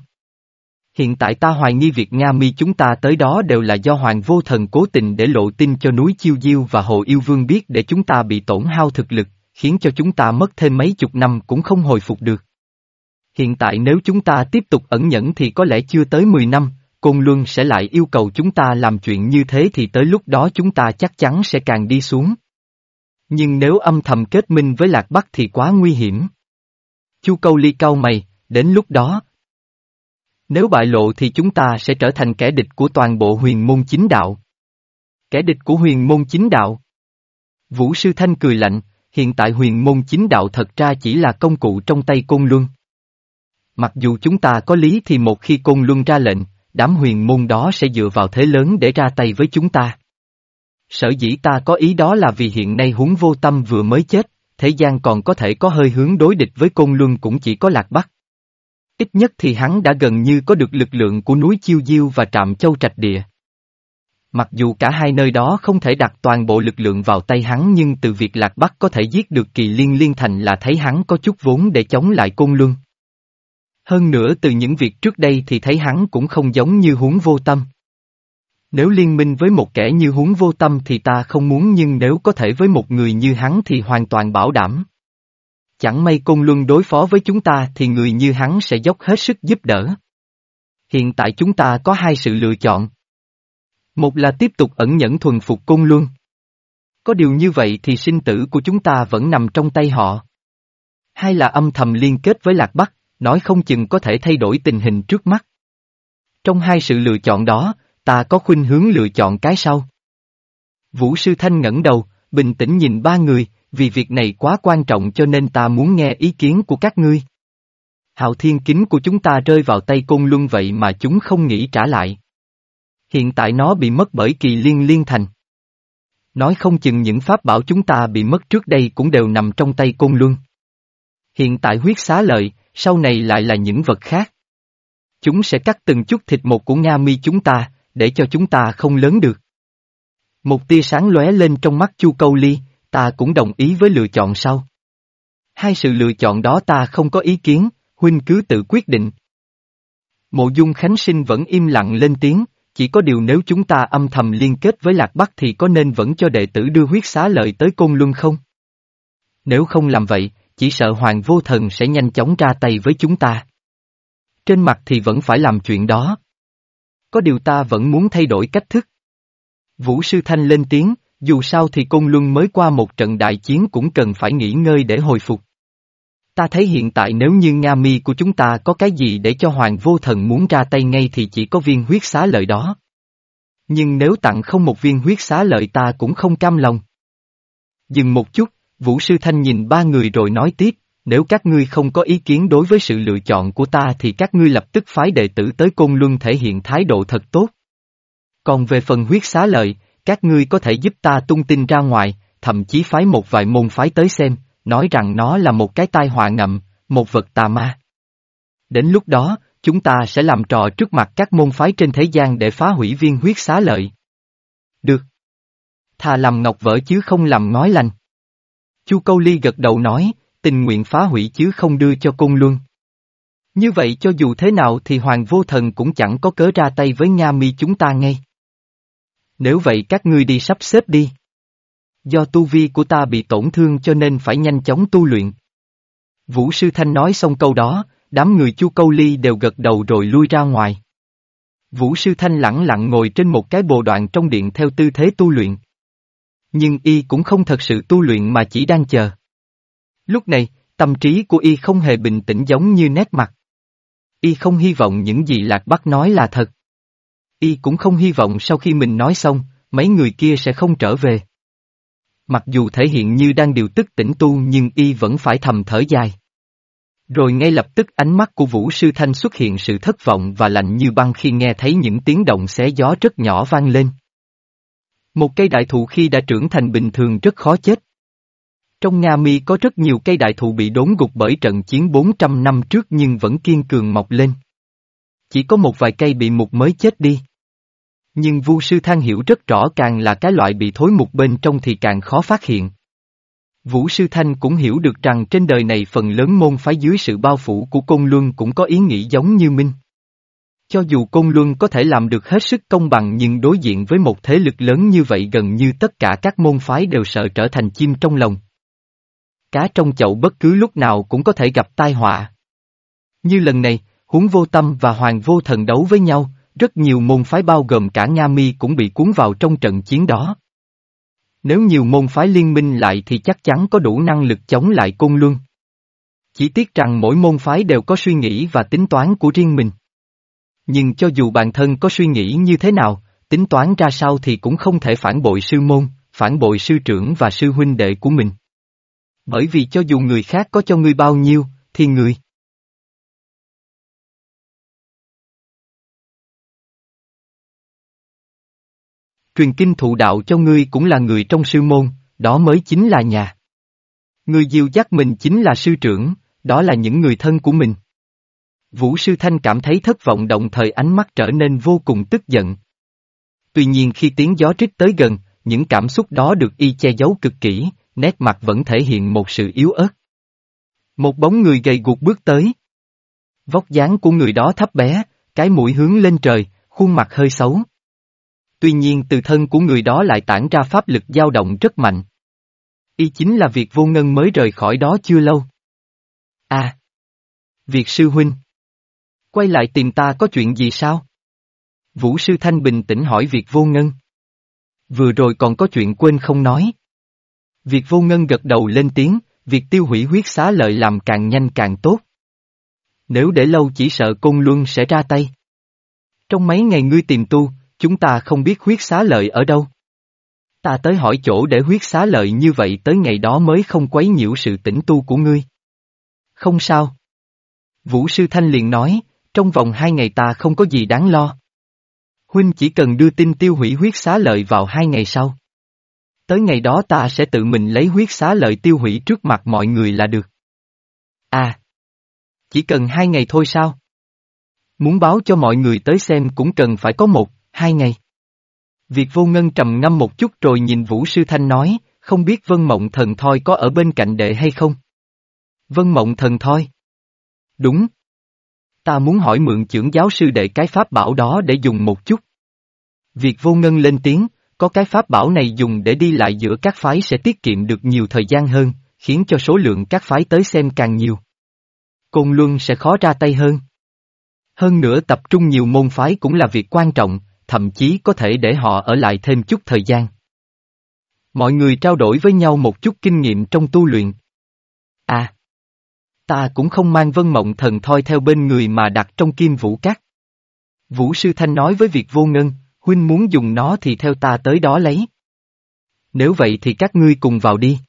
Hiện tại ta hoài nghi việc Nga mi chúng ta tới đó đều là do Hoàng Vô Thần cố tình để lộ tin cho núi Chiêu Diêu và Hồ Yêu Vương biết để chúng ta bị tổn hao thực lực, khiến cho chúng ta mất thêm mấy chục năm cũng không hồi phục được. Hiện tại nếu chúng ta tiếp tục ẩn nhẫn thì có lẽ chưa tới 10 năm, Côn Luân sẽ lại yêu cầu chúng ta làm chuyện như thế thì tới lúc đó chúng ta chắc chắn sẽ càng đi xuống. Nhưng nếu âm thầm kết minh với Lạc Bắc thì quá nguy hiểm. Chu Câu Ly cau mày, đến lúc đó, nếu bại lộ thì chúng ta sẽ trở thành kẻ địch của toàn bộ huyền môn chính đạo. Kẻ địch của huyền môn chính đạo. Vũ Sư Thanh cười lạnh, hiện tại huyền môn chính đạo thật ra chỉ là công cụ trong tay Côn Luân. Mặc dù chúng ta có lý thì một khi Côn Luân ra lệnh, đám huyền môn đó sẽ dựa vào thế lớn để ra tay với chúng ta. Sở dĩ ta có ý đó là vì hiện nay huống vô tâm vừa mới chết, thế gian còn có thể có hơi hướng đối địch với Côn Luân cũng chỉ có Lạc Bắc. Ít nhất thì hắn đã gần như có được lực lượng của núi Chiêu Diêu và trạm châu trạch địa. Mặc dù cả hai nơi đó không thể đặt toàn bộ lực lượng vào tay hắn nhưng từ việc Lạc Bắc có thể giết được kỳ liên liên thành là thấy hắn có chút vốn để chống lại côn luân. Hơn nữa từ những việc trước đây thì thấy hắn cũng không giống như huống vô tâm. Nếu liên minh với một kẻ như huống vô tâm thì ta không muốn nhưng nếu có thể với một người như hắn thì hoàn toàn bảo đảm. Chẳng may Côn Luân đối phó với chúng ta thì người như hắn sẽ dốc hết sức giúp đỡ. Hiện tại chúng ta có hai sự lựa chọn. Một là tiếp tục ẩn nhẫn thuần phục Côn Luân. Có điều như vậy thì sinh tử của chúng ta vẫn nằm trong tay họ. Hay là âm thầm liên kết với Lạc Bắc, nói không chừng có thể thay đổi tình hình trước mắt. Trong hai sự lựa chọn đó, ta có khuynh hướng lựa chọn cái sau. Vũ Sư Thanh ngẩng đầu, bình tĩnh nhìn ba người, vì việc này quá quan trọng cho nên ta muốn nghe ý kiến của các ngươi. Hào thiên kính của chúng ta rơi vào tay côn luân vậy mà chúng không nghĩ trả lại. Hiện tại nó bị mất bởi kỳ liên liên thành. Nói không chừng những pháp bảo chúng ta bị mất trước đây cũng đều nằm trong tay côn luân. Hiện tại huyết xá lợi, sau này lại là những vật khác. Chúng sẽ cắt từng chút thịt một của Nga mi chúng ta, để cho chúng ta không lớn được. Một tia sáng lóe lên trong mắt Chu Câu Ly, ta cũng đồng ý với lựa chọn sau. Hai sự lựa chọn đó ta không có ý kiến, huynh cứ tự quyết định. Mộ dung Khánh Sinh vẫn im lặng lên tiếng, chỉ có điều nếu chúng ta âm thầm liên kết với Lạc Bắc thì có nên vẫn cho đệ tử đưa huyết xá lợi tới Côn Luân không? Nếu không làm vậy, chỉ sợ Hoàng Vô Thần sẽ nhanh chóng ra tay với chúng ta. Trên mặt thì vẫn phải làm chuyện đó. Có điều ta vẫn muốn thay đổi cách thức. Vũ Sư Thanh lên tiếng, dù sao thì Côn Luân mới qua một trận đại chiến cũng cần phải nghỉ ngơi để hồi phục. Ta thấy hiện tại nếu như Nga mi của chúng ta có cái gì để cho Hoàng Vô Thần muốn ra tay ngay thì chỉ có viên huyết xá lợi đó. Nhưng nếu tặng không một viên huyết xá lợi ta cũng không cam lòng. Dừng một chút, Vũ Sư Thanh nhìn ba người rồi nói tiếp, nếu các ngươi không có ý kiến đối với sự lựa chọn của ta thì các ngươi lập tức phái đệ tử tới Côn Luân thể hiện thái độ thật tốt. Còn về phần huyết xá lợi, các ngươi có thể giúp ta tung tin ra ngoài, thậm chí phái một vài môn phái tới xem, nói rằng nó là một cái tai họa ngầm, một vật tà ma. Đến lúc đó, chúng ta sẽ làm trò trước mặt các môn phái trên thế gian để phá hủy viên huyết xá lợi. Được. Thà làm ngọc vỡ chứ không làm ngói lành. Chu Câu Ly gật đầu nói, tình nguyện phá hủy chứ không đưa cho cung luân. Như vậy cho dù thế nào thì Hoàng Vô Thần cũng chẳng có cớ ra tay với Nga mi chúng ta ngay. Nếu vậy các ngươi đi sắp xếp đi. Do tu vi của ta bị tổn thương cho nên phải nhanh chóng tu luyện. Vũ Sư Thanh nói xong câu đó, đám người chu câu ly đều gật đầu rồi lui ra ngoài. Vũ Sư Thanh lẳng lặng ngồi trên một cái bồ đoạn trong điện theo tư thế tu luyện. Nhưng y cũng không thật sự tu luyện mà chỉ đang chờ. Lúc này, tâm trí của y không hề bình tĩnh giống như nét mặt. Y không hy vọng những gì Lạc Bắc nói là thật. Y cũng không hy vọng sau khi mình nói xong, mấy người kia sẽ không trở về. Mặc dù thể hiện như đang điều tức tỉnh tu nhưng Y vẫn phải thầm thở dài. Rồi ngay lập tức ánh mắt của Vũ Sư Thanh xuất hiện sự thất vọng và lạnh như băng khi nghe thấy những tiếng động xé gió rất nhỏ vang lên. Một cây đại thụ khi đã trưởng thành bình thường rất khó chết. Trong Nga Mi có rất nhiều cây đại thụ bị đốn gục bởi trận chiến 400 năm trước nhưng vẫn kiên cường mọc lên. Chỉ có một vài cây bị mục mới chết đi. Nhưng Vu Sư Thang hiểu rất rõ càng là cái loại bị thối mục bên trong thì càng khó phát hiện. Vũ Sư Thanh cũng hiểu được rằng trên đời này phần lớn môn phái dưới sự bao phủ của Côn Luân cũng có ý nghĩ giống như Minh. Cho dù Côn Luân có thể làm được hết sức công bằng nhưng đối diện với một thế lực lớn như vậy gần như tất cả các môn phái đều sợ trở thành chim trong lòng. Cá trong chậu bất cứ lúc nào cũng có thể gặp tai họa. Như lần này, huống vô tâm và hoàng vô thần đấu với nhau, rất nhiều môn phái bao gồm cả Nga Mi cũng bị cuốn vào trong trận chiến đó. Nếu nhiều môn phái liên minh lại thì chắc chắn có đủ năng lực chống lại Côn Luân. Chỉ tiếc rằng mỗi môn phái đều có suy nghĩ và tính toán của riêng mình. Nhưng cho dù bản thân có suy nghĩ như thế nào, tính toán ra sao thì cũng không thể phản bội sư môn, phản bội sư trưởng và sư huynh đệ của mình. Bởi vì cho dù người khác có cho ngươi bao nhiêu, thì người truyền kinh thụ đạo cho ngươi cũng là người trong sư môn, đó mới chính là nhà. Người dìu dắt mình chính là sư trưởng, đó là những người thân của mình. Vũ Sư Thanh cảm thấy thất vọng đồng thời ánh mắt trở nên vô cùng tức giận. Tuy nhiên khi tiếng gió trích tới gần, những cảm xúc đó được y che giấu cực kỹ, nét mặt vẫn thể hiện một sự yếu ớt. Một bóng người gầy guộc bước tới. Vóc dáng của người đó thấp bé, cái mũi hướng lên trời, khuôn mặt hơi xấu. Tuy nhiên từ thân của người đó lại tản ra pháp lực dao động rất mạnh. Y chính là việc vô ngân mới rời khỏi đó chưa lâu. À! Việc sư huynh! Quay lại tìm ta có chuyện gì sao? Vũ sư Thanh bình tĩnh hỏi việc vô ngân. Vừa rồi còn có chuyện quên không nói. Việc vô ngân gật đầu lên tiếng, việc tiêu hủy huyết xá lợi làm càng nhanh càng tốt. Nếu để lâu chỉ sợ côn luân sẽ ra tay. Trong mấy ngày ngươi tìm tu, chúng ta không biết huyết xá lợi ở đâu. Ta tới hỏi chỗ để huyết xá lợi như vậy tới ngày đó mới không quấy nhiễu sự tĩnh tu của ngươi. Không sao. Vũ Sư Thanh liền nói, trong vòng hai ngày ta không có gì đáng lo. Huynh chỉ cần đưa tin tiêu hủy huyết xá lợi vào hai ngày sau. Tới ngày đó ta sẽ tự mình lấy huyết xá lợi tiêu hủy trước mặt mọi người là được. À! Chỉ cần hai ngày thôi sao? Muốn báo cho mọi người tới xem cũng cần phải có một, hai ngày. Việc vô ngân trầm ngâm một chút rồi nhìn Vũ Sư Thanh nói, không biết Vân Mộng Thần Thoi có ở bên cạnh đệ hay không? Vân Mộng Thần Thoi? Đúng. Ta muốn hỏi mượn trưởng giáo sư đệ cái pháp bảo đó để dùng một chút. Việc vô ngân lên tiếng, có cái pháp bảo này dùng để đi lại giữa các phái sẽ tiết kiệm được nhiều thời gian hơn, khiến cho số lượng các phái tới xem càng nhiều. Côn Luân sẽ khó ra tay hơn. Hơn nữa tập trung nhiều môn phái cũng là việc quan trọng, thậm chí có thể để họ ở lại thêm chút thời gian. Mọi người trao đổi với nhau một chút kinh nghiệm trong tu luyện. À! Ta cũng không mang vân mộng thần thoi theo bên người mà đặt trong kim vũ cát. Vũ sư thanh nói với việc vô ngân, huynh muốn dùng nó thì theo ta tới đó lấy. Nếu vậy thì các ngươi cùng vào đi.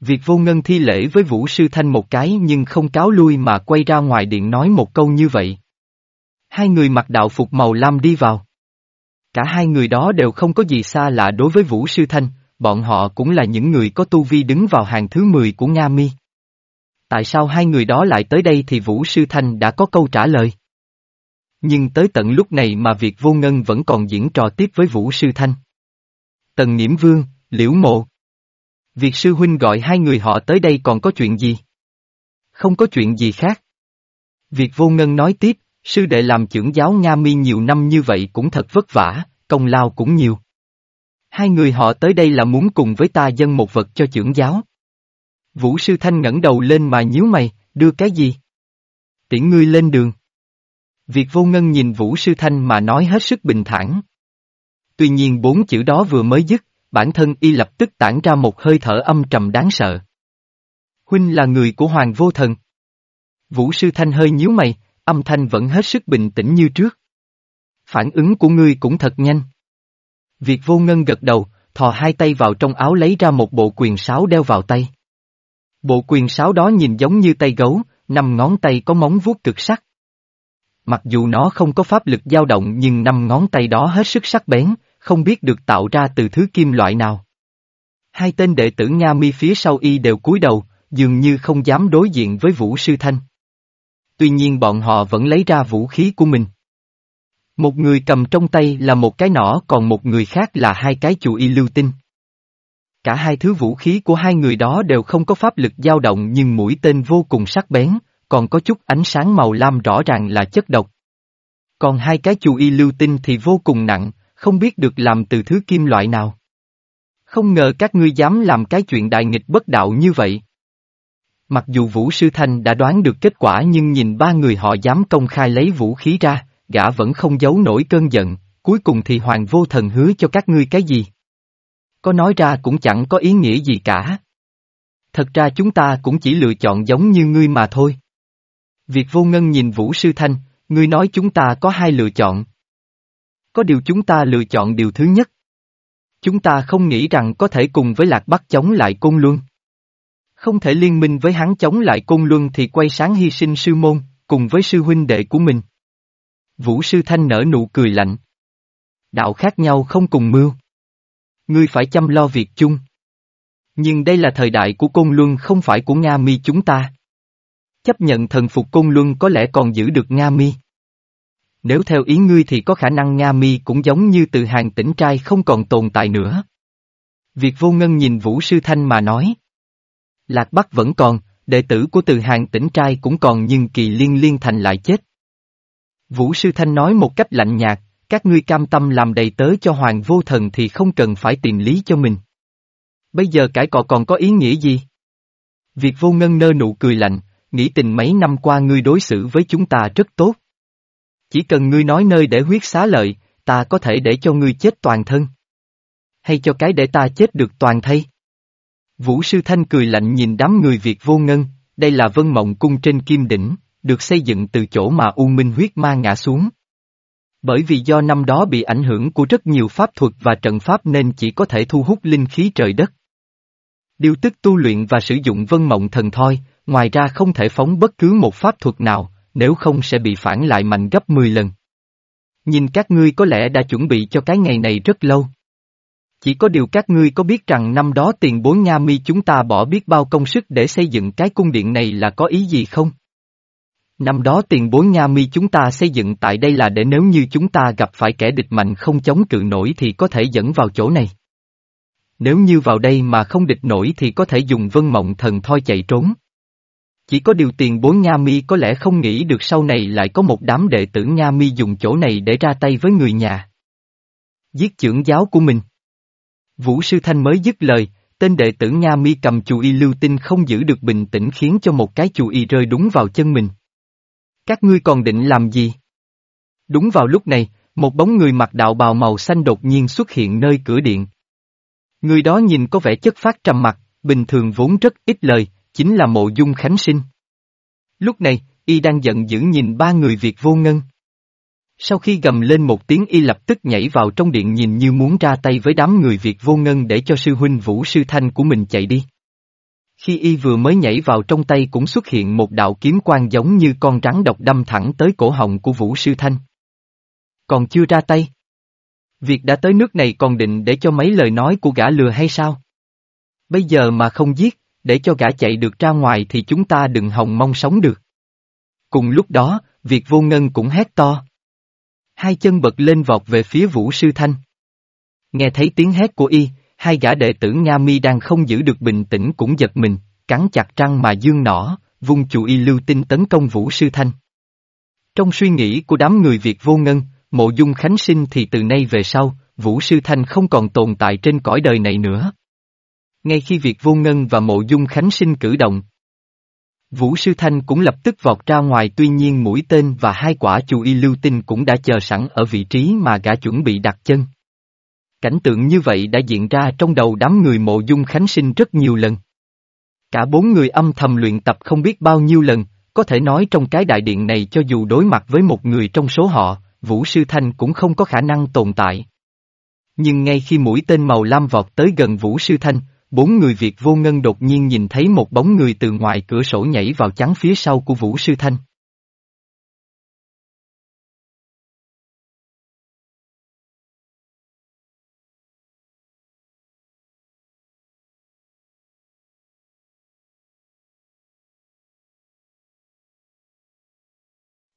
Việc vô ngân thi lễ với Vũ Sư Thanh một cái nhưng không cáo lui mà quay ra ngoài điện nói một câu như vậy. Hai người mặc đạo phục màu lam đi vào. Cả hai người đó đều không có gì xa lạ đối với Vũ Sư Thanh, bọn họ cũng là những người có tu vi đứng vào hàng thứ 10 của Nga Mi. Tại sao hai người đó lại tới đây thì Vũ Sư Thanh đã có câu trả lời. Nhưng tới tận lúc này mà việc vô ngân vẫn còn diễn trò tiếp với Vũ Sư Thanh. Tần Nghiễm Vương, Liễu Mộ. Việc sư huynh gọi hai người họ tới đây còn có chuyện gì? Không có chuyện gì khác. Việc vô ngân nói tiếp, sư đệ làm trưởng giáo Nga Mi nhiều năm như vậy cũng thật vất vả, công lao cũng nhiều. Hai người họ tới đây là muốn cùng với ta dâng một vật cho trưởng giáo. Vũ sư thanh ngẩng đầu lên mà nhíu mày, đưa cái gì? Tiễn ngươi lên đường. Việc vô ngân nhìn Vũ sư thanh mà nói hết sức bình thản. Tuy nhiên bốn chữ đó vừa mới dứt, bản thân y lập tức tản ra một hơi thở âm trầm đáng sợ. Huynh là người của Hoàng Vô Thần. Vũ Sư Thanh hơi nhíu mày, âm thanh vẫn hết sức bình tĩnh như trước. Phản ứng của ngươi cũng thật nhanh. Việc vô ngân gật đầu, thò hai tay vào trong áo lấy ra một bộ quyền sáo đeo vào tay. Bộ quyền sáo đó nhìn giống như tay gấu, năm ngón tay có móng vuốt cực sắc. Mặc dù nó không có pháp lực dao động nhưng năm ngón tay đó hết sức sắc bén, không biết được tạo ra từ thứ kim loại nào. Hai tên đệ tử Nga mi phía sau y đều cúi đầu, dường như không dám đối diện với Vũ Sư Thanh. Tuy nhiên bọn họ vẫn lấy ra vũ khí của mình. Một người cầm trong tay là một cái nỏ còn một người khác là hai cái chủ y lưu tinh. Cả hai thứ vũ khí của hai người đó đều không có pháp lực dao động nhưng mũi tên vô cùng sắc bén, còn có chút ánh sáng màu lam rõ ràng là chất độc. Còn hai cái chú y lưu tinh thì vô cùng nặng, không biết được làm từ thứ kim loại nào. Không ngờ các ngươi dám làm cái chuyện đại nghịch bất đạo như vậy. Mặc dù Vũ Sư Thanh đã đoán được kết quả nhưng nhìn ba người họ dám công khai lấy vũ khí ra, gã vẫn không giấu nổi cơn giận, cuối cùng thì Hoàng Vô Thần hứa cho các ngươi cái gì. Có nói ra cũng chẳng có ý nghĩa gì cả. Thật ra chúng ta cũng chỉ lựa chọn giống như ngươi mà thôi. Việc vô ngân nhìn Vũ Sư Thanh, ngươi nói chúng ta có hai lựa chọn. Có điều chúng ta lựa chọn điều thứ nhất. Chúng ta không nghĩ rằng có thể cùng với Lạc Bắc chống lại Côn Luân. Không thể liên minh với hắn chống lại Côn Luân thì quay sáng hy sinh sư môn, cùng với sư huynh đệ của mình. Vũ sư thanh nở nụ cười lạnh. Đạo khác nhau không cùng mưu. Ngươi phải chăm lo việc chung. Nhưng đây là thời đại của Côn Luân không phải của Nga Mi chúng ta. Chấp nhận thần phục Côn Luân có lẽ còn giữ được Nga Mi. Nếu theo ý ngươi thì có khả năng Nga Mi cũng giống như từ hàng tỉnh trai không còn tồn tại nữa. Việc vô ngân nhìn Vũ Sư Thanh mà nói. Lạc Bắc vẫn còn, đệ tử của từ hàng tỉnh trai cũng còn nhưng kỳ liên liên thành lại chết. Vũ Sư Thanh nói một cách lạnh nhạt, các ngươi cam tâm làm đầy tớ cho Hoàng Vô Thần thì không cần phải tìm lý cho mình. Bây giờ cãi cọ còn có ý nghĩa gì? Việc vô ngân nơ nụ cười lạnh, nghĩ tình mấy năm qua ngươi đối xử với chúng ta rất tốt. Chỉ cần ngươi nói nơi để huyết xá lợi, ta có thể để cho ngươi chết toàn thân. Hay cho cái để ta chết được toàn thây. Vũ Sư Thanh cười lạnh nhìn đám người Việt vô ngân, đây là vân mộng cung trên kim đỉnh, được xây dựng từ chỗ mà U Minh huyết ma ngã xuống. Bởi vì do năm đó bị ảnh hưởng của rất nhiều pháp thuật và trận pháp nên chỉ có thể thu hút linh khí trời đất. Điều tức tu luyện và sử dụng vân mộng thần thoi, ngoài ra không thể phóng bất cứ một pháp thuật nào, nếu không sẽ bị phản lại mạnh gấp 10 lần. Nhìn các ngươi có lẽ đã chuẩn bị cho cái ngày này rất lâu. Chỉ có điều các ngươi có biết rằng năm đó tiền bối Nga mi chúng ta bỏ biết bao công sức để xây dựng cái cung điện này là có ý gì không? Năm đó tiền bối Nga mi chúng ta xây dựng tại đây là để nếu như chúng ta gặp phải kẻ địch mạnh không chống cự nổi thì có thể dẫn vào chỗ này. Nếu như vào đây mà không địch nổi thì có thể dùng vân mộng thần thoi chạy trốn. Chỉ có điều tiền bối Nga mi có lẽ không nghĩ được sau này lại có một đám đệ tử Nga mi dùng chỗ này để ra tay với người nhà. Giết trưởng giáo của mình. Vũ Sư Thanh mới dứt lời, tên đệ tử Nga mi cầm chù y lưu tinh không giữ được bình tĩnh khiến cho một cái chù y rơi đúng vào chân mình. Các ngươi còn định làm gì? Đúng vào lúc này, một bóng người mặc đạo bào màu xanh đột nhiên xuất hiện nơi cửa điện. Người đó nhìn có vẻ chất phát trầm mặt, bình thường vốn rất ít lời, chính là mộ dung khánh sinh. Lúc này, y đang giận dữ nhìn ba người Việt vô ngân. Sau khi gầm lên một tiếng y lập tức nhảy vào trong điện nhìn như muốn ra tay với đám người Việt vô ngân để cho sư huynh Vũ Sư Thanh của mình chạy đi. Khi y vừa mới nhảy vào trong tay cũng xuất hiện một đạo kiếm quang giống như con rắn độc đâm thẳng tới cổ họng của Vũ Sư Thanh. Còn chưa ra tay. Việc đã tới nước này còn định để cho mấy lời nói của gã lừa hay sao? Bây giờ mà không giết, để cho gã chạy được ra ngoài thì chúng ta đừng hòng mong sống được. Cùng lúc đó, việc vô ngân cũng hét to. Hai chân bật lên vọt về phía Vũ Sư Thanh. Nghe thấy tiếng hét của y, hai gã đệ tử Nga Mi đang không giữ được bình tĩnh cũng giật mình, cắn chặt răng mà dương nỏ, vung chủ y lưu tinh tấn công Vũ Sư Thanh. Trong suy nghĩ của đám người Việt vô ngân, mộ dung khánh sinh thì từ nay về sau, Vũ Sư Thanh không còn tồn tại trên cõi đời này nữa. Ngay khi việt vô ngân và mộ dung khánh sinh cử động, Vũ Sư Thanh cũng lập tức vọt ra ngoài tuy nhiên mũi tên và hai quả chù y lưu tinh cũng đã chờ sẵn ở vị trí mà gã chuẩn bị đặt chân. Cảnh tượng như vậy đã diễn ra trong đầu đám người mộ dung khánh sinh rất nhiều lần. Cả bốn người âm thầm luyện tập không biết bao nhiêu lần, có thể nói trong cái đại điện này cho dù đối mặt với một người trong số họ, Vũ Sư Thanh cũng không có khả năng tồn tại. Nhưng ngay khi mũi tên màu lam vọt tới gần Vũ Sư Thanh, bốn người Việt vô ngân đột nhiên nhìn thấy một bóng người từ ngoài cửa sổ nhảy vào chắn phía sau của Vũ Sư Thanh.